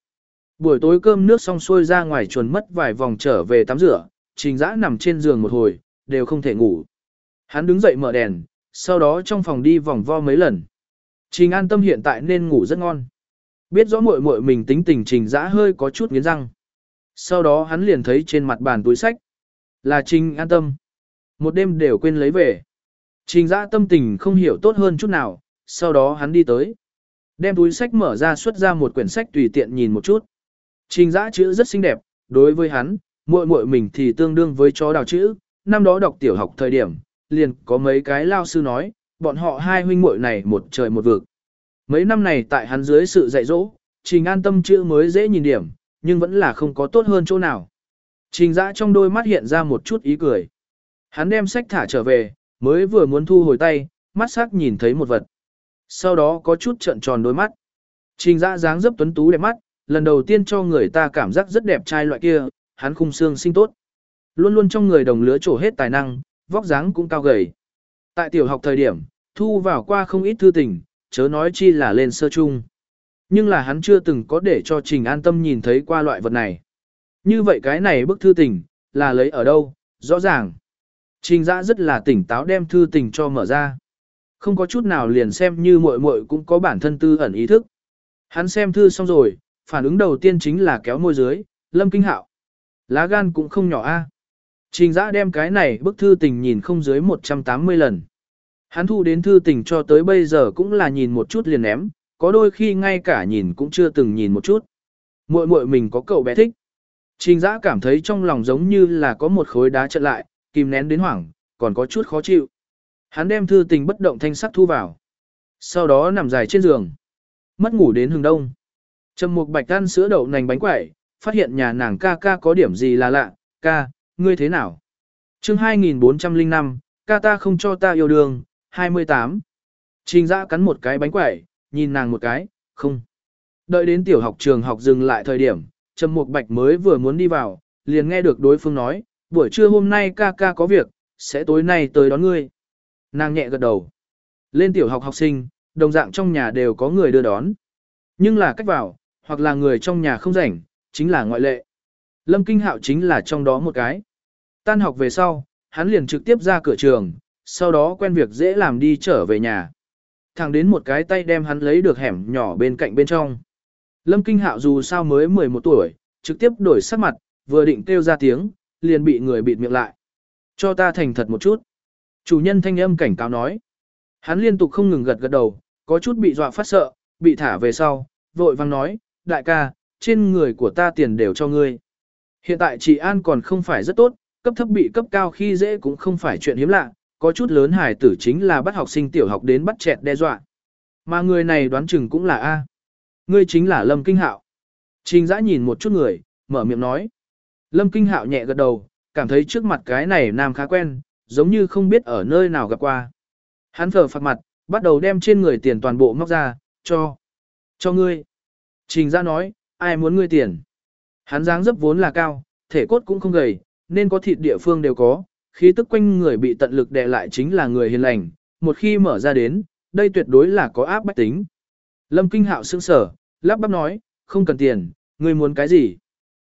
Buổi tối cơm nước xong xuôi ra ngoài chuồn mất vài vòng trở về tắm rửa, trình giã nằm trên giường một hồi, đều không thể ngủ. Hắn đứng dậy mở đèn, sau đó trong phòng đi vòng vo mấy lần. Trình an tâm hiện tại nên ngủ rất ngon. Biết rõ muội muội mình tính tình trình dã hơi có chút nghiến răng. Sau đó hắn liền thấy trên mặt bàn túi sách. Là trình an tâm. Một đêm đều quên lấy về. Trình dã tâm tình không hiểu tốt hơn chút nào, sau đó hắn đi tới. Đem túi sách mở ra xuất ra một quyển sách tùy tiện nhìn một chút. Trình dã chữ rất xinh đẹp, đối với hắn, muội muội mình thì tương đương với chó đào chữ, năm đó đọc tiểu học thời điểm, liền có mấy cái lao sư nói, bọn họ hai huynh muội này một trời một vực. Mấy năm này tại hắn dưới sự dạy dỗ, trình an tâm chữ mới dễ nhìn điểm, nhưng vẫn là không có tốt hơn chỗ nào. Trình dã trong đôi mắt hiện ra một chút ý cười. Hắn đem sách thả trở về, mới vừa muốn thu hồi tay, mắt sắc nhìn thấy một vật. Sau đó có chút trận tròn đôi mắt. Trình dã dáng dấp tuấn tú đẹp mắt, lần đầu tiên cho người ta cảm giác rất đẹp trai loại kia, hắn khung xương sinh tốt. Luôn luôn trong người đồng lứa trổ hết tài năng, vóc dáng cũng cao gầy. Tại tiểu học thời điểm, thu vào qua không ít thư tình, chớ nói chi là lên sơ chung. Nhưng là hắn chưa từng có để cho Trình an tâm nhìn thấy qua loại vật này. Như vậy cái này bức thư tình, là lấy ở đâu, rõ ràng. Trình dã rất là tỉnh táo đem thư tình cho mở ra. Không có chút nào liền xem như muội muội cũng có bản thân tư ẩn ý thức. Hắn xem thư xong rồi, phản ứng đầu tiên chính là kéo môi dưới, lâm kinh hạo. Lá gan cũng không nhỏ a. Trình giã đem cái này bức thư tình nhìn không dưới 180 lần. Hắn thu đến thư tình cho tới bây giờ cũng là nhìn một chút liền ném, có đôi khi ngay cả nhìn cũng chưa từng nhìn một chút. Muội muội mình có cậu bé thích. Trình giã cảm thấy trong lòng giống như là có một khối đá trận lại, kìm nén đến hoảng, còn có chút khó chịu. Hắn đem thư tình bất động thanh sắc thu vào. Sau đó nằm dài trên giường. Mất ngủ đến hừng đông. Trầm Mục Bạch ăn sữa đậu nành bánh quẩy, phát hiện nhà nàng ca ca có điểm gì là lạ, ca, ngươi thế nào? chương 2405, ca ta không cho ta yêu đương, 28. Trình dã cắn một cái bánh quẩy, nhìn nàng một cái, không. Đợi đến tiểu học trường học dừng lại thời điểm, Trầm Mục Bạch mới vừa muốn đi vào, liền nghe được đối phương nói, buổi trưa hôm nay ca ca có việc, sẽ tối nay tới đón ngươi. Nàng nhẹ gật đầu. Lên tiểu học học sinh, đồng dạng trong nhà đều có người đưa đón. Nhưng là cách vào, hoặc là người trong nhà không rảnh, chính là ngoại lệ. Lâm Kinh Hạo chính là trong đó một cái. Tan học về sau, hắn liền trực tiếp ra cửa trường, sau đó quen việc dễ làm đi trở về nhà. Thẳng đến một cái tay đem hắn lấy được hẻm nhỏ bên cạnh bên trong. Lâm Kinh Hạo dù sao mới 11 tuổi, trực tiếp đổi sắc mặt, vừa định kêu ra tiếng, liền bị người bịt miệng lại. Cho ta thành thật một chút. Chủ nhân thanh âm cảnh cáo nói. Hắn liên tục không ngừng gật gật đầu, có chút bị dọa phát sợ, bị thả về sau, vội vang nói, đại ca, trên người của ta tiền đều cho ngươi. Hiện tại chị An còn không phải rất tốt, cấp thấp bị cấp cao khi dễ cũng không phải chuyện hiếm lạ, có chút lớn hài tử chính là bắt học sinh tiểu học đến bắt chẹt đe dọa. Mà người này đoán chừng cũng là A. Ngươi chính là Lâm Kinh Hạo. Trình giã nhìn một chút người, mở miệng nói. Lâm Kinh Hạo nhẹ gật đầu, cảm thấy trước mặt cái này nam khá quen, giống như không biết ở nơi nào gặp qua. Hắn thở phạt mặt, bắt đầu đem trên người tiền toàn bộ móc ra, cho. Cho ngươi. Trình giã nói, ai muốn ngươi tiền. Hắn dáng dấp vốn là cao, thể cốt cũng không gầy, nên có thịt địa phương đều có, khí tức quanh người bị tận lực đè lại chính là người hiền lành, một khi mở ra đến, đây tuyệt đối là có áp bách tính. Lâm Kinh Hạo sững sở, lắp bắp nói, không cần tiền, ngươi muốn cái gì?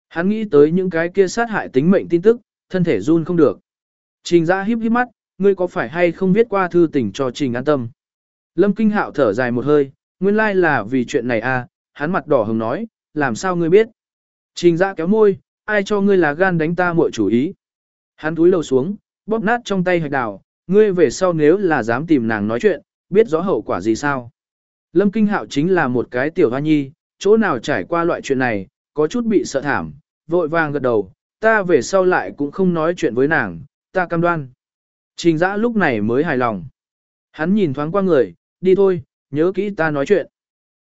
Hắn nghĩ tới những cái kia sát hại tính mệnh tin tức, thân thể run không được. Trình ra híp híp mắt, ngươi có phải hay không viết qua thư tình cho Trình an tâm? Lâm Kinh Hạo thở dài một hơi, nguyên lai là vì chuyện này à, hắn mặt đỏ hồng nói, làm sao ngươi biết? Trình Dã kéo môi, ai cho ngươi là gan đánh ta muội chủ ý? Hắn túi lầu xuống, bóp nát trong tay hạch đào, ngươi về sau nếu là dám tìm nàng nói chuyện, biết rõ hậu quả gì sao? Lâm Kinh Hạo chính là một cái tiểu hoa nhi, chỗ nào trải qua loại chuyện này, có chút bị sợ thảm, vội vàng gật đầu, ta về sau lại cũng không nói chuyện với nàng, ta cam đoan. Trình dã lúc này mới hài lòng. Hắn nhìn thoáng qua người, đi thôi, nhớ kỹ ta nói chuyện.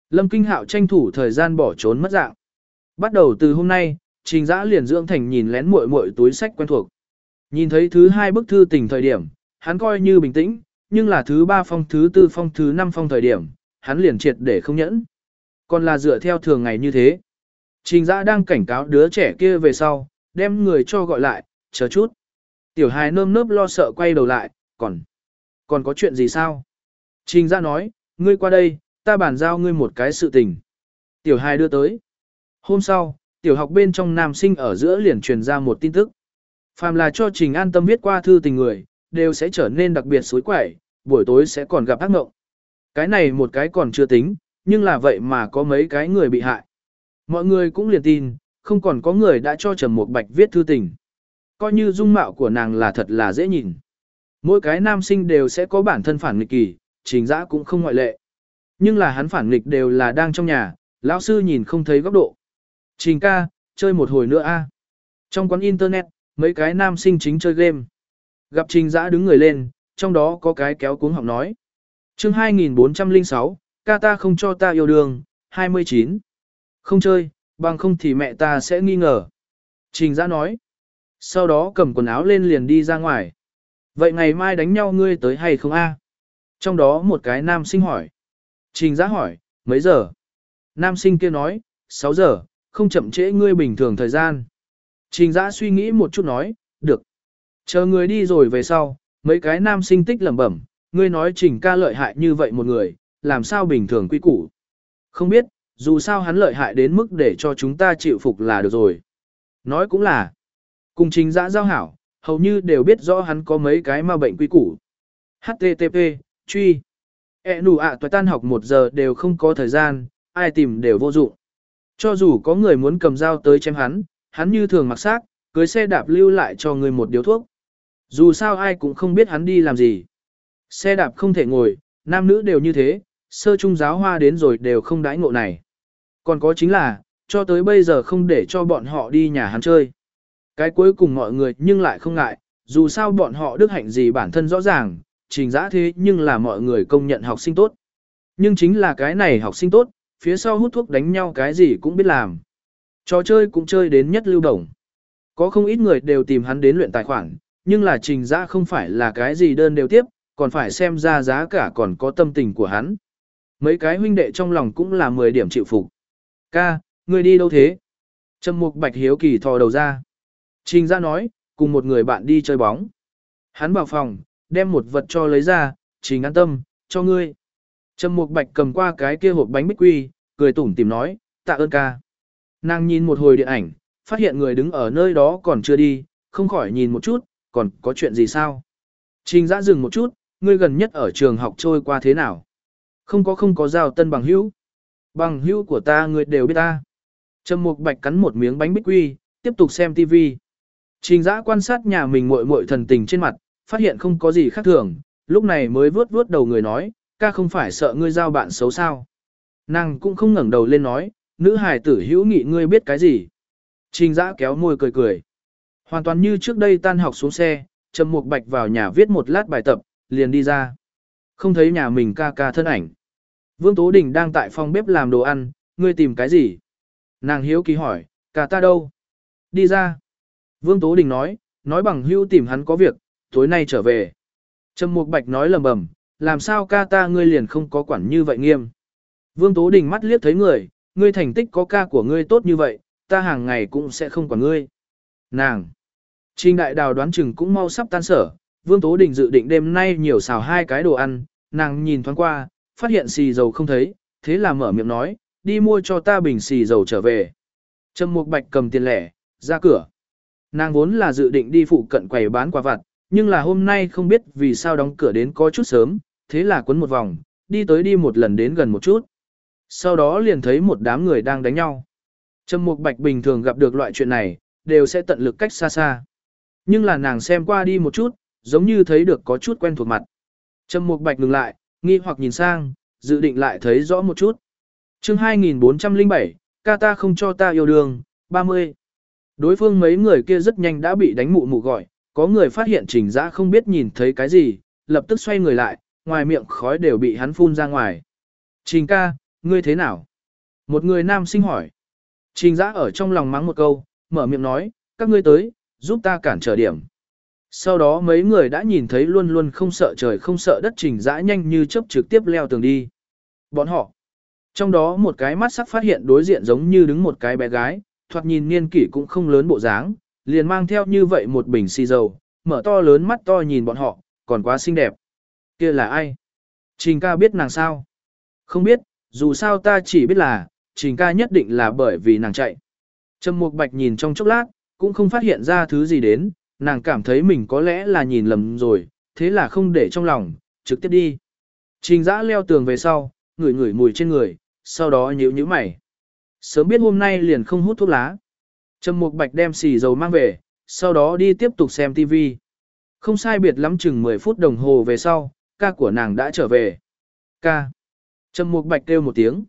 Lâm Kinh Hạo tranh thủ thời gian bỏ trốn mất dạng. Bắt đầu từ hôm nay, trình dã liền dưỡng thành nhìn lén muội muội túi sách quen thuộc. Nhìn thấy thứ hai bức thư tình thời điểm, hắn coi như bình tĩnh, nhưng là thứ ba phong thứ tư phong thứ năm phong thời điểm, hắn liền triệt để không nhẫn. Còn là dựa theo thường ngày như thế. Trình giã đang cảnh cáo đứa trẻ kia về sau, đem người cho gọi lại, chờ chút. Tiểu hài nơm nớp lo sợ quay đầu lại, còn, còn có chuyện gì sao? Trình giã nói, ngươi qua đây, ta bàn giao ngươi một cái sự tình. Tiểu hài đưa tới. Hôm sau, tiểu học bên trong nam sinh ở giữa liền truyền ra một tin tức. Phàm là cho Trình An Tâm viết qua thư tình người, đều sẽ trở nên đặc biệt suối quẩy, buổi tối sẽ còn gặp ác mộng. Cái này một cái còn chưa tính, nhưng là vậy mà có mấy cái người bị hại. Mọi người cũng liền tin, không còn có người đã cho Trầm Mục Bạch viết thư tình. Coi như dung mạo của nàng là thật là dễ nhìn. Mỗi cái nam sinh đều sẽ có bản thân phản nghịch kỳ, trình dã cũng không ngoại lệ. Nhưng là hắn phản nghịch đều là đang trong nhà, lão sư nhìn không thấy góc độ. Trình ca, chơi một hồi nữa a. Trong quán internet, mấy cái nam sinh chính chơi game. Gặp trình dã đứng người lên, trong đó có cái kéo cuống họng nói. chương 2406, ca ta không cho ta yêu đương, 29. Không chơi, bằng không thì mẹ ta sẽ nghi ngờ. Trình dã nói. Sau đó cầm quần áo lên liền đi ra ngoài. Vậy ngày mai đánh nhau ngươi tới hay không a? Trong đó một cái nam sinh hỏi. Trình dã hỏi, mấy giờ? Nam sinh kia nói, 6 giờ, không chậm trễ ngươi bình thường thời gian. Trình giã suy nghĩ một chút nói, được. Chờ người đi rồi về sau, mấy cái nam sinh tích lẩm bẩm, ngươi nói trình ca lợi hại như vậy một người, làm sao bình thường quy củ. Không biết, dù sao hắn lợi hại đến mức để cho chúng ta chịu phục là được rồi. Nói cũng là, cùng trình Giã giao hảo, hầu như đều biết rõ hắn có mấy cái ma bệnh quy củ. HTTP, truy. E nụ ạ à, tan học một giờ đều không có thời gian, ai tìm đều vô dụng. Cho dù có người muốn cầm dao tới chém hắn, hắn như thường mặc xác, cưới xe đạp lưu lại cho người một điếu thuốc. Dù sao ai cũng không biết hắn đi làm gì. Xe đạp không thể ngồi, nam nữ đều như thế, sơ trung giáo hoa đến rồi đều không đãi ngộ này. Còn có chính là, cho tới bây giờ không để cho bọn họ đi nhà hắn chơi. Cái cuối cùng mọi người nhưng lại không ngại, dù sao bọn họ đức hạnh gì bản thân rõ ràng, trình giã thế nhưng là mọi người công nhận học sinh tốt. Nhưng chính là cái này học sinh tốt, phía sau hút thuốc đánh nhau cái gì cũng biết làm. Trò chơi cũng chơi đến nhất lưu đồng. Có không ít người đều tìm hắn đến luyện tài khoản, nhưng là trình giã không phải là cái gì đơn đều tiếp, còn phải xem ra giá cả còn có tâm tình của hắn. Mấy cái huynh đệ trong lòng cũng là 10 điểm chịu phục. Ca, người đi đâu thế? Trầm mục bạch hiếu kỳ thò đầu ra. Trình ra nói, cùng một người bạn đi chơi bóng. Hắn vào phòng, đem một vật cho lấy ra, trình an tâm, cho ngươi. Trầm mục bạch cầm qua cái kia hộp bánh bích quy, cười tủm tìm nói, tạ ơn ca. Nàng nhìn một hồi điện ảnh, phát hiện người đứng ở nơi đó còn chưa đi, không khỏi nhìn một chút, còn có chuyện gì sao? Trình giã dừng một chút, ngươi gần nhất ở trường học trôi qua thế nào? Không có không có giao tân bằng hữu. Bằng hữu của ta người đều biết ta. Trầm Mục Bạch cắn một miếng bánh bích quy, tiếp tục xem TV. Trình Dã quan sát nhà mình muội muội thần tình trên mặt, phát hiện không có gì khác thường, lúc này mới vướt vướt đầu người nói, ca không phải sợ ngươi giao bạn xấu sao. Nàng cũng không ngẩng đầu lên nói, nữ hài tử hữu nghị ngươi biết cái gì. Trình Dã kéo môi cười cười. Hoàn toàn như trước đây tan học xuống xe, Trầm Mục Bạch vào nhà viết một lát bài tập, liền đi ra. Không thấy nhà mình ca ca thân ảnh. Vương Tố Đình đang tại phòng bếp làm đồ ăn, ngươi tìm cái gì? Nàng hiếu kỳ hỏi, cả ta đâu? Đi ra. Vương Tố Đình nói, nói bằng hưu tìm hắn có việc, tối nay trở về. Trầm Mục Bạch nói lầm bầm, làm sao ca ta ngươi liền không có quản như vậy nghiêm. Vương Tố Đình mắt liếc thấy người, ngươi thành tích có ca của ngươi tốt như vậy, ta hàng ngày cũng sẽ không quản ngươi. Nàng! Trình đại đào đoán chừng cũng mau sắp tan sở, Vương Tố Đình dự định đêm nay nhiều xào hai cái đồ ăn, nàng nhìn thoáng qua, phát hiện xì dầu không thấy, thế là mở miệng nói, đi mua cho ta bình xì dầu trở về. Trầm Mục Bạch cầm tiền lẻ, ra cửa. Nàng vốn là dự định đi phụ cận quầy bán quà vặt, nhưng là hôm nay không biết vì sao đóng cửa đến có chút sớm, thế là quấn một vòng, đi tới đi một lần đến gần một chút. Sau đó liền thấy một đám người đang đánh nhau. Trầm Mục Bạch bình thường gặp được loại chuyện này, đều sẽ tận lực cách xa xa. Nhưng là nàng xem qua đi một chút, giống như thấy được có chút quen thuộc mặt. Trầm Mục Bạch ngừng lại, nghi hoặc nhìn sang, dự định lại thấy rõ một chút. Chương 2407, ca ta không cho ta yêu đương, 30. Đối phương mấy người kia rất nhanh đã bị đánh mụ mụ gọi, có người phát hiện trình giã không biết nhìn thấy cái gì, lập tức xoay người lại, ngoài miệng khói đều bị hắn phun ra ngoài. Trình ca, ngươi thế nào? Một người nam sinh hỏi. Trình giã ở trong lòng mắng một câu, mở miệng nói, các ngươi tới, giúp ta cản trở điểm. Sau đó mấy người đã nhìn thấy luôn luôn không sợ trời không sợ đất trình Giã nhanh như chớp trực tiếp leo tường đi. Bọn họ. Trong đó một cái mắt sắc phát hiện đối diện giống như đứng một cái bé gái, thoạt nhìn niên kỷ cũng không lớn bộ dáng, liền mang theo như vậy một bình xì dầu, mở to lớn mắt to nhìn bọn họ, còn quá xinh đẹp kia là ai? Trình ca biết nàng sao? Không biết, dù sao ta chỉ biết là, trình ca nhất định là bởi vì nàng chạy. Trầm Mục Bạch nhìn trong chốc lát, cũng không phát hiện ra thứ gì đến, nàng cảm thấy mình có lẽ là nhìn lầm rồi, thế là không để trong lòng, trực tiếp đi. Trình giã leo tường về sau, ngửi ngửi mùi trên người, sau đó nhíu nhíu mày. Sớm biết hôm nay liền không hút thuốc lá. Trầm Mục Bạch đem xì dầu mang về, sau đó đi tiếp tục xem TV. Không sai biệt lắm chừng 10 phút đồng hồ về sau, ca của nàng đã trở về. Ca. Trầm Mục Bạch kêu một tiếng.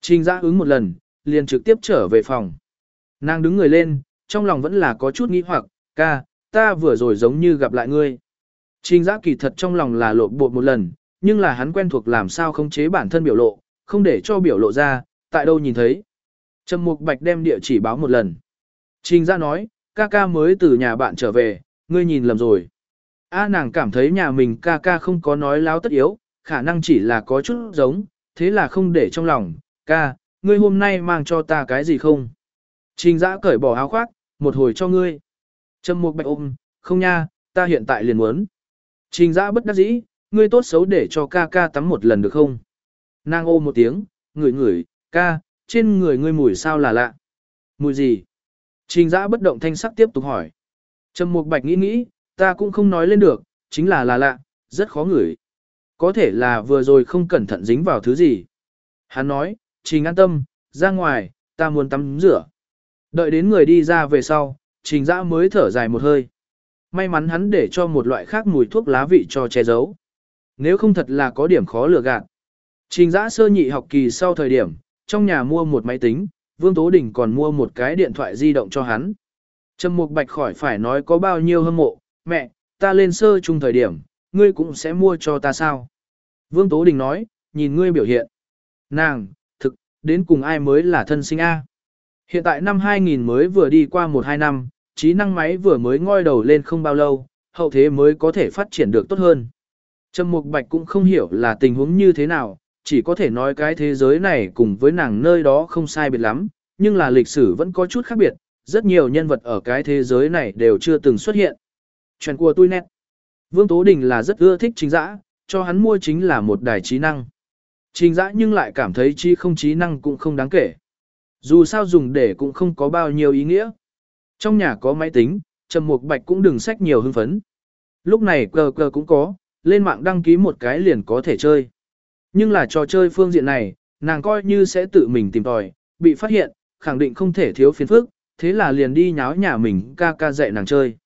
Trình Dã ứng một lần, liền trực tiếp trở về phòng. Nàng đứng người lên, trong lòng vẫn là có chút nghi hoặc, ca, ta vừa rồi giống như gặp lại ngươi. Trình Dã kỳ thật trong lòng là lộ bột một lần, nhưng là hắn quen thuộc làm sao không chế bản thân biểu lộ, không để cho biểu lộ ra, tại đâu nhìn thấy. Trầm Mục Bạch đem địa chỉ báo một lần. Trình Dã nói, ca ca mới từ nhà bạn trở về, ngươi nhìn lầm rồi. A nàng cảm thấy nhà mình ca ca không có nói láo tất yếu, khả năng chỉ là có chút giống, thế là không để trong lòng, ca, ngươi hôm nay mang cho ta cái gì không? Trình giã cởi bỏ áo khoác, một hồi cho ngươi. Trầm Mục Bạch ôm, không nha, ta hiện tại liền muốn. Trình Dã bất đắc dĩ, ngươi tốt xấu để cho ca ca tắm một lần được không? Nàng ôm một tiếng, ngửi ngửi, ca, trên người ngươi mùi sao là lạ. Mùi gì? Trình Dã bất động thanh sắc tiếp tục hỏi. Trầm Mục Bạch nghĩ nghĩ, ta cũng không nói lên được, chính là là lạ, rất khó ngửi. Có thể là vừa rồi không cẩn thận dính vào thứ gì. Hắn nói, Trình an tâm, ra ngoài, ta muốn tắm rửa. Đợi đến người đi ra về sau, trình dã mới thở dài một hơi. May mắn hắn để cho một loại khác mùi thuốc lá vị cho che giấu. Nếu không thật là có điểm khó lừa gạt. Trình dã sơ nhị học kỳ sau thời điểm, trong nhà mua một máy tính, Vương Tố Đình còn mua một cái điện thoại di động cho hắn. Trầm Mục Bạch khỏi phải nói có bao nhiêu hâm mộ, mẹ, ta lên sơ chung thời điểm, ngươi cũng sẽ mua cho ta sao? Vương Tố Đình nói, nhìn ngươi biểu hiện. Nàng, thực, đến cùng ai mới là thân sinh A. Hiện tại năm 2000 mới vừa đi qua 1-2 năm, trí năng máy vừa mới ngoi đầu lên không bao lâu, hậu thế mới có thể phát triển được tốt hơn. Trầm Mục Bạch cũng không hiểu là tình huống như thế nào, chỉ có thể nói cái thế giới này cùng với nàng nơi đó không sai biệt lắm, nhưng là lịch sử vẫn có chút khác biệt, rất nhiều nhân vật ở cái thế giới này đều chưa từng xuất hiện. Chuyện của tôi nét. Vương Tố Đình là rất ưa thích chính dã, cho hắn mua chính là một đài trí năng. Trình dã nhưng lại cảm thấy chi không trí năng cũng không đáng kể. Dù sao dùng để cũng không có bao nhiêu ý nghĩa. Trong nhà có máy tính, Trầm Mục Bạch cũng đừng sách nhiều hưng phấn. Lúc này cờ cờ cũng có, lên mạng đăng ký một cái liền có thể chơi. Nhưng là trò chơi phương diện này, nàng coi như sẽ tự mình tìm tòi, bị phát hiện, khẳng định không thể thiếu phiền phức, thế là liền đi nháo nhà mình ca ca dạy nàng chơi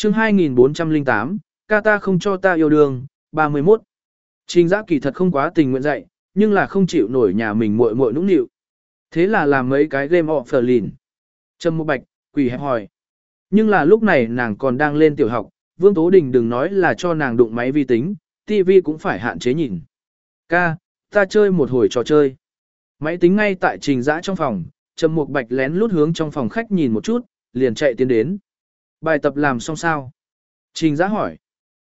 chương 2408, ca ta không cho ta yêu đương, 31. Trình giã kỳ thật không quá tình nguyện dạy, nhưng là không chịu nổi nhà mình muội muội nũng nịu. Thế là làm mấy cái game lìn. Trâm Mộ Bạch, quỷ hẹp hỏi. Nhưng là lúc này nàng còn đang lên tiểu học, Vương Tố Đình đừng nói là cho nàng đụng máy vi tính, TV cũng phải hạn chế nhìn. Ca, ta chơi một hồi trò chơi. Máy tính ngay tại trình giã trong phòng, Trầm Mục Bạch lén lút hướng trong phòng khách nhìn một chút, liền chạy tiến đến. Bài tập làm xong sao? Trình giã hỏi.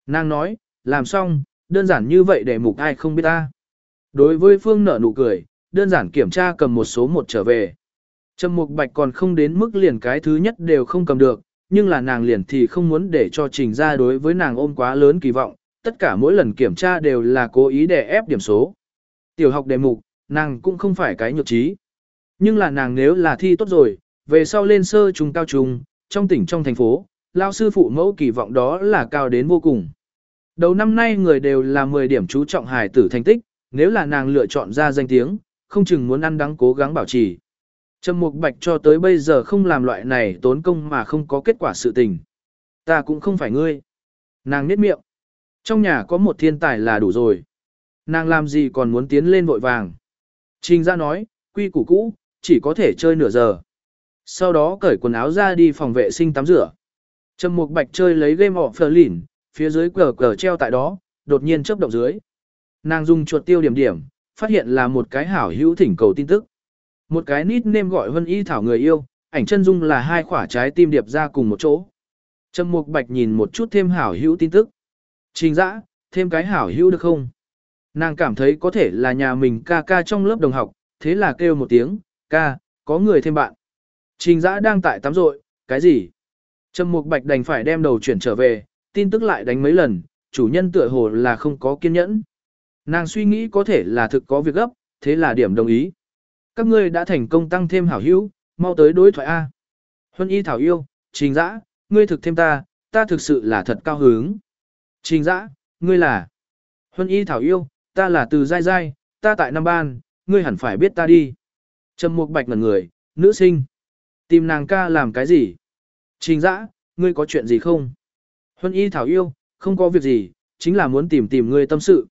Nàng nói, làm xong, đơn giản như vậy để mục ai không biết ta. Đối với Phương nở nụ cười, đơn giản kiểm tra cầm một số một trở về. Trầm Mục Bạch còn không đến mức liền cái thứ nhất đều không cầm được, nhưng là nàng liền thì không muốn để cho trình ra đối với nàng ôm quá lớn kỳ vọng, tất cả mỗi lần kiểm tra đều là cố ý để ép điểm số. Tiểu học đề mục, nàng cũng không phải cái nhược trí. Nhưng là nàng nếu là thi tốt rồi, về sau lên sơ trung cao trung, trong tỉnh trong thành phố, lao sư phụ mẫu kỳ vọng đó là cao đến vô cùng. Đầu năm nay người đều là 10 điểm chú trọng hài tử thành tích, nếu là nàng lựa chọn ra danh tiếng, không chừng muốn ăn đắng cố gắng bảo trì. Trầm Mục Bạch cho tới bây giờ không làm loại này tốn công mà không có kết quả sự tình. Ta cũng không phải ngươi. Nàng nhếch miệng. Trong nhà có một thiên tài là đủ rồi. Nàng làm gì còn muốn tiến lên vội vàng. Trình ra nói, quy củ cũ, chỉ có thể chơi nửa giờ. Sau đó cởi quần áo ra đi phòng vệ sinh tắm rửa. Trầm Mục Bạch chơi lấy game of Berlin, phía dưới cờ cờ treo tại đó, đột nhiên chớp động dưới. Nàng dùng chuột tiêu điểm điểm, phát hiện là một cái hảo hữu thỉnh cầu tin tức. Một cái nít nêm gọi Vân Y Thảo người yêu, ảnh chân dung là hai quả trái tim điệp ra cùng một chỗ. Trầm Mục Bạch nhìn một chút thêm hảo hữu tin tức. Trình dã, thêm cái hảo hữu được không? Nàng cảm thấy có thể là nhà mình ca ca trong lớp đồng học, thế là kêu một tiếng, ca, có người thêm bạn. Trình dã đang tại tắm rội, cái gì? Trầm Mục Bạch đành phải đem đầu chuyển trở về, tin tức lại đánh mấy lần, chủ nhân tựa hồ là không có kiên nhẫn. Nàng suy nghĩ có thể là thực có việc gấp, thế là điểm đồng ý. Các ngươi đã thành công tăng thêm hảo hữu, mau tới đối thoại A. Huân y thảo yêu, trình dã, ngươi thực thêm ta, ta thực sự là thật cao hứng. Trình dã, ngươi là. Huân y thảo yêu, ta là từ dai dai, ta tại Nam ban, ngươi hẳn phải biết ta đi. Trầm mục bạch ngẩn người, nữ sinh. Tìm nàng ca làm cái gì? Trình dã, ngươi có chuyện gì không? Huân y thảo yêu, không có việc gì, chính là muốn tìm tìm ngươi tâm sự.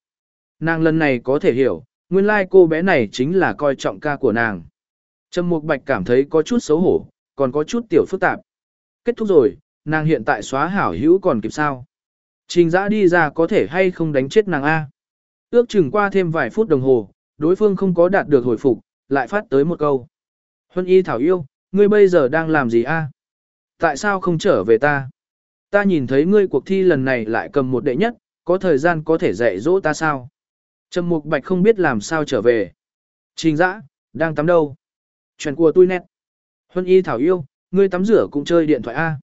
Nàng lần này có thể hiểu, nguyên lai like cô bé này chính là coi trọng ca của nàng. Trầm Mục Bạch cảm thấy có chút xấu hổ, còn có chút tiểu phức tạp. Kết thúc rồi, nàng hiện tại xóa hảo hữu còn kịp sao. Trình giã đi ra có thể hay không đánh chết nàng A. Ước chừng qua thêm vài phút đồng hồ, đối phương không có đạt được hồi phục, lại phát tới một câu. Huân y thảo yêu, ngươi bây giờ đang làm gì A? Tại sao không trở về ta? Ta nhìn thấy ngươi cuộc thi lần này lại cầm một đệ nhất, có thời gian có thể dạy dỗ ta sao? Trầm Mục Bạch không biết làm sao trở về. Trình dã, đang tắm đâu? Chuyện của tôi nét. Huân y thảo yêu, ngươi tắm rửa cũng chơi điện thoại A.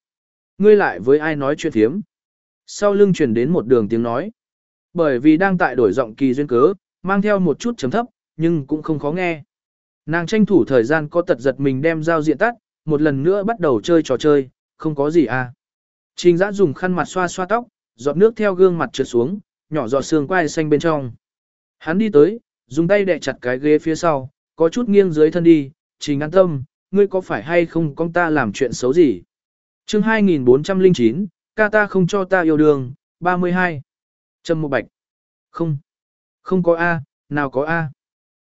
Ngươi lại với ai nói chuyện thiếm? Sau lưng truyền đến một đường tiếng nói. Bởi vì đang tại đổi giọng kỳ duyên cớ, mang theo một chút chấm thấp, nhưng cũng không khó nghe. Nàng tranh thủ thời gian có tật giật mình đem giao diện tắt, một lần nữa bắt đầu chơi trò chơi, không có gì à. Trình giã dùng khăn mặt xoa xoa tóc, giọt nước theo gương mặt trượt xuống, nhỏ giọt xương quai xanh bên trong. Hắn đi tới, dùng tay đè chặt cái ghế phía sau, có chút nghiêng dưới thân đi, trình an tâm, ngươi có phải hay không con ta làm chuyện xấu gì? chương 2409, ca ta không cho ta yêu đương, 32. Trâm Mộ Bạch. Không. Không có A, nào có A.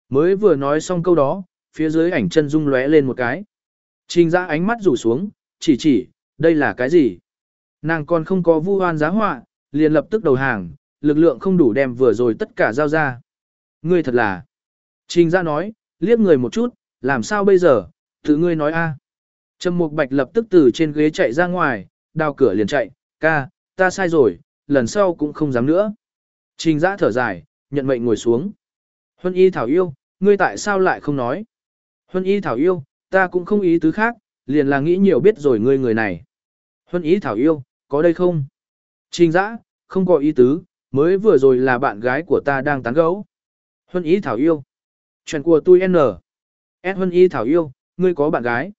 Mới vừa nói xong câu đó, phía dưới ảnh chân dung lóe lên một cái. Trình ra ánh mắt rủ xuống, chỉ chỉ, đây là cái gì? Nàng còn không có vu oan giá họa, liền lập tức đầu hàng, lực lượng không đủ đem vừa rồi tất cả giao ra. Ngươi thật là. Trình ra nói, liếc người một chút, làm sao bây giờ, tự ngươi nói a. Trầm Mục Bạch lập tức từ trên ghế chạy ra ngoài, đào cửa liền chạy, ca, ta sai rồi, lần sau cũng không dám nữa. Trình giã thở dài, nhận mệnh ngồi xuống. Huân y thảo yêu, ngươi tại sao lại không nói? Huân y thảo yêu, ta cũng không ý tứ khác, liền là nghĩ nhiều biết rồi ngươi người này. Huân y thảo yêu, có đây không? Trình giã, không có ý tứ, mới vừa rồi là bạn gái của ta đang tán gẫu. Huân y thảo yêu. Chuyện của tôi N. S Huân y thảo yêu, ngươi có bạn gái.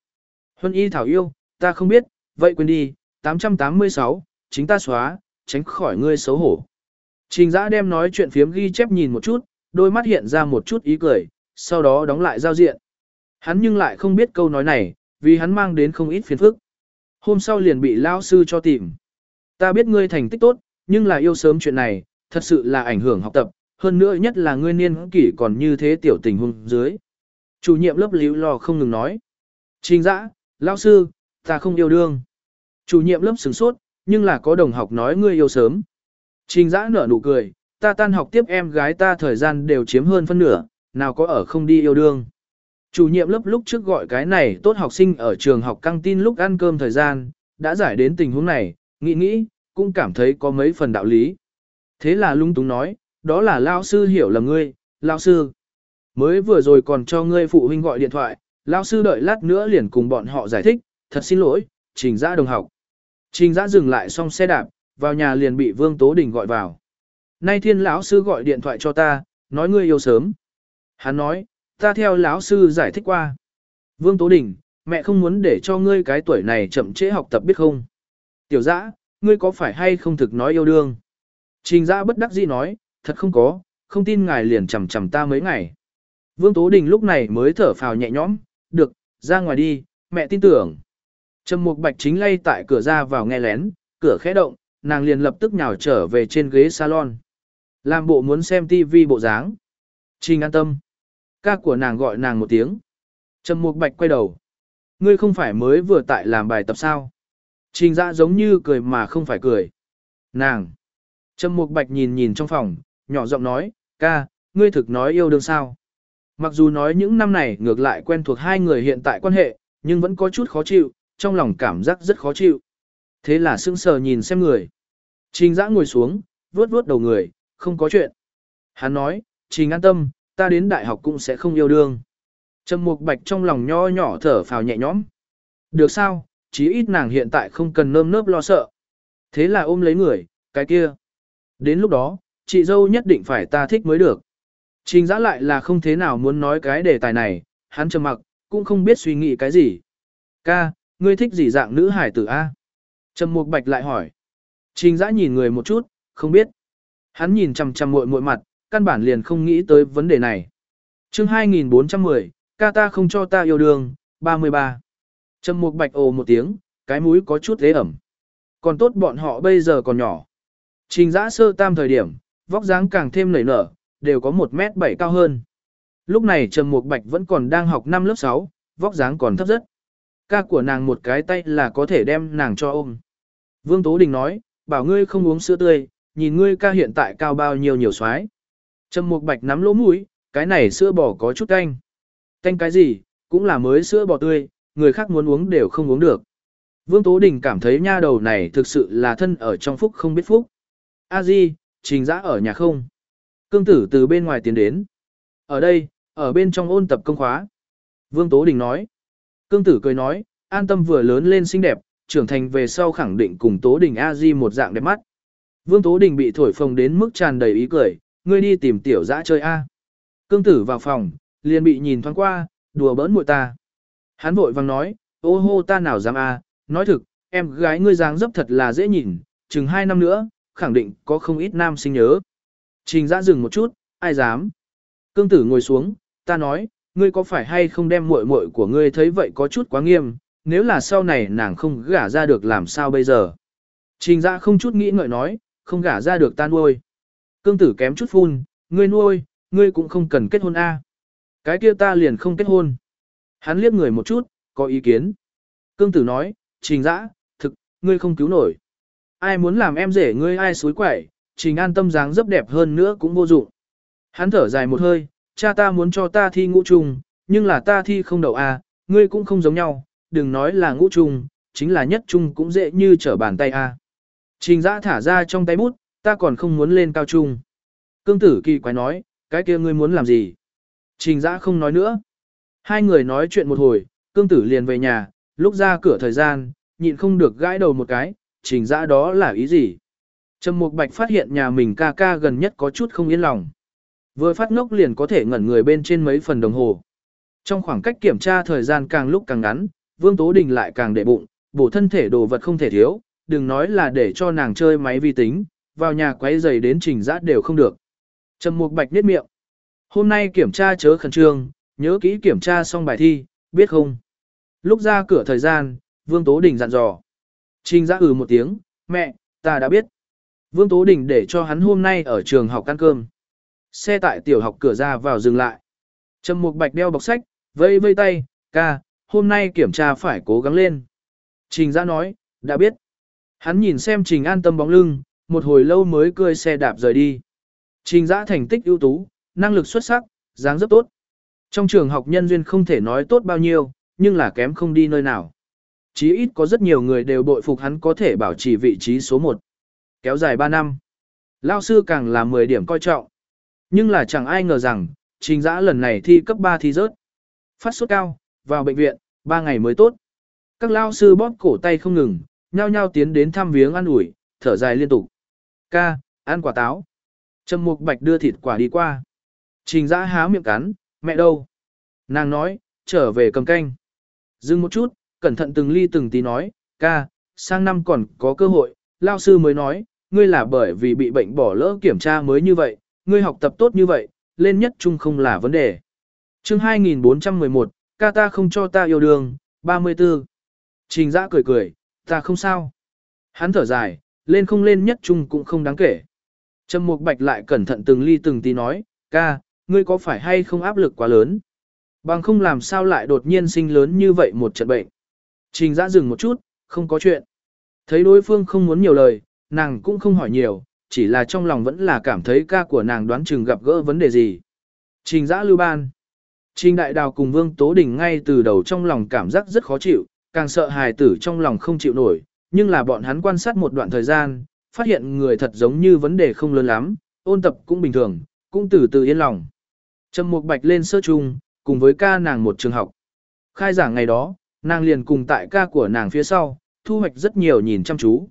Huân y thảo yêu, ta không biết, vậy quên đi, 886, chính ta xóa, tránh khỏi ngươi xấu hổ. Trình giã đem nói chuyện phiếm ghi chép nhìn một chút, đôi mắt hiện ra một chút ý cười, sau đó đóng lại giao diện. Hắn nhưng lại không biết câu nói này, vì hắn mang đến không ít phiền phức. Hôm sau liền bị lao sư cho tìm. Ta biết ngươi thành tích tốt, nhưng là yêu sớm chuyện này, thật sự là ảnh hưởng học tập, hơn nữa nhất là ngươi niên kỷ còn như thế tiểu tình huống dưới. Chủ nhiệm lớp liễu lò không ngừng nói. Trình dã, lao sư, ta không yêu đương. Chủ nhiệm lớp sửng sốt, nhưng là có đồng học nói ngươi yêu sớm. Trình dã nở nụ cười, ta tan học tiếp em gái ta thời gian đều chiếm hơn phân nửa, nào có ở không đi yêu đương. Chủ nhiệm lớp lúc trước gọi cái này tốt học sinh ở trường học căng tin lúc ăn cơm thời gian, đã giải đến tình huống này, nghĩ nghĩ, cũng cảm thấy có mấy phần đạo lý. Thế là lung túng nói, đó là lao sư hiểu lầm ngươi, lao sư. Mới vừa rồi còn cho ngươi phụ huynh gọi điện thoại, lao sư đợi lát nữa liền cùng bọn họ giải thích, thật xin lỗi, trình giã đồng học. Trình giã dừng lại xong xe đạp, vào nhà liền bị Vương Tố Đình gọi vào. Nay thiên lão sư gọi điện thoại cho ta, nói ngươi yêu sớm. Hắn nói, ta theo lão sư giải thích qua. Vương Tố Đình, mẹ không muốn để cho ngươi cái tuổi này chậm trễ học tập biết không. Tiểu dã, ngươi có phải hay không thực nói yêu đương? Trình dã bất đắc dĩ nói, thật không có, không tin ngài liền chầm chầm ta mấy ngày. Vương Tố Đình lúc này mới thở phào nhẹ nhõm, được, ra ngoài đi, mẹ tin tưởng. Trầm Mục Bạch chính lay tại cửa ra vào nghe lén, cửa khẽ động, nàng liền lập tức nhào trở về trên ghế salon. Làm bộ muốn xem tivi bộ dáng. Trình an tâm. Ca của nàng gọi nàng một tiếng. Trầm Mục Bạch quay đầu. Ngươi không phải mới vừa tại làm bài tập sao? Trình dạ giống như cười mà không phải cười. Nàng. Trầm Mục Bạch nhìn nhìn trong phòng, nhỏ giọng nói, ca, ngươi thực nói yêu đương sao? Mặc dù nói những năm này ngược lại quen thuộc hai người hiện tại quan hệ, nhưng vẫn có chút khó chịu, trong lòng cảm giác rất khó chịu. Thế là sững sờ nhìn xem người. Trình dã ngồi xuống, vuốt vuốt đầu người, không có chuyện. Hắn nói, trình an tâm, ta đến đại học cũng sẽ không yêu đương. Trầm mục bạch trong lòng nho nhỏ thở phào nhẹ nhõm. Được sao, chí ít nàng hiện tại không cần nơm nớp lo sợ. Thế là ôm lấy người, cái kia. Đến lúc đó, chị dâu nhất định phải ta thích mới được. Trình giã lại là không thế nào muốn nói cái đề tài này, hắn trầm mặc, cũng không biết suy nghĩ cái gì. Ca, ngươi thích gì dạng nữ hải tử A? Trầm mục bạch lại hỏi. Trình giã nhìn người một chút, không biết. Hắn nhìn chằm chằm muội muội mặt, căn bản liền không nghĩ tới vấn đề này. chương 2410, ca ta không cho ta yêu đương, 33. Trầm mục bạch ồ một tiếng, cái mũi có chút thế ẩm. Còn tốt bọn họ bây giờ còn nhỏ. Trình giã sơ tam thời điểm, vóc dáng càng thêm nảy nở, đều có 1 mét 7 cao hơn. Lúc này Trầm Mục Bạch vẫn còn đang học năm lớp 6, vóc dáng còn thấp rất. Ca của nàng một cái tay là có thể đem nàng cho ôm. Vương Tố Đình nói, bảo ngươi không uống sữa tươi, nhìn ngươi ca hiện tại cao bao nhiêu nhiều xoái. Trầm Mục Bạch nắm lỗ mũi, cái này sữa bò có chút canh. Canh cái gì, cũng là mới sữa bò tươi, người khác muốn uống đều không uống được. Vương Tố Đình cảm thấy nha đầu này thực sự là thân ở trong phúc không biết phúc. A Di, trình giã ở nhà không? Cương tử từ bên ngoài tiến đến. Ở đây, ở bên trong ôn tập công khóa. Vương Tố Đình nói. Cương tử cười nói, an tâm vừa lớn lên xinh đẹp, trưởng thành về sau khẳng định cùng Tố Đình A Di một dạng đẹp mắt. Vương Tố Đình bị thổi phồng đến mức tràn đầy ý cười, ngươi đi tìm tiểu dã chơi A. Cương tử vào phòng, liền bị nhìn thoáng qua, đùa bỡn muội ta. Hắn vội vang nói, ô hô ta nào dám A, nói thực, em gái ngươi dáng dấp thật là dễ nhìn, chừng hai năm nữa, khẳng định có không ít nam sinh nhớ. Trình giã dừng một chút, ai dám. Cương tử ngồi xuống, ta nói, ngươi có phải hay không đem muội muội của ngươi thấy vậy có chút quá nghiêm, nếu là sau này nàng không gả ra được làm sao bây giờ. Trình giã không chút nghĩ ngợi nói, không gả ra được ta nuôi. Cương tử kém chút phun, ngươi nuôi, ngươi cũng không cần kết hôn a. Cái kia ta liền không kết hôn. Hắn liếc người một chút, có ý kiến. Cương tử nói, trình dã, thực, ngươi không cứu nổi. Ai muốn làm em rể ngươi ai suối quẩy, trình an tâm dáng rất đẹp hơn nữa cũng vô dụng. Hắn thở dài một hơi, cha ta muốn cho ta thi ngũ trùng, nhưng là ta thi không đậu a, ngươi cũng không giống nhau, đừng nói là ngũ trùng, chính là nhất trùng cũng dễ như trở bàn tay a. Trình giã thả ra trong tay bút, ta còn không muốn lên cao trung. Cương tử kỳ quái nói, cái kia ngươi muốn làm gì? Trình giã không nói nữa. Hai người nói chuyện một hồi, cương tử liền về nhà, lúc ra cửa thời gian, nhịn không được gãi đầu một cái, trình giã đó là ý gì? Trầm Mục Bạch phát hiện nhà mình ca ca gần nhất có chút không yên lòng. Vừa phát ngốc liền có thể ngẩn người bên trên mấy phần đồng hồ. Trong khoảng cách kiểm tra thời gian càng lúc càng ngắn, Vương Tố Đình lại càng để bụng, bổ thân thể đồ vật không thể thiếu, đừng nói là để cho nàng chơi máy vi tính, vào nhà quấy giày đến trình giã đều không được. Trầm Mục Bạch niết miệng. Hôm nay kiểm tra chớ khẩn trương, nhớ kỹ kiểm tra xong bài thi, biết không? Lúc ra cửa thời gian, Vương Tố Đình dặn dò. Trình giã ừ một tiếng, mẹ, ta đã biết. Vương Tố Đình để cho hắn hôm nay ở trường học ăn cơm. Xe tại tiểu học cửa ra vào dừng lại. Trầm Mục Bạch đeo bọc sách, vây vây tay, ca, hôm nay kiểm tra phải cố gắng lên. Trình giã nói, đã biết. Hắn nhìn xem Trình an tâm bóng lưng, một hồi lâu mới cười xe đạp rời đi. Trình Dã thành tích ưu tú, năng lực xuất sắc, dáng rất tốt. Trong trường học nhân duyên không thể nói tốt bao nhiêu, nhưng là kém không đi nơi nào. Chí ít có rất nhiều người đều bội phục hắn có thể bảo trì vị trí số 1. Kéo dài 3 năm. Lao sư càng là 10 điểm coi trọng. Nhưng là chẳng ai ngờ rằng, trình giã lần này thi cấp 3 thi rớt. Phát sốt cao, vào bệnh viện, 3 ngày mới tốt. Các lao sư bóp cổ tay không ngừng, nhao nhao tiến đến thăm viếng ăn ủi, thở dài liên tục. Ca, ăn quả táo. Trầm Mục Bạch đưa thịt quả đi qua. Trình Dã há miệng cắn, mẹ đâu? Nàng nói, trở về cầm canh. Dừng một chút, cẩn thận từng ly từng tí nói, ca, sang năm còn có cơ hội, lao sư mới nói, ngươi là bởi vì bị bệnh bỏ lỡ kiểm tra mới như vậy, ngươi học tập tốt như vậy, lên nhất trung không là vấn đề. chương 2411, ca ta không cho ta yêu đương, 34. Trình Dã cười cười, ta không sao. Hắn thở dài, lên không lên nhất trung cũng không đáng kể. Trầm Mục Bạch lại cẩn thận từng ly từng tí nói, ca, ngươi có phải hay không áp lực quá lớn? Bằng không làm sao lại đột nhiên sinh lớn như vậy một trận bệnh. Trình giã dừng một chút, không có chuyện. Thấy đối phương không muốn nhiều lời, nàng cũng không hỏi nhiều, chỉ là trong lòng vẫn là cảm thấy ca của nàng đoán chừng gặp gỡ vấn đề gì. Trình giã lưu ban. Trình đại đào cùng Vương Tố Đình ngay từ đầu trong lòng cảm giác rất khó chịu, càng sợ hài tử trong lòng không chịu nổi, nhưng là bọn hắn quan sát một đoạn thời gian, phát hiện người thật giống như vấn đề không lớn lắm, ôn tập cũng bình thường, cũng từ từ yên lòng. Trầm Mục Bạch lên sơ trung, cùng với ca nàng một trường học. Khai giảng ngày đó, nàng liền cùng tại ca của nàng phía sau, thu hoạch rất nhiều nhìn chăm chú.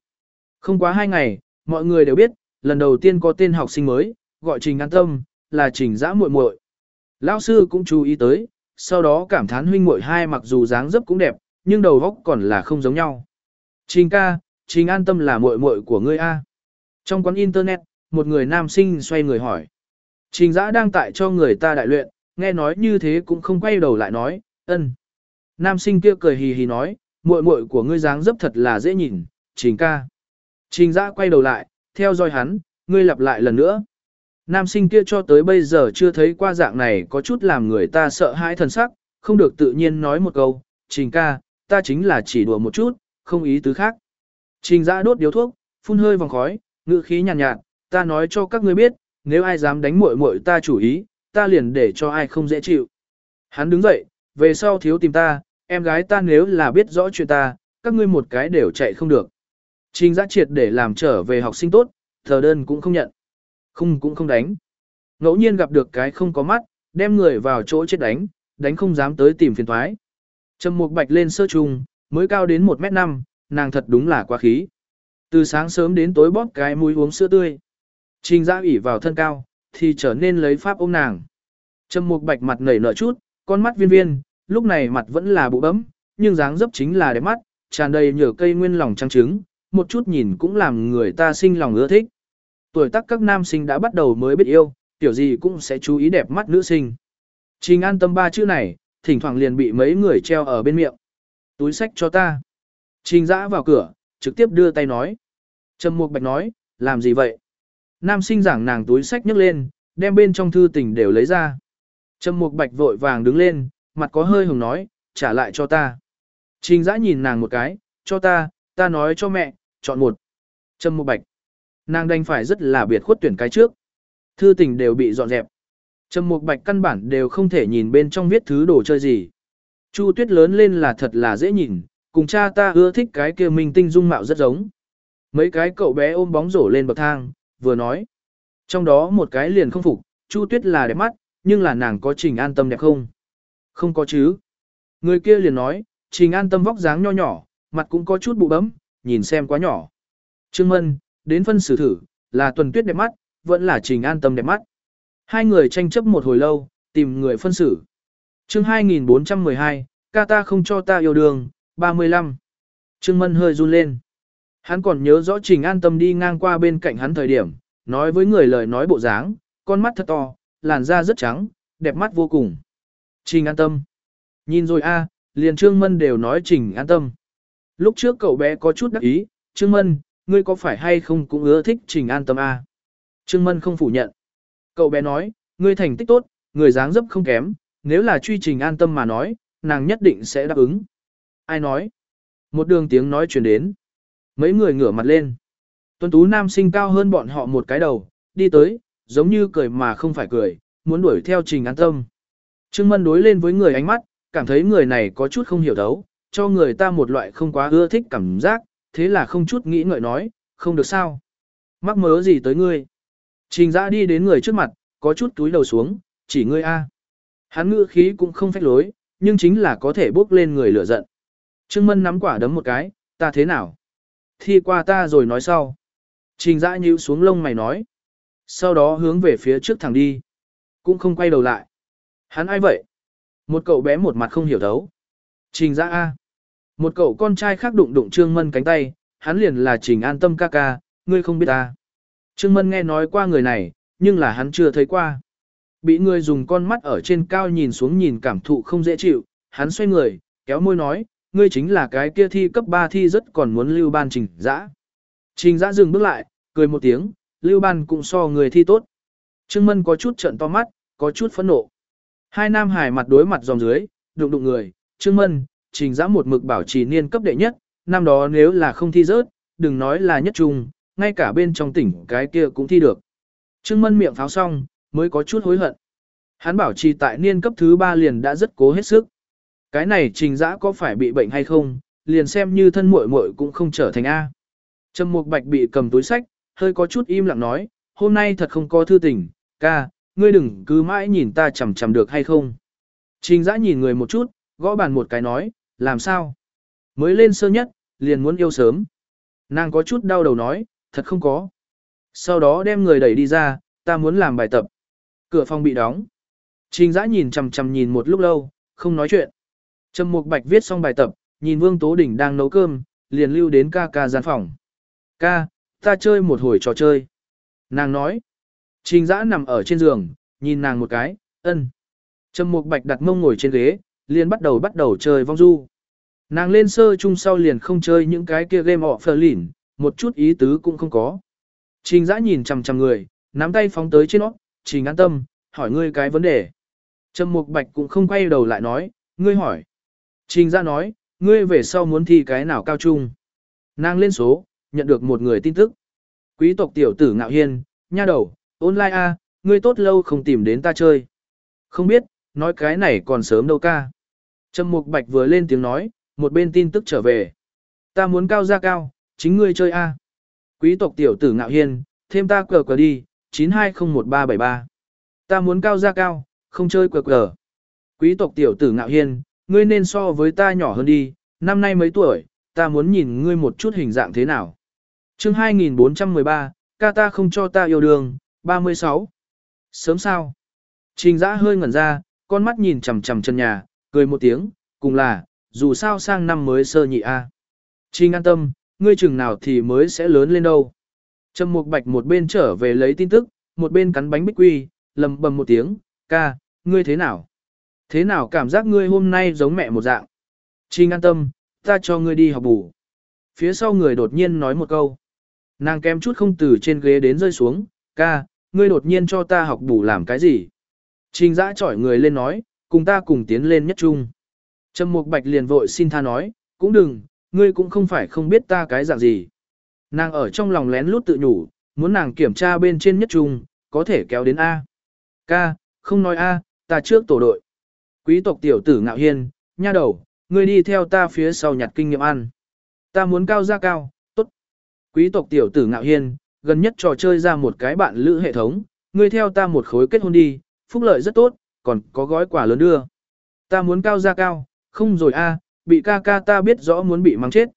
Không quá hai ngày, mọi người đều biết, lần đầu tiên có tên học sinh mới, gọi Trình An Tâm, là Trình Dã muội muội. Lão sư cũng chú ý tới, sau đó cảm thán huynh muội hai mặc dù dáng dấp cũng đẹp, nhưng đầu góc còn là không giống nhau. Trình ca, Trình An Tâm là muội muội của ngươi a? Trong quán internet, một người nam sinh xoay người hỏi. Trình giã đang tại cho người ta đại luyện, nghe nói như thế cũng không quay đầu lại nói, ân. Nam sinh kia cười hì hì nói, muội muội của ngươi dáng dấp thật là dễ nhìn, Trình ca. Trình giã quay đầu lại, theo dõi hắn, ngươi lặp lại lần nữa. Nam sinh kia cho tới bây giờ chưa thấy qua dạng này có chút làm người ta sợ hãi thần sắc, không được tự nhiên nói một câu, Trình ca, ta chính là chỉ đùa một chút, không ý tứ khác. Trình giã đốt điếu thuốc, phun hơi vòng khói, ngữ khí nhàn nhạt, nhạt, ta nói cho các ngươi biết, nếu ai dám đánh muội muội ta chủ ý, ta liền để cho ai không dễ chịu. Hắn đứng dậy, về sau thiếu tìm ta, em gái ta nếu là biết rõ chuyện ta, các ngươi một cái đều chạy không được. Trình giã triệt để làm trở về học sinh tốt, thờ đơn cũng không nhận. Không cũng không đánh. Ngẫu nhiên gặp được cái không có mắt, đem người vào chỗ chết đánh, đánh không dám tới tìm phiền thoái. Trầm Mục Bạch lên sơ trùng, mới cao đến 1 mét 5, nàng thật đúng là quá khí. Từ sáng sớm đến tối bóp cái mũi uống sữa tươi. Trình giã ủy vào thân cao, thì trở nên lấy pháp ôm nàng. Trầm Mục Bạch mặt nảy nở chút, con mắt viên viên, lúc này mặt vẫn là bụ bấm, nhưng dáng dấp chính là đẹp mắt, tràn đầy nhở cây nguyên lòng trắng trứng, một chút nhìn cũng làm người ta sinh lòng ưa thích. Tuổi tác các nam sinh đã bắt đầu mới biết yêu, tiểu gì cũng sẽ chú ý đẹp mắt nữ sinh. Trình an tâm ba chữ này, thỉnh thoảng liền bị mấy người treo ở bên miệng. Túi sách cho ta. Trình dã vào cửa, trực tiếp đưa tay nói. Trầm Mục Bạch nói, làm gì vậy? Nam sinh giảng nàng túi sách nhấc lên, đem bên trong thư tình đều lấy ra. Trầm Mục Bạch vội vàng đứng lên, mặt có hơi hồng nói, trả lại cho ta. Trình Dã nhìn nàng một cái, cho ta, ta nói cho mẹ, chọn một. Trầm Mục Bạch. Nàng đành phải rất là biệt khuất tuyển cái trước. Thư tình đều bị dọn dẹp. Trầm Mục Bạch căn bản đều không thể nhìn bên trong viết thứ đồ chơi gì. Chu Tuyết lớn lên là thật là dễ nhìn, cùng cha ta ưa thích cái kia minh tinh dung mạo rất giống. Mấy cái cậu bé ôm bóng rổ lên bậc thang, vừa nói. Trong đó một cái liền không phục, Chu Tuyết là đẹp mắt, nhưng là nàng có Trình An Tâm đẹp không? Không có chứ. Người kia liền nói, Trình An Tâm vóc dáng nho nhỏ, mặt cũng có chút bụ bấm, nhìn xem quá nhỏ. Trương Mân, đến phân xử thử, là Tuần Tuyết đẹp mắt, vẫn là Trình An Tâm đẹp mắt. Hai người tranh chấp một hồi lâu, tìm người phân xử. chương 2412, ca ta không cho ta yêu đương, 35. Trương Mân hơi run lên. Hắn còn nhớ rõ Trình An Tâm đi ngang qua bên cạnh hắn thời điểm, nói với người lời nói bộ dáng, con mắt thật to, làn da rất trắng, đẹp mắt vô cùng. Trình An Tâm. Nhìn rồi a, liền Trương Mân đều nói Trình An Tâm. Lúc trước cậu bé có chút đắc ý, Trương Mân, ngươi có phải hay không cũng ưa thích Trình An Tâm a? Trương Mân không phủ nhận. Cậu bé nói, ngươi thành tích tốt, người dáng dấp không kém, nếu là truy Trình An Tâm mà nói, nàng nhất định sẽ đáp ứng. Ai nói? Một đường tiếng nói truyền đến. Mấy người ngửa mặt lên. Tuấn Tú nam sinh cao hơn bọn họ một cái đầu, đi tới, giống như cười mà không phải cười, muốn đuổi theo trình an tâm. Trương Mân đối lên với người ánh mắt, cảm thấy người này có chút không hiểu thấu, cho người ta một loại không quá ưa thích cảm giác, thế là không chút nghĩ ngợi nói, không được sao. Mắc mớ gì tới ngươi? Trình Giã đi đến người trước mặt, có chút túi đầu xuống, chỉ ngươi a. Hắn ngữ khí cũng không phách lối, nhưng chính là có thể bốc lên người lửa giận. Trương Mân nắm quả đấm một cái, ta thế nào? Thi qua ta rồi nói sau. Trình Giã nhíu xuống lông mày nói. Sau đó hướng về phía trước thẳng đi. Cũng không quay đầu lại. Hắn ai vậy? Một cậu bé một mặt không hiểu thấu. Trình Giã A. Một cậu con trai khác đụng đụng Trương Mân cánh tay, hắn liền là Trình An Tâm ca ca, ngươi không biết ta. Trương Mân nghe nói qua người này, nhưng là hắn chưa thấy qua. Bị người dùng con mắt ở trên cao nhìn xuống nhìn cảm thụ không dễ chịu, hắn xoay người, kéo môi nói, ngươi chính là cái kia thi cấp 3 thi rất còn muốn lưu ban trình dã. Trình dã dừng bước lại, cười một tiếng, lưu ban cũng so người thi tốt. Trương Mân có chút trận to mắt, có chút phẫn nộ. Hai nam hải mặt đối mặt dòng dưới, đụng đụng người, Trương Mân, trình dã một mực bảo trì niên cấp đệ nhất, năm đó nếu là không thi rớt, đừng nói là nhất trung, ngay cả bên trong tỉnh cái kia cũng thi được. Trương Mân miệng pháo xong, mới có chút hối hận. Hắn bảo trì tại niên cấp thứ 3 liền đã rất cố hết sức. Cái này trình dã có phải bị bệnh hay không, liền xem như thân muội muội cũng không trở thành A. Trầm Mục Bạch bị cầm túi sách, hơi có chút im lặng nói, hôm nay thật không có thư tình, ca, ngươi đừng cứ mãi nhìn ta chằm chằm được hay không. Trình dã nhìn người một chút, gõ bàn một cái nói, làm sao? Mới lên sơ nhất, liền muốn yêu sớm. Nàng có chút đau đầu nói, thật không có. Sau đó đem người đẩy đi ra, ta muốn làm bài tập. Cửa phòng bị đóng. Trình Giã nhìn chằm chằm nhìn một lúc lâu, không nói chuyện. Trầm Mục Bạch viết xong bài tập, nhìn Vương Tố Đỉnh đang nấu cơm, liền lưu đến ca ca gian phòng. Ca, ta chơi một hồi trò chơi. Nàng nói. Trình Giã nằm ở trên giường, nhìn nàng một cái, ân. Trầm Mục Bạch đặt mông ngồi trên ghế, liền bắt đầu bắt đầu chơi vong du. Nàng lên sơ chung sau liền không chơi những cái kia game họ phờ lỉn, một chút ý tứ cũng không có. Trình Giã nhìn chằm chằm người, nắm tay phóng tới trên nó, trình an tâm, hỏi ngươi cái vấn đề. Trầm Mục Bạch cũng không quay đầu lại nói, ngươi hỏi. Trình Giã nói, ngươi về sau muốn thi cái nào cao trung. Nàng lên số, nhận được một người tin tức. Quý tộc tiểu tử ngạo hiên, nha đầu, online a, ngươi tốt lâu không tìm đến ta chơi. Không biết, nói cái này còn sớm đâu ca. Trầm Mục Bạch vừa lên tiếng nói, một bên tin tức trở về. Ta muốn cao ra cao, chính ngươi chơi a. Quý tộc tiểu tử ngạo hiên, thêm ta cờ cờ đi, 92017373. Ta muốn cao ra cao, không chơi cờ cờ. Quý tộc tiểu tử ngạo hiên, ngươi nên so với ta nhỏ hơn đi, năm nay mấy tuổi, ta muốn nhìn ngươi một chút hình dạng thế nào. chương 2413, ca ta không cho ta yêu đương, 36. Sớm sao? Trình giã hơi ngẩn ra, con mắt nhìn chằm chằm chân nhà, cười một tiếng, cùng là, dù sao sang năm mới sơ nhị a. Trình an tâm, ngươi chừng nào thì mới sẽ lớn lên đâu. Trầm Mục Bạch một bên trở về lấy tin tức, một bên cắn bánh bích quy, lầm bầm một tiếng, ca, ngươi thế nào? Thế nào cảm giác ngươi hôm nay giống mẹ một dạng? Trinh an tâm, ta cho ngươi đi học bù. Phía sau người đột nhiên nói một câu. Nàng kém chút không từ trên ghế đến rơi xuống, ca, ngươi đột nhiên cho ta học bù làm cái gì? Trình giã chỏi người lên nói, cùng ta cùng tiến lên nhất trung. Trầm Mục Bạch liền vội xin tha nói, cũng đừng, ngươi cũng không phải không biết ta cái dạng gì. Nàng ở trong lòng lén lút tự nhủ, muốn nàng kiểm tra bên trên nhất trung, có thể kéo đến A. Ca, không nói A, ta trước tổ đội. Quý tộc tiểu tử ngạo hiên, nha đầu, ngươi đi theo ta phía sau nhặt kinh nghiệm ăn. Ta muốn cao ra cao, tốt. Quý tộc tiểu tử ngạo hiên, gần nhất trò chơi ra một cái bạn lữ hệ thống, ngươi theo ta một khối kết hôn đi, phúc lợi rất tốt, còn có gói quà lớn đưa. Ta muốn cao ra cao, không rồi a, bị ca ca ta biết rõ muốn bị mắng chết.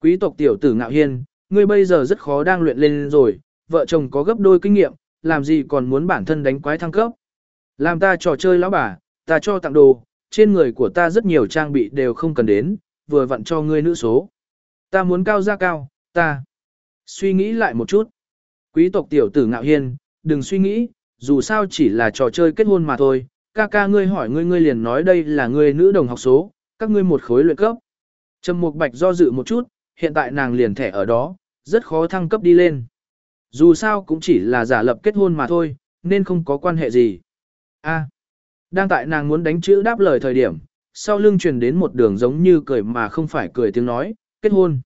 Quý tộc tiểu tử ngạo hiên, ngươi bây giờ rất khó đang luyện lên rồi, vợ chồng có gấp đôi kinh nghiệm, làm gì còn muốn bản thân đánh quái thăng cấp. Làm ta trò chơi lão bà, ta cho tặng đồ, trên người của ta rất nhiều trang bị đều không cần đến, vừa vặn cho ngươi nữ số. Ta muốn cao ra cao, ta. Suy nghĩ lại một chút. Quý tộc tiểu tử ngạo hiên, đừng suy nghĩ, dù sao chỉ là trò chơi kết hôn mà thôi, ca ca ngươi hỏi ngươi ngươi liền nói đây là ngươi nữ đồng học số, các ngươi một khối luyện cấp. Trầm Mục Bạch do dự một chút, hiện tại nàng liền thẻ ở đó, rất khó thăng cấp đi lên. Dù sao cũng chỉ là giả lập kết hôn mà thôi, nên không có quan hệ gì. A. đang tại nàng muốn đánh chữ đáp lời thời điểm, sau lưng truyền đến một đường giống như cười mà không phải cười tiếng nói, kết hôn.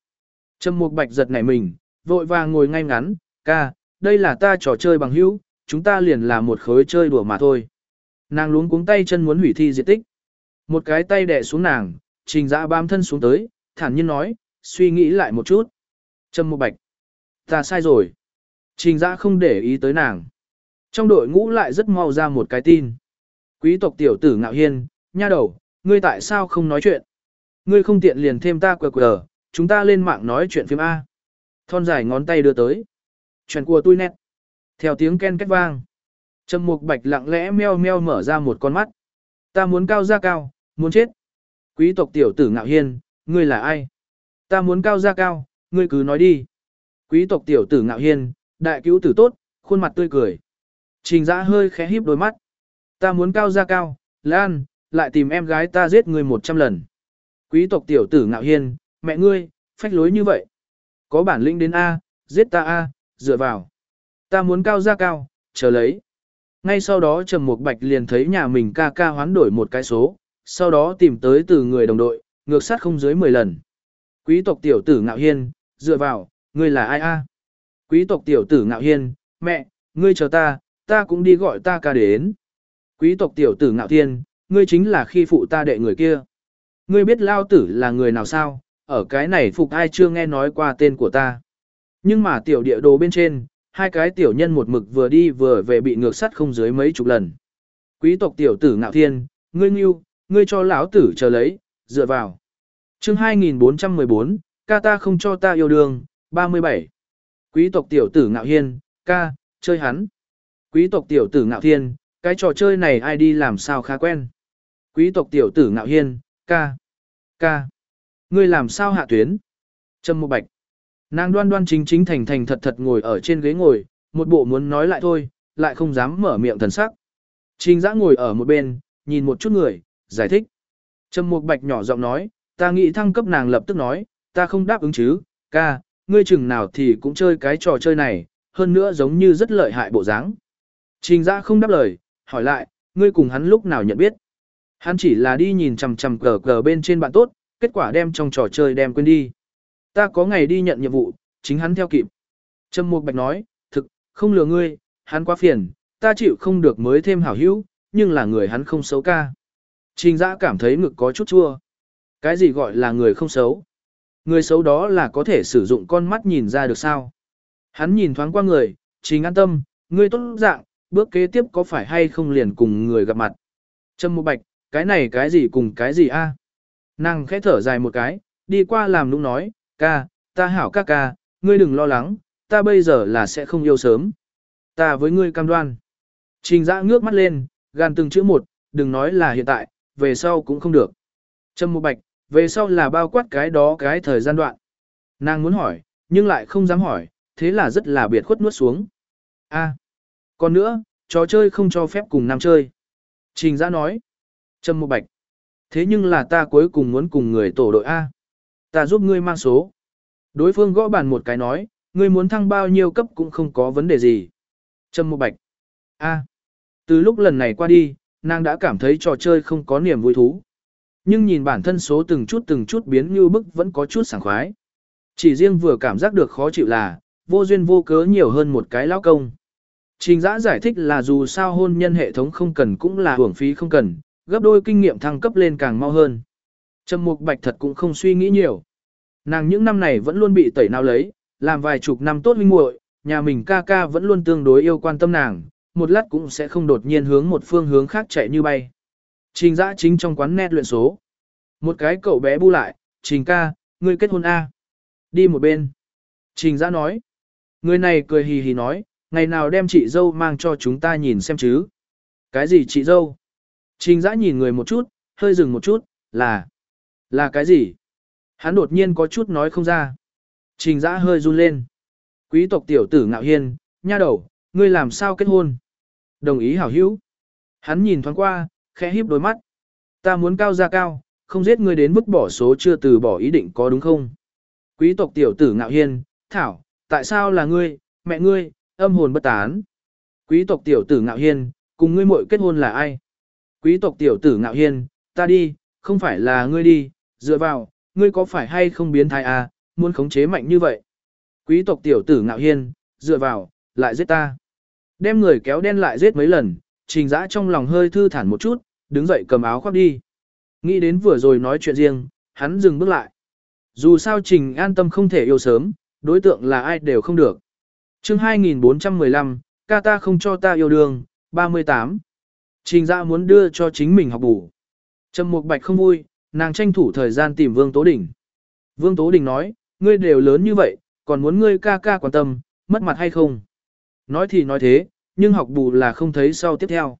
Trầm Mục Bạch giật nảy mình, vội vàng ngồi ngay ngắn, ca, đây là ta trò chơi bằng hữu, chúng ta liền là một khối chơi đùa mà thôi. Nàng luống cuống tay chân muốn hủy thi diệt tích. Một cái tay đè xuống nàng, trình dã bám thân xuống tới, thản nhiên nói, suy nghĩ lại một chút. Trâm Mộ bạch. Ta sai rồi. Trình dã không để ý tới nàng. Trong đội ngũ lại rất mau ra một cái tin. Quý tộc tiểu tử ngạo hiên, nha đầu, ngươi tại sao không nói chuyện? Ngươi không tiện liền thêm ta quờ quờ, chúng ta lên mạng nói chuyện phim A. Thon dài ngón tay đưa tới. Chuyện của tôi nét. Theo tiếng ken két vang. Trầm mục bạch lặng lẽ meo meo mở ra một con mắt. Ta muốn cao ra cao, muốn chết. Quý tộc tiểu tử ngạo hiên, ngươi là ai? Ta muốn cao ra cao, ngươi cứ nói đi. Quý tộc tiểu tử ngạo hiên, đại cứu tử tốt, khuôn mặt tươi cười. Trình giã hơi khẽ híp đôi mắt. Ta muốn cao ra cao, Lan, lại tìm em gái ta giết ngươi một trăm lần. Quý tộc tiểu tử ngạo hiên, mẹ ngươi, phách lối như vậy. Có bản lĩnh đến A, giết ta A, dựa vào. Ta muốn cao ra cao, chờ lấy. Ngay sau đó Trầm Mục Bạch liền thấy nhà mình ca ca hoán đổi một cái số, sau đó tìm tới từ người đồng đội, ngược sát không dưới 10 lần. Quý tộc tiểu tử ngạo hiên, dựa vào, ngươi là ai a? Quý tộc tiểu tử ngạo hiên, mẹ, ngươi chờ ta, ta cũng đi gọi ta ca đến. Quý tộc tiểu tử ngạo thiên, ngươi chính là khi phụ ta đệ người kia. Ngươi biết lao tử là người nào sao, ở cái này phục ai chưa nghe nói qua tên của ta. Nhưng mà tiểu địa đồ bên trên, hai cái tiểu nhân một mực vừa đi vừa về bị ngược sắt không dưới mấy chục lần. Quý tộc tiểu tử ngạo thiên, ngươi nghiêu, ngươi cho lão tử chờ lấy, dựa vào. chương 2414, ca ta không cho ta yêu đương, 37. Quý tộc tiểu tử ngạo hiên, ca, chơi hắn. Quý tộc tiểu tử ngạo thiên, cái trò chơi này ai đi làm sao khá quen. Quý tộc tiểu tử ngạo hiên, ca, ca. Ngươi làm sao hạ tuyến? Trâm một bạch. Nàng đoan đoan chính chính thành thành thật thật ngồi ở trên ghế ngồi, một bộ muốn nói lại thôi, lại không dám mở miệng thần sắc. Trình giã ngồi ở một bên, nhìn một chút người, giải thích. Trầm Mục Bạch nhỏ giọng nói, ta nghĩ thăng cấp nàng lập tức nói, ta không đáp ứng chứ, ca, ngươi chừng nào thì cũng chơi cái trò chơi này, hơn nữa giống như rất lợi hại bộ dáng. Trình Dã không đáp lời, hỏi lại, ngươi cùng hắn lúc nào nhận biết. Hắn chỉ là đi nhìn chằm chằm cờ cờ bên trên bạn tốt, kết quả đem trong trò chơi đem quên đi. Ta có ngày đi nhận nhiệm vụ, chính hắn theo kịp. Trầm Mục Bạch nói, thực, không lừa ngươi, hắn quá phiền, ta chịu không được mới thêm hảo hữu, nhưng là người hắn không xấu ca. Trình giã cảm thấy ngực có chút chua. Cái gì gọi là người không xấu? Người xấu đó là có thể sử dụng con mắt nhìn ra được sao? Hắn nhìn thoáng qua người, trình an tâm, ngươi tốt dạng, bước kế tiếp có phải hay không liền cùng người gặp mặt. Trâm Mục Bạch, cái này cái gì cùng cái gì a? Nàng khẽ thở dài một cái, đi qua làm nũng nói, ca, ta hảo ca ca, ngươi đừng lo lắng, ta bây giờ là sẽ không yêu sớm. Ta với ngươi cam đoan. Trình dã ngước mắt lên, gan từng chữ một, đừng nói là hiện tại, về sau cũng không được. Trâm Mộ Bạch, về sau là bao quát cái đó cái thời gian đoạn. Nàng muốn hỏi, nhưng lại không dám hỏi, thế là rất là biệt khuất nuốt xuống. A, còn nữa, trò chơi không cho phép cùng nam chơi. Trình giã nói. Trâm Mộ Bạch. Thế nhưng là ta cuối cùng muốn cùng người tổ đội A. Ta giúp ngươi mang số. Đối phương gõ bàn một cái nói, ngươi muốn thăng bao nhiêu cấp cũng không có vấn đề gì. Trâm Mộ Bạch. A. Từ lúc lần này qua đi, nàng đã cảm thấy trò chơi không có niềm vui thú. Nhưng nhìn bản thân số từng chút từng chút biến như bức vẫn có chút sảng khoái. Chỉ riêng vừa cảm giác được khó chịu là, vô duyên vô cớ nhiều hơn một cái lão công. Trình giã giải thích là dù sao hôn nhân hệ thống không cần cũng là hưởng phí không cần, gấp đôi kinh nghiệm thăng cấp lên càng mau hơn. Trầm mục bạch thật cũng không suy nghĩ nhiều. Nàng những năm này vẫn luôn bị tẩy nào lấy, làm vài chục năm tốt huynh muội, nhà mình ca ca vẫn luôn tương đối yêu quan tâm nàng, một lát cũng sẽ không đột nhiên hướng một phương hướng khác chạy như bay. Trình giã chính trong quán net luyện số. Một cái cậu bé bu lại, Trình ca, ngươi kết hôn A. Đi một bên. Trình giã nói. Người này cười hì hì nói, ngày nào đem chị dâu mang cho chúng ta nhìn xem chứ. Cái gì chị dâu? Trình giã nhìn người một chút, hơi dừng một chút, là... Là cái gì? Hắn đột nhiên có chút nói không ra. Trình giã hơi run lên. Quý tộc tiểu tử ngạo hiên, nha đầu, ngươi làm sao kết hôn? Đồng ý hảo hữu. Hắn nhìn thoáng qua, khẽ híp đôi mắt. Ta muốn cao ra cao, không giết ngươi đến mức bỏ số chưa từ bỏ ý định có đúng không? Quý tộc tiểu tử ngạo hiên, thảo, tại sao là ngươi, mẹ ngươi, âm hồn bất tán? Quý tộc tiểu tử ngạo hiên, cùng ngươi muội kết hôn là ai? Quý tộc tiểu tử ngạo hiên, ta đi, không phải là ngươi đi, dựa vào, ngươi có phải hay không biến thái à, muốn khống chế mạnh như vậy? Quý tộc tiểu tử ngạo hiên, dựa vào, lại giết ta. Đem người kéo đen lại giết mấy lần, trình giã trong lòng hơi thư thản một chút, đứng dậy cầm áo khoác đi. Nghĩ đến vừa rồi nói chuyện riêng, hắn dừng bước lại. Dù sao trình an tâm không thể yêu sớm, đối tượng là ai đều không được. chương 2415, ca ta không cho ta yêu đương, 38. Trình giã muốn đưa cho chính mình học bù. Trầm Mục Bạch không vui, nàng tranh thủ thời gian tìm Vương Tố Đình. Vương Tố Đình nói, ngươi đều lớn như vậy, còn muốn ngươi ca ca quan tâm, mất mặt hay không? Nói thì nói thế, nhưng học bù là không thấy sau tiếp theo.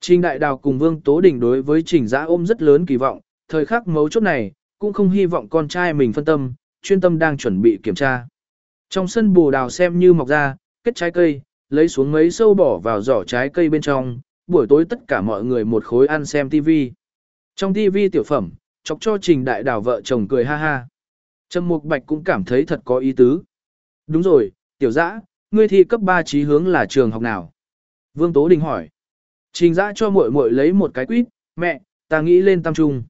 Trình Đại Đào cùng Vương Tố Đình đối với Trình Dã ôm rất lớn kỳ vọng, thời khắc mấu chốt này, cũng không hy vọng con trai mình phân tâm, chuyên tâm đang chuẩn bị kiểm tra. Trong sân bù đào xem như mọc ra, kết trái cây, lấy xuống mấy sâu bỏ vào giỏ trái cây bên trong, buổi tối tất cả mọi người một khối ăn xem TV. Trong TV tiểu phẩm, chọc cho Trình Đại Đào vợ chồng cười ha ha. Trầm Mục Bạch cũng cảm thấy thật có ý tứ. Đúng rồi, tiểu dã, ngươi thi cấp 3 trí hướng là trường học nào? Vương Tố Đình hỏi. Trình dã cho muội muội lấy một cái quýt, mẹ, ta nghĩ lên tam trung.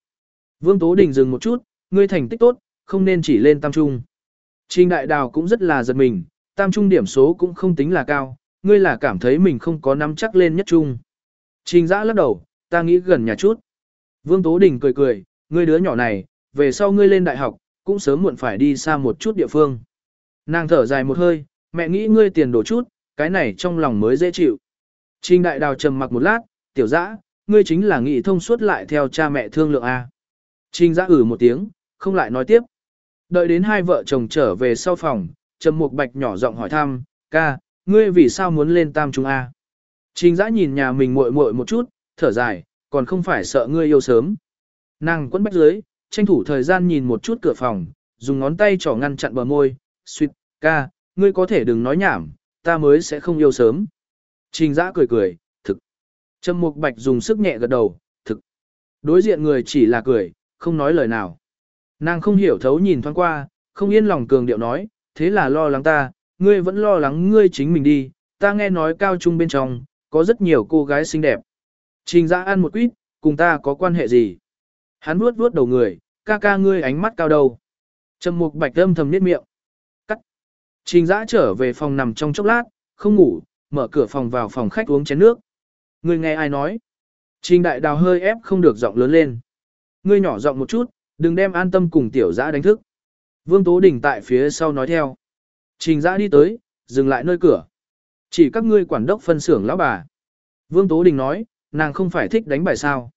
Vương Tố Đình dừng một chút, ngươi thành tích tốt, không nên chỉ lên tam trung. Trình Đại Đào cũng rất là giật mình, tam trung điểm số cũng không tính là cao, ngươi là cảm thấy mình không có nắm chắc lên nhất trung. Trình Dã lắc đầu, ta nghĩ gần nhà chút. Vương Tố Đình cười cười, ngươi đứa nhỏ này, về sau ngươi lên đại học, cũng sớm muộn phải đi xa một chút địa phương. Nàng thở dài một hơi, mẹ nghĩ ngươi tiền đổ chút, cái này trong lòng mới dễ chịu. Trình Đại Đào trầm mặc một lát, tiểu dã, ngươi chính là nghĩ thông suốt lại theo cha mẹ thương lượng A. Trình Dã ử một tiếng, không lại nói tiếp. Đợi đến hai vợ chồng trở về sau phòng, Trầm Mục Bạch nhỏ giọng hỏi thăm, ca, ngươi vì sao muốn lên tam trung A? Trình Dã nhìn nhà mình muội muội một chút, thở dài, còn không phải sợ ngươi yêu sớm. Nàng quấn bách dưới, tranh thủ thời gian nhìn một chút cửa phòng, dùng ngón tay trỏ ngăn chặn bờ môi, suýt, ca, ngươi có thể đừng nói nhảm, ta mới sẽ không yêu sớm. Trình Giã cười cười, thực. Trầm Mục Bạch dùng sức nhẹ gật đầu, thực. Đối diện người chỉ là cười, không nói lời nào. Nàng không hiểu thấu nhìn thoáng qua, không yên lòng cường điệu nói, thế là lo lắng ta, ngươi vẫn lo lắng ngươi chính mình đi, ta nghe nói cao trung bên trong, có rất nhiều cô gái xinh đẹp. Trình Giã ăn một quýt, cùng ta có quan hệ gì? Hắn vuốt vuốt đầu người, ca ca ngươi ánh mắt cao đầu. Trầm mục bạch âm thầm niết miệng. Trình Giã trở về phòng nằm trong chốc lát, không ngủ, mở cửa phòng vào phòng khách uống chén nước. Ngươi nghe ai nói? Trình đại đào hơi ép không được giọng lớn lên. Ngươi nhỏ giọng một chút, đừng đem an tâm cùng tiểu Giã đánh thức. Vương Tố Đình tại phía sau nói theo. Trình Giã đi tới, dừng lại nơi cửa. Chỉ các ngươi quản đốc phân xưởng lão bà. Vương Tố Đình nói, nàng không phải thích đánh bài sao.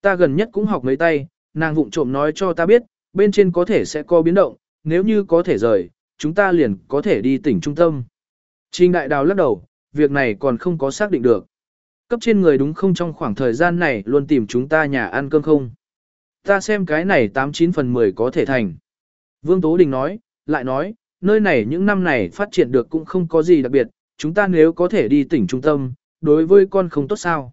Ta gần nhất cũng học mấy tay, nàng vụng trộm nói cho ta biết, bên trên có thể sẽ có biến động, nếu như có thể rời, chúng ta liền có thể đi tỉnh trung tâm. Trình Đại Đào lắc đầu, việc này còn không có xác định được. Cấp trên người đúng không trong khoảng thời gian này luôn tìm chúng ta nhà ăn cơm không. Ta xem cái này 89 phần 10 có thể thành. Vương Tố Đình nói, lại nói, nơi này những năm này phát triển được cũng không có gì đặc biệt, chúng ta nếu có thể đi tỉnh trung tâm, đối với con không tốt sao.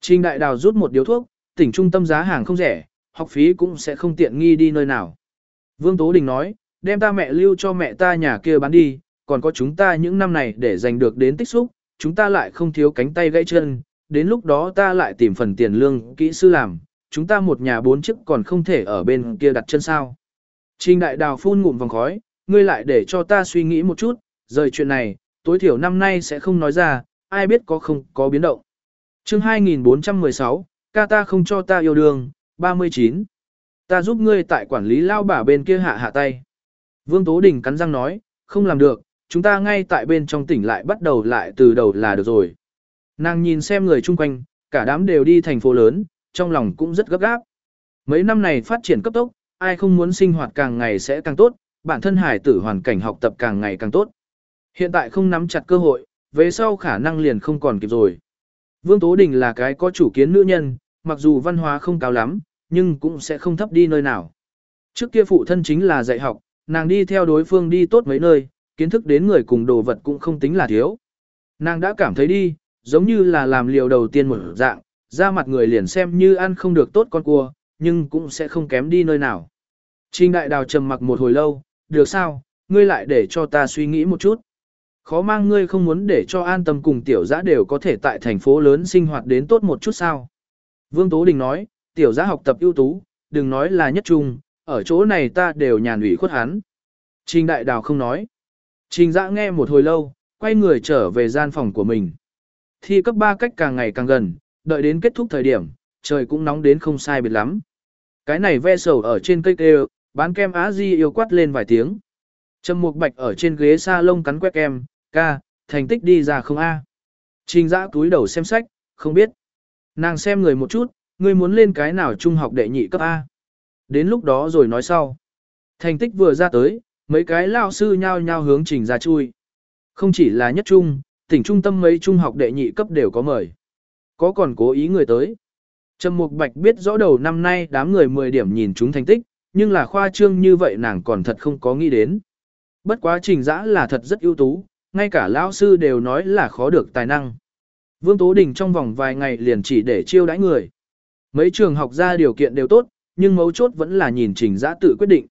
Trình Đại Đào rút một điếu thuốc, tỉnh trung tâm giá hàng không rẻ, học phí cũng sẽ không tiện nghi đi nơi nào. Vương Tố Đình nói, đem ta mẹ lưu cho mẹ ta nhà kia bán đi, còn có chúng ta những năm này để giành được đến tích xúc, chúng ta lại không thiếu cánh tay gãy chân, đến lúc đó ta lại tìm phần tiền lương kỹ sư làm, chúng ta một nhà bốn chức còn không thể ở bên kia đặt chân sao. Trình Đại Đào phun ngụm vòng khói, ngươi lại để cho ta suy nghĩ một chút, rời chuyện này, tối thiểu năm nay sẽ không nói ra, ai biết có không có biến động. chương 2416, ca ta không cho ta yêu đương, 39. Ta giúp ngươi tại quản lý lao bả bên kia hạ hạ tay. Vương Tố Đình cắn răng nói, không làm được, chúng ta ngay tại bên trong tỉnh lại bắt đầu lại từ đầu là được rồi. Nàng nhìn xem người chung quanh, cả đám đều đi thành phố lớn, trong lòng cũng rất gấp gáp. Mấy năm này phát triển cấp tốc, ai không muốn sinh hoạt càng ngày sẽ càng tốt, bản thân hải tử hoàn cảnh học tập càng ngày càng tốt. Hiện tại không nắm chặt cơ hội, về sau khả năng liền không còn kịp rồi. Vương Tố Đình là cái có chủ kiến nữ nhân, mặc dù văn hóa không cao lắm, nhưng cũng sẽ không thấp đi nơi nào. Trước kia phụ thân chính là dạy học, nàng đi theo đối phương đi tốt mấy nơi, kiến thức đến người cùng đồ vật cũng không tính là thiếu. Nàng đã cảm thấy đi, giống như là làm liều đầu tiên một dạng, ra mặt người liền xem như ăn không được tốt con cua, nhưng cũng sẽ không kém đi nơi nào. Trình đại đào trầm mặc một hồi lâu, được sao, ngươi lại để cho ta suy nghĩ một chút. Khó mang ngươi không muốn để cho an tâm cùng tiểu giã đều có thể tại thành phố lớn sinh hoạt đến tốt một chút sao. Vương Tố Đình nói, tiểu giã học tập ưu tú, đừng nói là nhất trung, ở chỗ này ta đều nhàn ủy khuất hắn. Trình đại đào không nói. Trình Dã nghe một hồi lâu, quay người trở về gian phòng của mình. Thi cấp 3 cách càng ngày càng gần, đợi đến kết thúc thời điểm, trời cũng nóng đến không sai biệt lắm. Cái này ve sầu ở trên cây kêu, bán kem á di yêu quát lên vài tiếng. Trầm Mục Bạch ở trên ghế sa lông cắn quét kem, ca, thành tích đi ra không a? Trình Dã túi đầu xem sách, không biết. Nàng xem người một chút, ngươi muốn lên cái nào trung học đệ nhị cấp A. Đến lúc đó rồi nói sau. Thành tích vừa ra tới, mấy cái lao sư nhao nhao hướng trình ra chui. Không chỉ là nhất trung, tỉnh trung tâm mấy trung học đệ nhị cấp đều có mời. Có còn cố ý người tới. Trầm Mục Bạch biết rõ đầu năm nay đám người 10 điểm nhìn chúng thành tích, nhưng là khoa trương như vậy nàng còn thật không có nghĩ đến. Bất quá trình dã là thật rất ưu tú, ngay cả lão sư đều nói là khó được tài năng. Vương Tố Đình trong vòng vài ngày liền chỉ để chiêu đãi người. Mấy trường học ra điều kiện đều tốt, nhưng mấu chốt vẫn là nhìn trình Giã tự quyết định.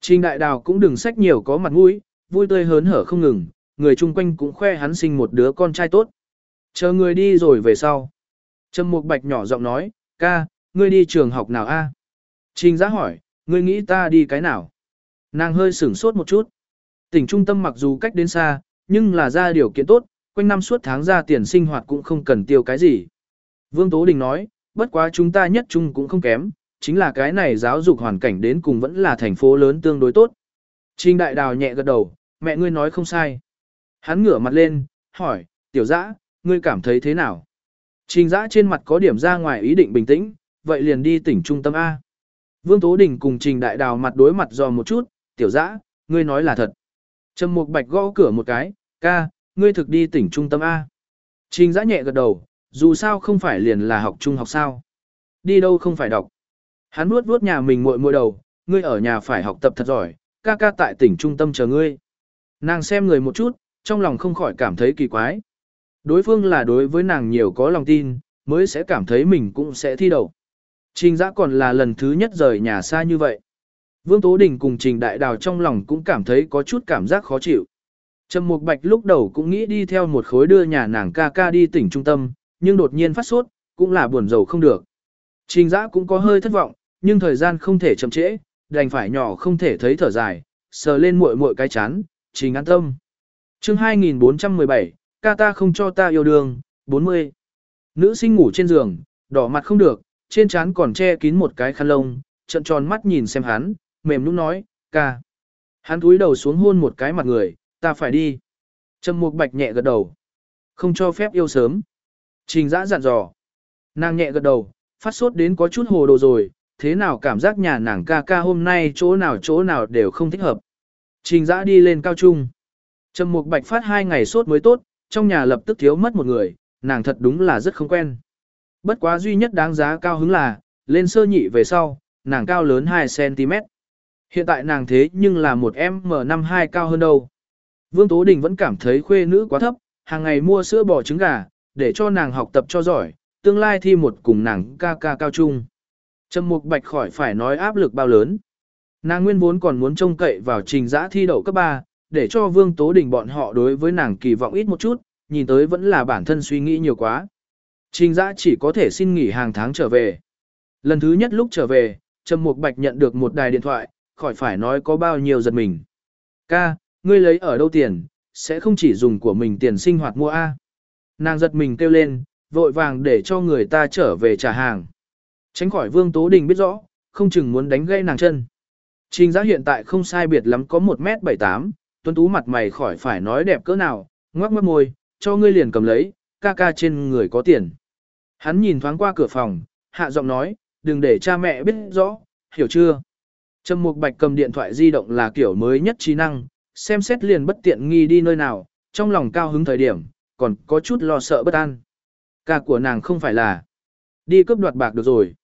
Trình đại đào cũng đừng sách nhiều có mặt mũi, vui tươi hớn hở không ngừng, người chung quanh cũng khoe hắn sinh một đứa con trai tốt. Chờ người đi rồi về sau. Trầm Mục Bạch nhỏ giọng nói, ca, ngươi đi trường học nào a? Trình giã hỏi, ngươi nghĩ ta đi cái nào? Nàng hơi sửng sốt một chút. Tỉnh trung tâm mặc dù cách đến xa, nhưng là ra điều kiện tốt, quanh năm suốt tháng ra tiền sinh hoạt cũng không cần tiêu cái gì. Vương Tố Đình nói, bất quá chúng ta nhất chung cũng không kém, chính là cái này giáo dục hoàn cảnh đến cùng vẫn là thành phố lớn tương đối tốt. Trình đại đào nhẹ gật đầu, mẹ ngươi nói không sai. Hắn ngửa mặt lên, hỏi, tiểu dã, ngươi cảm thấy thế nào? Trình dã trên mặt có điểm ra ngoài ý định bình tĩnh, vậy liền đi tỉnh trung tâm A. Vương Tố Đình cùng Trình Đại Đào mặt đối mặt dò một chút, tiểu dã, ngươi nói là thật. Trầm Mục Bạch gõ cửa một cái, ca, ngươi thực đi tỉnh trung tâm A. Trình dã nhẹ gật đầu, dù sao không phải liền là học trung học sao. Đi đâu không phải đọc. Hắn vuốt vuốt nhà mình muội muội đầu, ngươi ở nhà phải học tập thật giỏi, ca ca tại tỉnh trung tâm chờ ngươi. Nàng xem người một chút, trong lòng không khỏi cảm thấy kỳ quái. Đối phương là đối với nàng nhiều có lòng tin, mới sẽ cảm thấy mình cũng sẽ thi đậu. Trình giã còn là lần thứ nhất rời nhà xa như vậy. Vương Tố Đình cùng Trình Đại Đào trong lòng cũng cảm thấy có chút cảm giác khó chịu. Trầm Mục Bạch lúc đầu cũng nghĩ đi theo một khối đưa nhà nàng ca ca đi tỉnh trung tâm, nhưng đột nhiên phát sốt, cũng là buồn rầu không được. Trình giã cũng có hơi thất vọng, nhưng thời gian không thể chậm trễ, đành phải nhỏ không thể thấy thở dài, sờ lên muội muội cái chán, trình an tâm. chương 2417, ca ta không cho ta yêu đương, 40. Nữ sinh ngủ trên giường, đỏ mặt không được, trên trán còn che kín một cái khăn lông, trận tròn mắt nhìn xem hắn, mềm nũng nói, ca. Hắn cúi đầu xuống hôn một cái mặt người, ta phải đi. Trầm mục bạch nhẹ gật đầu. Không cho phép yêu sớm. Trình dã dặn dò. Nàng nhẹ gật đầu, phát sốt đến có chút hồ đồ rồi, thế nào cảm giác nhà nàng ca ca hôm nay chỗ nào chỗ nào đều không thích hợp. Trình dã đi lên cao trung. Trầm mục bạch phát hai ngày sốt mới tốt, trong nhà lập tức thiếu mất một người, nàng thật đúng là rất không quen. Bất quá duy nhất đáng giá cao hứng là, lên sơ nhị về sau, nàng cao lớn 2cm. Hiện tại nàng thế nhưng là một M52 cao hơn đâu. Vương Tố Đình vẫn cảm thấy khuê nữ quá thấp, hàng ngày mua sữa bò trứng gà, để cho nàng học tập cho giỏi, tương lai thi một cùng nàng ca ca cao trung. Trầm Mục Bạch khỏi phải nói áp lực bao lớn. Nàng nguyên vốn còn muốn trông cậy vào trình giã thi đậu cấp 3, để cho Vương Tố Đình bọn họ đối với nàng kỳ vọng ít một chút, nhìn tới vẫn là bản thân suy nghĩ nhiều quá. Trình giã chỉ có thể xin nghỉ hàng tháng trở về. Lần thứ nhất lúc trở về, Trầm Mục Bạch nhận được một đài điện thoại, khỏi phải nói có bao nhiêu giật mình. Ca, ngươi lấy ở đâu tiền, sẽ không chỉ dùng của mình tiền sinh hoạt mua A. Nàng giật mình kêu lên, vội vàng để cho người ta trở về trả hàng. Tránh khỏi Vương Tố Đình biết rõ, không chừng muốn đánh gây nàng chân. Trình Giá hiện tại không sai biệt lắm có 1m78, tuấn tú mặt mày khỏi phải nói đẹp cỡ nào, ngoác mất môi, cho ngươi liền cầm lấy, ca ca trên người có tiền. Hắn nhìn thoáng qua cửa phòng, hạ giọng nói, đừng để cha mẹ biết rõ, hiểu chưa? Trầm Mục Bạch cầm điện thoại di động là kiểu mới nhất trí năng, xem xét liền bất tiện nghi đi nơi nào, trong lòng cao hứng thời điểm, còn có chút lo sợ bất an. Ca của nàng không phải là đi cướp đoạt bạc được rồi.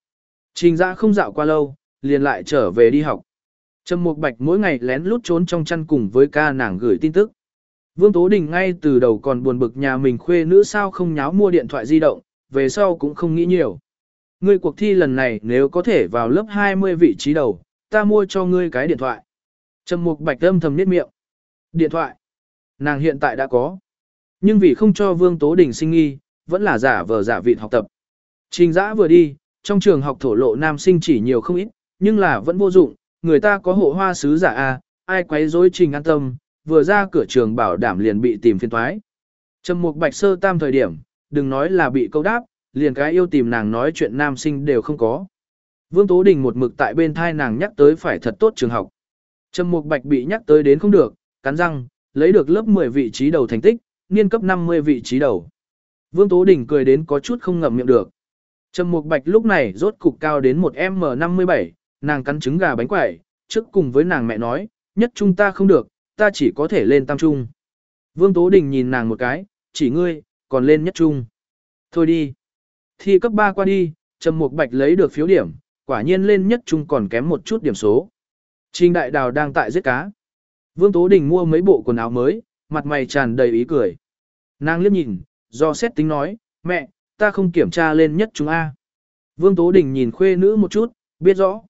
Trình Dã không dạo qua lâu, liền lại trở về đi học. Trầm Mục Bạch mỗi ngày lén lút trốn trong chăn cùng với ca nàng gửi tin tức. Vương Tố Đình ngay từ đầu còn buồn bực nhà mình khuê nữ sao không nháo mua điện thoại di động, về sau cũng không nghĩ nhiều. Ngươi cuộc thi lần này nếu có thể vào lớp 20 vị trí đầu, ta mua cho ngươi cái điện thoại. Trầm Mục Bạch âm thầm niết miệng. Điện thoại. Nàng hiện tại đã có. Nhưng vì không cho Vương Tố Đình sinh nghi, vẫn là giả vờ giả vịt học tập. Trình giã vừa đi, trong trường học thổ lộ nam sinh chỉ nhiều không ít, nhưng là vẫn vô dụng, người ta có hộ hoa sứ giả A, ai quấy rối trình an tâm, vừa ra cửa trường bảo đảm liền bị tìm phiên thoái. Trầm mục bạch sơ tam thời điểm, đừng nói là bị câu đáp, liền cái yêu tìm nàng nói chuyện nam sinh đều không có. Vương Tố Đình một mực tại bên thai nàng nhắc tới phải thật tốt trường học. Trầm mục bạch bị nhắc tới đến không được, cắn răng, lấy được lớp 10 vị trí đầu thành tích, niên cấp 50 vị trí đầu. Vương Tố Đình cười đến có chút không ngậm miệng được. Trầm Mục Bạch lúc này rốt cục cao đến một M57, nàng cắn trứng gà bánh quẩy, trước cùng với nàng mẹ nói, nhất trung ta không được, ta chỉ có thể lên tam trung. Vương Tố Đình nhìn nàng một cái, chỉ ngươi, còn lên nhất trung. Thôi đi. Thi cấp 3 qua đi, Trầm Mục Bạch lấy được phiếu điểm, quả nhiên lên nhất trung còn kém một chút điểm số. Trình Đại Đào đang tại giết cá. Vương Tố Đình mua mấy bộ quần áo mới, mặt mày tràn đầy ý cười. Nàng liếc nhìn, do xét tính nói, mẹ, ta không kiểm tra lên nhất chúng A. Vương Tố Đình nhìn khuê nữ một chút, biết rõ.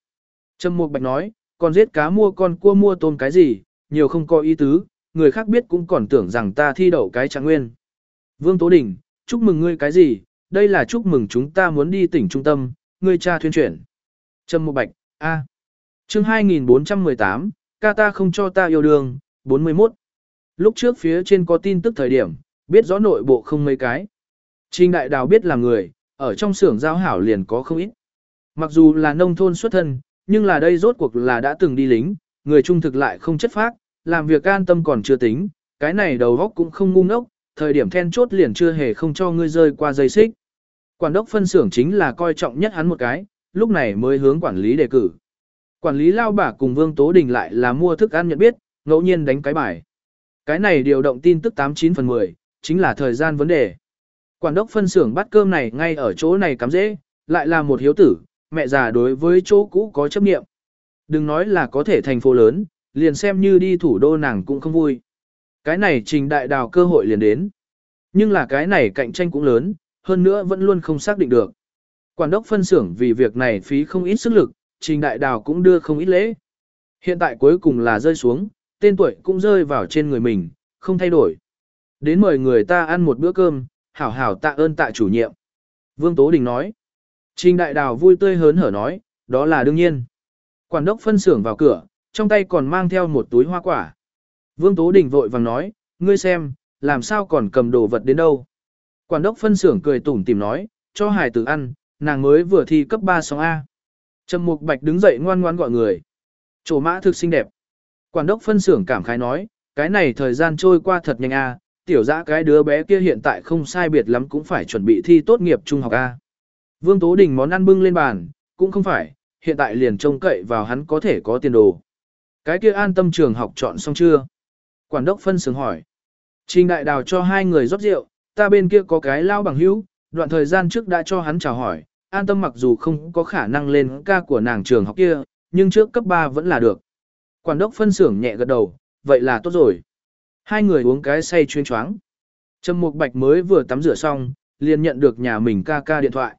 Trầm Mục Bạch nói, còn giết cá mua con cua mua tôm cái gì, nhiều không có ý tứ, người khác biết cũng còn tưởng rằng ta thi đậu cái trạng nguyên. Vương Tố Đình, chúc mừng ngươi cái gì, đây là chúc mừng chúng ta muốn đi tỉnh trung tâm, ngươi cha thuyên chuyển. Trâm Mục Bạch, A. À. chương 2418, ca ta không cho ta yêu đương, 41. Lúc trước phía trên có tin tức thời điểm, biết rõ nội bộ không mấy cái. Trình Đại Đào biết là người, ở trong xưởng giao hảo liền có không ít. Mặc dù là nông thôn xuất thân, nhưng là đây rốt cuộc là đã từng đi lính, người trung thực lại không chất phác, làm việc an tâm còn chưa tính, cái này đầu góc cũng không ngu ngốc, thời điểm then chốt liền chưa hề không cho ngươi rơi qua dây xích. Quản đốc phân xưởng chính là coi trọng nhất hắn một cái, lúc này mới hướng quản lý đề cử. Quản lý lao bả cùng Vương Tố Đình lại là mua thức ăn nhận biết, ngẫu nhiên đánh cái bài. Cái này điều động tin tức 89 phần 10, chính là thời gian vấn đề. Quản đốc phân xưởng bắt cơm này ngay ở chỗ này cắm dễ, lại là một hiếu tử, mẹ già đối với chỗ cũ có chấp nghiệm. Đừng nói là có thể thành phố lớn, liền xem như đi thủ đô nàng cũng không vui. Cái này trình đại đào cơ hội liền đến. Nhưng là cái này cạnh tranh cũng lớn, hơn nữa vẫn luôn không xác định được. Quản đốc phân xưởng vì việc này phí không ít sức lực, trình đại đào cũng đưa không ít lễ. Hiện tại cuối cùng là rơi xuống, tên tuổi cũng rơi vào trên người mình, không thay đổi. Đến mời người ta ăn một bữa cơm, hảo hảo tạ ơn tạ chủ nhiệm. Vương Tố Đình nói. Trình đại đào vui tươi hớn hở nói, đó là đương nhiên. Quản đốc phân xưởng vào cửa, trong tay còn mang theo một túi hoa quả. Vương Tố Đình vội vàng nói, ngươi xem, làm sao còn cầm đồ vật đến đâu. Quản đốc phân xưởng cười tủm tìm nói, cho hải tử ăn, nàng mới vừa thi cấp 3 sóng A. Trầm Mục Bạch đứng dậy ngoan ngoan gọi người. Chỗ mã thực xinh đẹp. Quản đốc phân xưởng cảm khái nói, cái này thời gian trôi qua thật nhanh A, tiểu dã cái đứa bé kia hiện tại không sai biệt lắm cũng phải chuẩn bị thi tốt nghiệp trung học A. Vương Tố Đình món ăn bưng lên bàn, cũng không phải, hiện tại liền trông cậy vào hắn có thể có tiền đồ. Cái kia an tâm trường học chọn xong chưa? Quản đốc phân xưởng hỏi. Trình đại đào cho hai người rót rượu, ta bên kia có cái lao bằng hữu, đoạn thời gian trước đã cho hắn chào hỏi, an tâm mặc dù không có khả năng lên ca của nàng trường học kia, nhưng trước cấp 3 vẫn là được. Quản đốc phân xưởng nhẹ gật đầu, vậy là tốt rồi. Hai người uống cái say chuyên choáng. Trầm Mục Bạch mới vừa tắm rửa xong, liền nhận được nhà mình ca ca điện thoại.